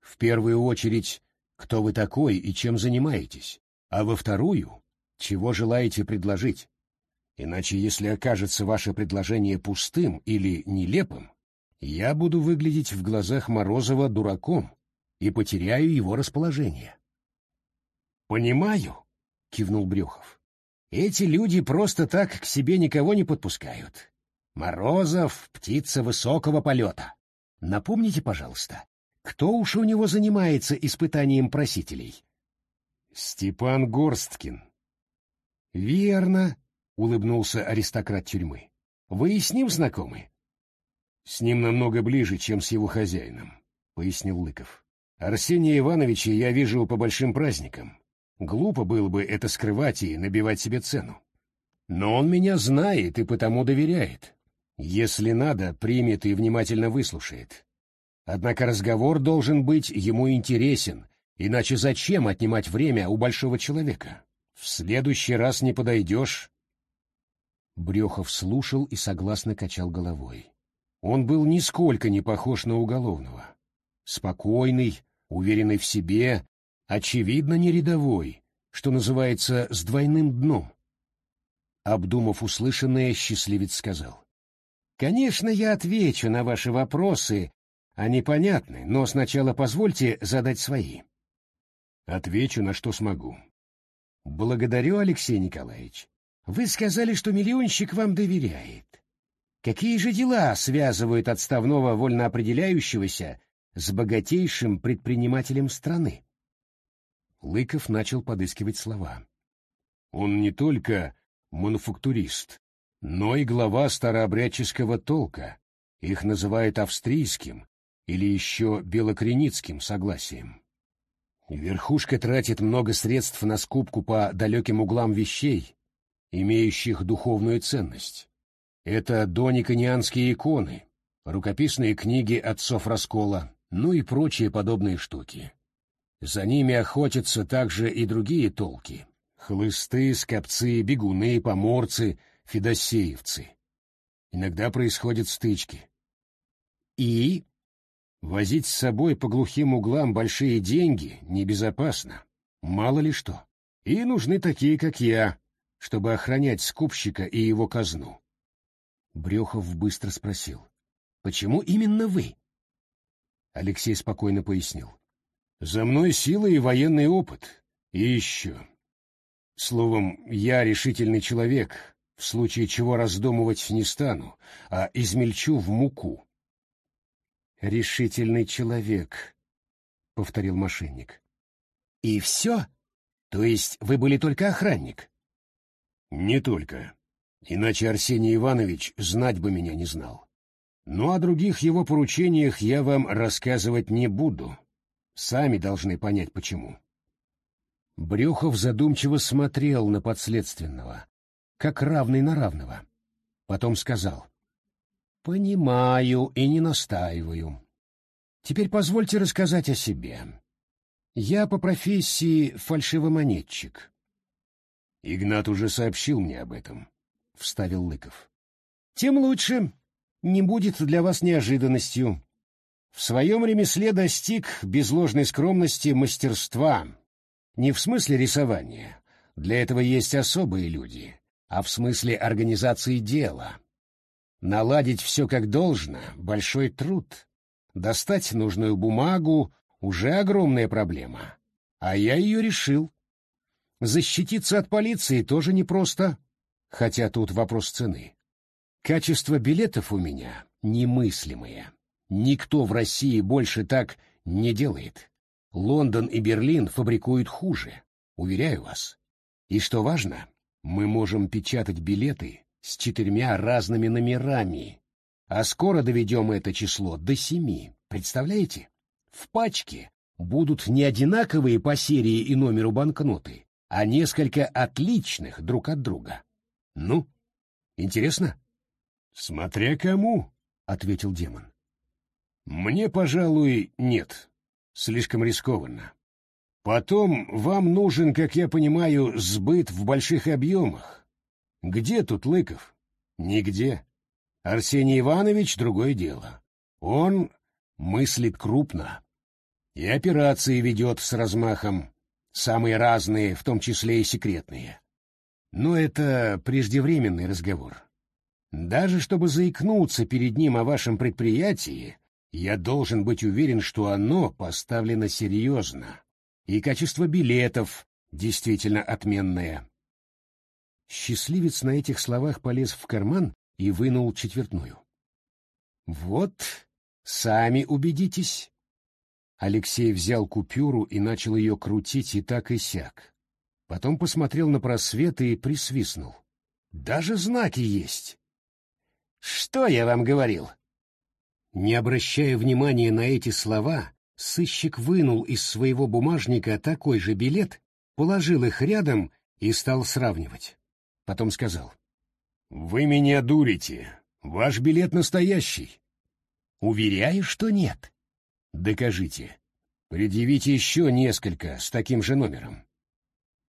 В первую очередь, кто вы такой и чем занимаетесь, а во вторую, чего желаете предложить. Иначе, если окажется ваше предложение пустым или нелепым, я буду выглядеть в глазах Морозова дураком и потеряю его расположение. «Понимаю», — кивнул Брюхов. «Эти люди просто так к себе никого не подпускают. Морозов — птица высокого полета. Напомните, пожалуйста, кто уж у него занимается испытанием просителей?» «Степан Горсткин». «Верно», — улыбнулся аристократ тюрьмы. «Вы с ним знакомы?» С ним намного ближе, чем с его хозяином, — пояснил Лыков. Арсения Ивановича я вижу по большим праздникам. Глупо было бы это скрывать и набивать себе цену. Но он меня знает и потому доверяет. Если надо, примет и внимательно выслушает. Однако разговор должен быть ему интересен, иначе зачем отнимать время у большого человека? В следующий раз не подойдешь. Брехов слушал и согласно качал головой. Он был нисколько не похож на уголовного. Спокойный, уверенный в себе, очевидно, не рядовой, что называется, с двойным дном. Обдумав услышанное, счастливец сказал. «Конечно, я отвечу на ваши вопросы, они понятны, но сначала позвольте задать свои». «Отвечу, на что смогу». «Благодарю, Алексей Николаевич. Вы сказали, что миллионщик вам доверяет. Какие же дела связывают отставного вольноопределяющегося с богатейшим предпринимателем страны? Лыков начал подыскивать слова. Он не только мануфактурист, но и глава старообрядческого толка. Их называют австрийским или еще белокреницким согласием. Верхушка тратит много средств на скупку по далеким углам вещей, имеющих духовную ценность. Это дониконианские иконы, рукописные книги отцов раскола, ну и прочие подобные штуки. За ними охотятся также и другие толки — хлысты, скопцы, бегуны, поморцы, федосеевцы. Иногда происходят стычки. И возить с собой по глухим углам большие деньги небезопасно, мало ли что. И нужны такие, как я, чтобы охранять скупщика и его казну. Брехов быстро спросил. «Почему именно вы?» Алексей спокойно пояснил. «За мной сила и военный опыт. И еще. Словом, я решительный человек, в случае чего раздумывать не стану, а измельчу в муку». «Решительный человек», — повторил мошенник. «И все? То есть вы были только охранник?» «Не только», Иначе Арсений Иванович знать бы меня не знал. Ну, о других его поручениях я вам рассказывать не буду. Сами должны понять, почему. Брюхов задумчиво смотрел на подследственного, как равный на равного. Потом сказал. «Понимаю и не настаиваю. Теперь позвольте рассказать о себе. Я по профессии фальшивомонетчик». Игнат уже сообщил мне об этом. — вставил Лыков. «Тем лучше. Не будет для вас неожиданностью. В своем ремесле достиг без ложной скромности мастерства. Не в смысле рисования. Для этого есть особые люди, а в смысле организации дела. Наладить все как должно — большой труд. Достать нужную бумагу — уже огромная проблема. А я ее решил. Защититься от полиции тоже непросто хотя тут вопрос цены. Качество билетов у меня немыслимое. Никто в России больше так не делает. Лондон и Берлин фабрикуют хуже, уверяю вас. И что важно, мы можем печатать билеты с четырьмя разными номерами, а скоро доведем это число до семи, представляете? В пачке будут не одинаковые по серии и номеру банкноты, а несколько отличных друг от друга. Ну, интересно? Смотря кому, ответил демон. Мне, пожалуй, нет. Слишком рискованно. Потом вам нужен, как я понимаю, сбыт в больших объемах. Где тут Лыков? Нигде. Арсений Иванович — другое дело. Он мыслит крупно. И операции ведет с размахом, самые разные, в том числе и секретные. Но это преждевременный разговор. Даже чтобы заикнуться перед ним о вашем предприятии, я должен быть уверен, что оно поставлено серьезно, и качество билетов действительно отменное. Счастливец на этих словах полез в карман и вынул четвертную. «Вот, сами убедитесь». Алексей взял купюру и начал ее крутить и так и сяк. Потом посмотрел на просвет и присвистнул. «Даже знаки есть!» «Что я вам говорил?» Не обращая внимания на эти слова, сыщик вынул из своего бумажника такой же билет, положил их рядом и стал сравнивать. Потом сказал. «Вы меня дурите. Ваш билет настоящий». «Уверяю, что нет». «Докажите. Предъявите еще несколько с таким же номером».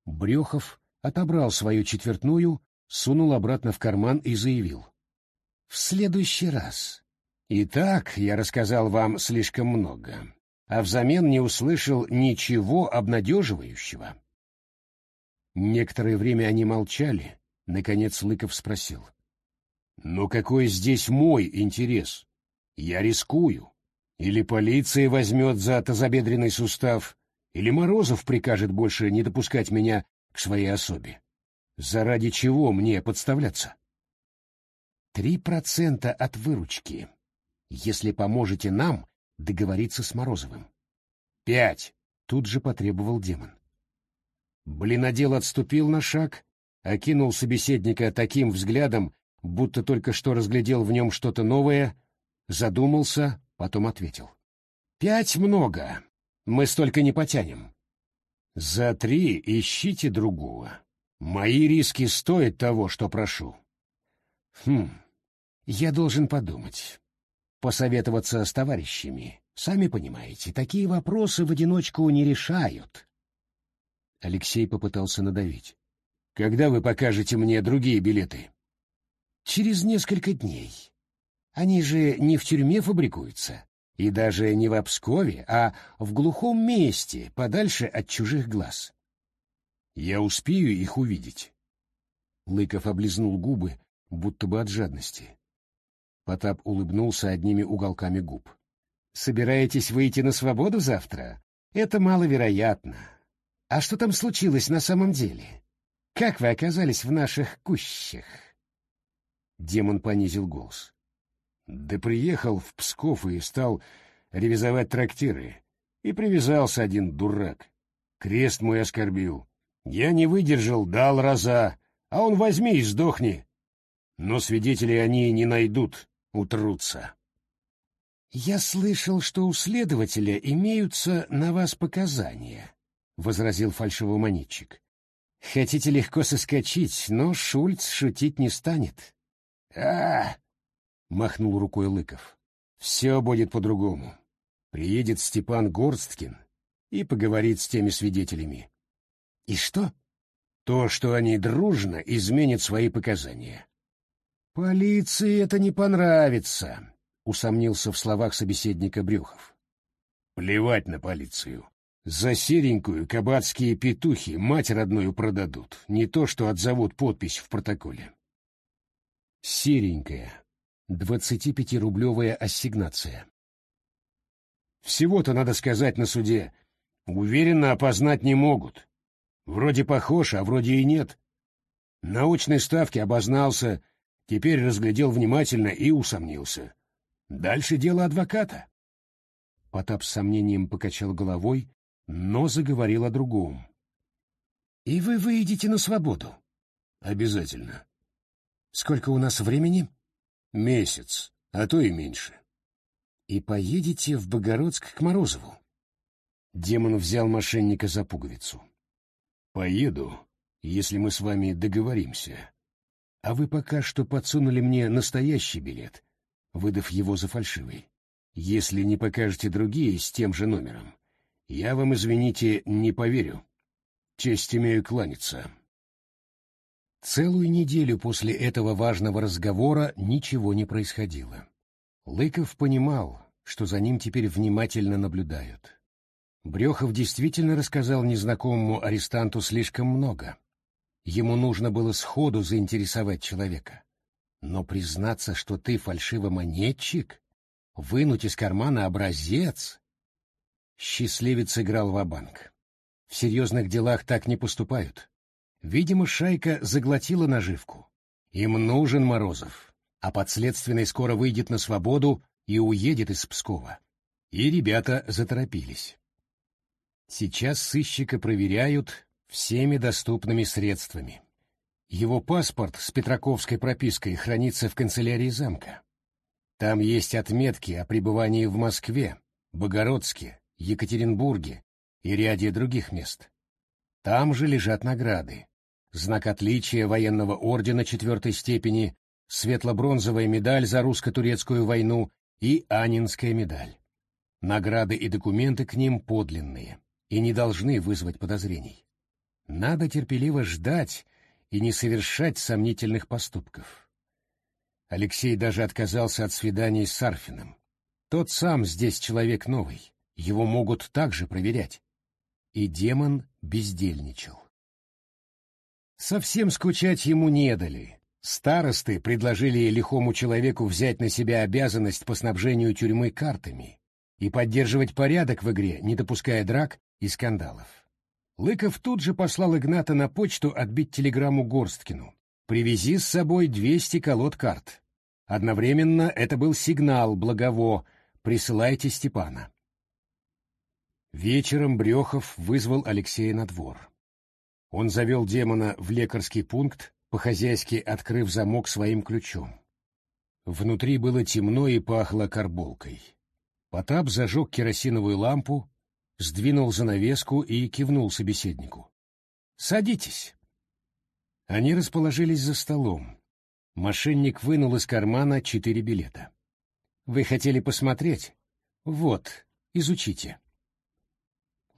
Брюхов отобрал свою четвертную, сунул обратно в карман и заявил. «В следующий раз Итак, я рассказал вам слишком много, а взамен не услышал ничего обнадеживающего. Некоторое время они молчали. Наконец Лыков спросил. «Но какой здесь мой интерес? Я рискую. Или полиция возьмет за тазобедренный сустав, или Морозов прикажет больше не допускать меня к своей особе. Заради чего мне подставляться?» «Три процента от выручки», если поможете нам договориться с Морозовым. Пять! Тут же потребовал демон. Блинодел отступил на шаг, окинул собеседника таким взглядом, будто только что разглядел в нем что-то новое, задумался, потом ответил. «Пять много. Мы столько не потянем. За три ищите другого. Мои риски стоят того, что прошу». «Хм, я должен подумать посоветоваться с товарищами. Сами понимаете, такие вопросы в одиночку не решают. Алексей попытался надавить. Когда вы покажете мне другие билеты? Через несколько дней. Они же не в тюрьме фабрикуются, и даже не в Обскове, а в глухом месте, подальше от чужих глаз. Я успею их увидеть. Лыков облизнул губы, будто бы от жадности. Потап улыбнулся одними уголками губ. «Собираетесь выйти на свободу завтра? Это маловероятно. А что там случилось на самом деле? Как вы оказались в наших кущах?» Демон понизил голос. «Да приехал в Псков и стал ревизовать трактиры. И привязался один дурак. Крест мой оскорбил. Я не выдержал, дал раза, а он возьми и сдохни. Но свидетелей они не найдут, утрутся. «Я слышал, что у следователя имеются на вас показания», — возразил фальшивомонетчик. «Хотите легко соскочить, но Шульц шутить не станет». «А!» — махнул рукой Лыков. «Все будет по-другому. Приедет Степан Горсткин и поговорит с теми свидетелями». «И что?» «То, что они дружно изменят свои показания. «Полиции это не понравится», — усомнился в словах собеседника Брюхов. «Плевать на полицию. За серенькую кабацкие петухи мать родную продадут, не то что отзовут подпись в протоколе». Серенькая. 25-рублевая ассигнация. Всего-то, надо сказать, на суде. Уверенно опознать не могут. Вроде похож, а вроде и нет. На очной ставке обознался Теперь разглядел внимательно и усомнился. Дальше дело адвоката. Потап с сомнением покачал головой, но заговорил о другом. «И вы выйдете на свободу?» «Обязательно». «Сколько у нас времени?» «Месяц, а то и меньше». «И поедете в Богородск к Морозову?» Демон взял мошенника за пуговицу. «Поеду, если мы с вами договоримся. А вы пока что подсунули мне настоящий билет, выдав его за фальшивый. Если не покажете другие с тем же номером, я вам, извините, не поверю. Честь имею кланяться. Целую неделю после этого важного разговора ничего не происходило. Лыков понимал, что за ним теперь внимательно наблюдают. Брехов действительно рассказал незнакомому арестанту слишком много. Ему нужно было сходу заинтересовать человека. Но признаться, что ты фальшивомонетчик, вынуть из кармана образец... Счастливец играл в банк В серьезных делах так не поступают. Видимо, шайка заглотила наживку. Им нужен Морозов, а подследственный скоро выйдет на свободу и уедет из Пскова. И ребята заторопились. Сейчас сыщика проверяют всеми доступными средствами. Его паспорт с петраковской пропиской хранится в канцелярии замка. Там есть отметки о пребывании в Москве, Богородске, Екатеринбурге и ряде других мест. Там же лежат награды. Знак отличия военного ордена четвертой степени, светло-бронзовая медаль за русско-турецкую войну и Анинская медаль. Награды и документы к ним подлинные и не должны вызвать подозрений. Надо терпеливо ждать и не совершать сомнительных поступков. Алексей даже отказался от свиданий с Сарфиным. Тот сам здесь человек новый, его могут также проверять. И демон бездельничал. Совсем скучать ему не дали. Старосты предложили лихому человеку взять на себя обязанность по снабжению тюрьмы картами и поддерживать порядок в игре, не допуская драк и скандалов. Лыков тут же послал Игната на почту отбить телеграмму Горсткину. «Привези с собой двести колод карт». Одновременно это был сигнал Благово «Присылайте Степана». Вечером Брехов вызвал Алексея на двор. Он завел демона в лекарский пункт, по-хозяйски открыв замок своим ключом. Внутри было темно и пахло карболкой. Потап зажег керосиновую лампу, сдвинул занавеску и кивнул собеседнику. «Садитесь». Они расположились за столом. Мошенник вынул из кармана четыре билета. «Вы хотели посмотреть? Вот, изучите».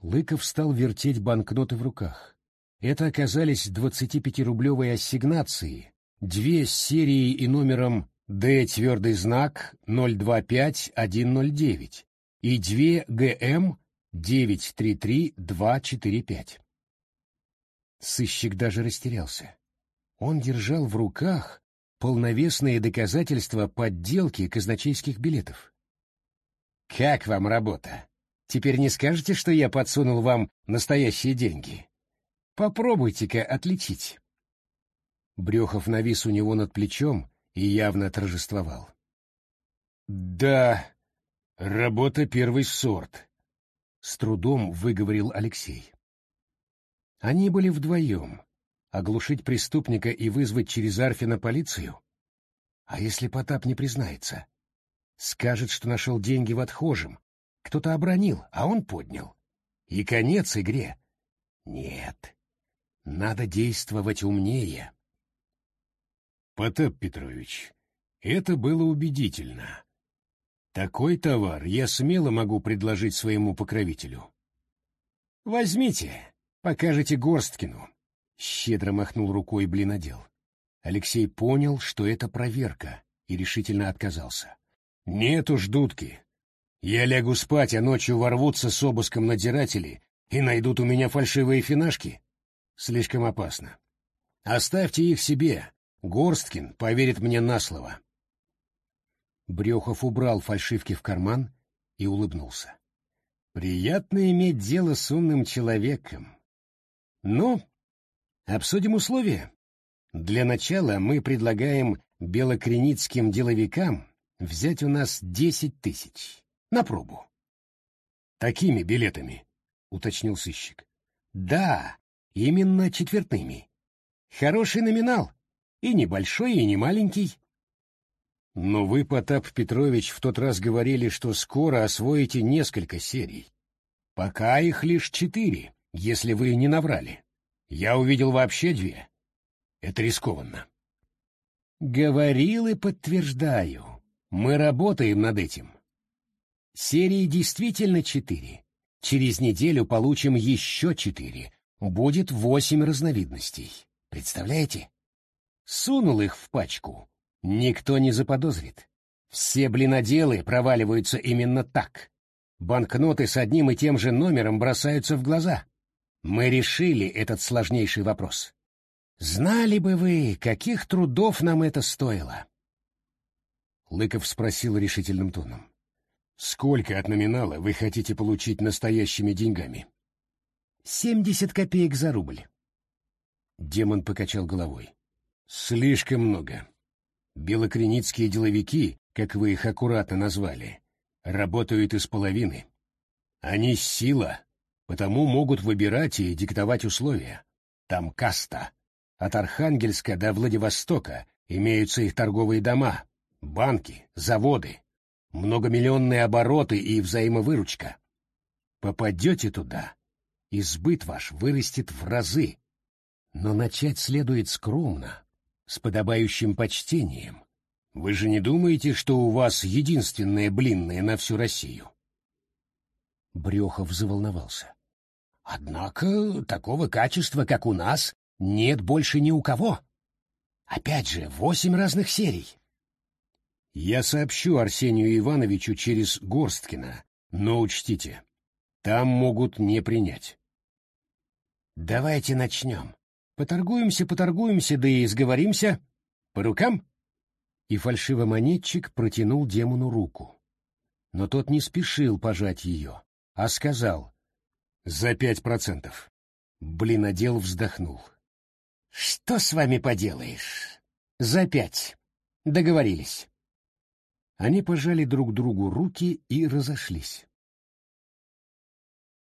Лыков стал вертеть банкноты в руках. Это оказались 25-рублевые ассигнации, две с серией и номером «Д» твердый знак 025109 и две ГМ 933-245. Сыщик даже растерялся. Он держал в руках полновесные доказательства подделки казначейских билетов. «Как вам работа? Теперь не скажете, что я подсунул вам настоящие деньги? Попробуйте-ка отличить». Брехов навис у него над плечом и явно торжествовал. «Да, работа первый сорт», с трудом выговорил Алексей. Они были вдвоем. Оглушить преступника и вызвать через Арфина полицию? А если Потап не признается? Скажет, что нашел деньги в отхожем. Кто-то обронил, а он поднял. И конец игре. Нет, надо действовать умнее. Потап Петрович, это было убедительно. Такой товар я смело могу предложить своему покровителю. Возьмите, покажете Горсткину. Щедро махнул рукой блинодел. Алексей понял, что это проверка, и решительно отказался. Нет уж, дудки. Я лягу спать, а ночью ворвутся с обыском надзиратели и найдут у меня фальшивые финашки. Слишком опасно. Оставьте их себе. Горсткин поверит мне на слово. Брехов убрал фальшивки в карман и улыбнулся. Приятно иметь дело с умным человеком. Ну, обсудим условия. Для начала мы предлагаем белокреницким деловикам взять у нас десять тысяч. На пробу. Такими билетами, уточнил сыщик. Да, именно четвертными. Хороший номинал. И небольшой, и не маленький. Но вы, Потап Петрович, в тот раз говорили, что скоро освоите несколько серий. Пока их лишь четыре, если вы не наврали. Я увидел вообще две. Это рискованно. Говорил и подтверждаю. Мы работаем над этим. Серии действительно четыре. Через неделю получим еще четыре. Будет восемь разновидностей. Представляете? Сунул их в пачку. Никто не заподозрит. Все блиноделы проваливаются именно так. Банкноты с одним и тем же номером бросаются в глаза. Мы решили этот сложнейший вопрос. Знали бы вы, каких трудов нам это стоило. Лыков спросил решительным тоном. Сколько от номинала вы хотите получить настоящими деньгами? Семьдесят копеек за рубль. Демон покачал головой. Слишком много. Белокреницкие деловики, как вы их аккуратно назвали, работают из половины. Они сила, потому могут выбирать и диктовать условия. Там каста. От Архангельска до Владивостока имеются их торговые дома, банки, заводы, многомиллионные обороты и взаимовыручка. Попадете туда, и сбыт ваш вырастет в разы. Но начать следует скромно, с подобающим почтением. Вы же не думаете, что у вас единственное блинное на всю Россию? Брехов заволновался. Однако такого качества, как у нас, нет больше ни у кого. Опять же, восемь разных серий. Я сообщу Арсению Ивановичу через Горсткина, но учтите, там могут не принять. Давайте начнем. Поторгуемся, поторгуемся, да и сговоримся. По рукам? И фальшивомонетчик протянул демону руку. Но тот не спешил пожать ее, а сказал «За пять процентов». Блинодел вздохнул. «Что с вами поделаешь? За пять. Договорились». Они пожали друг другу руки и разошлись.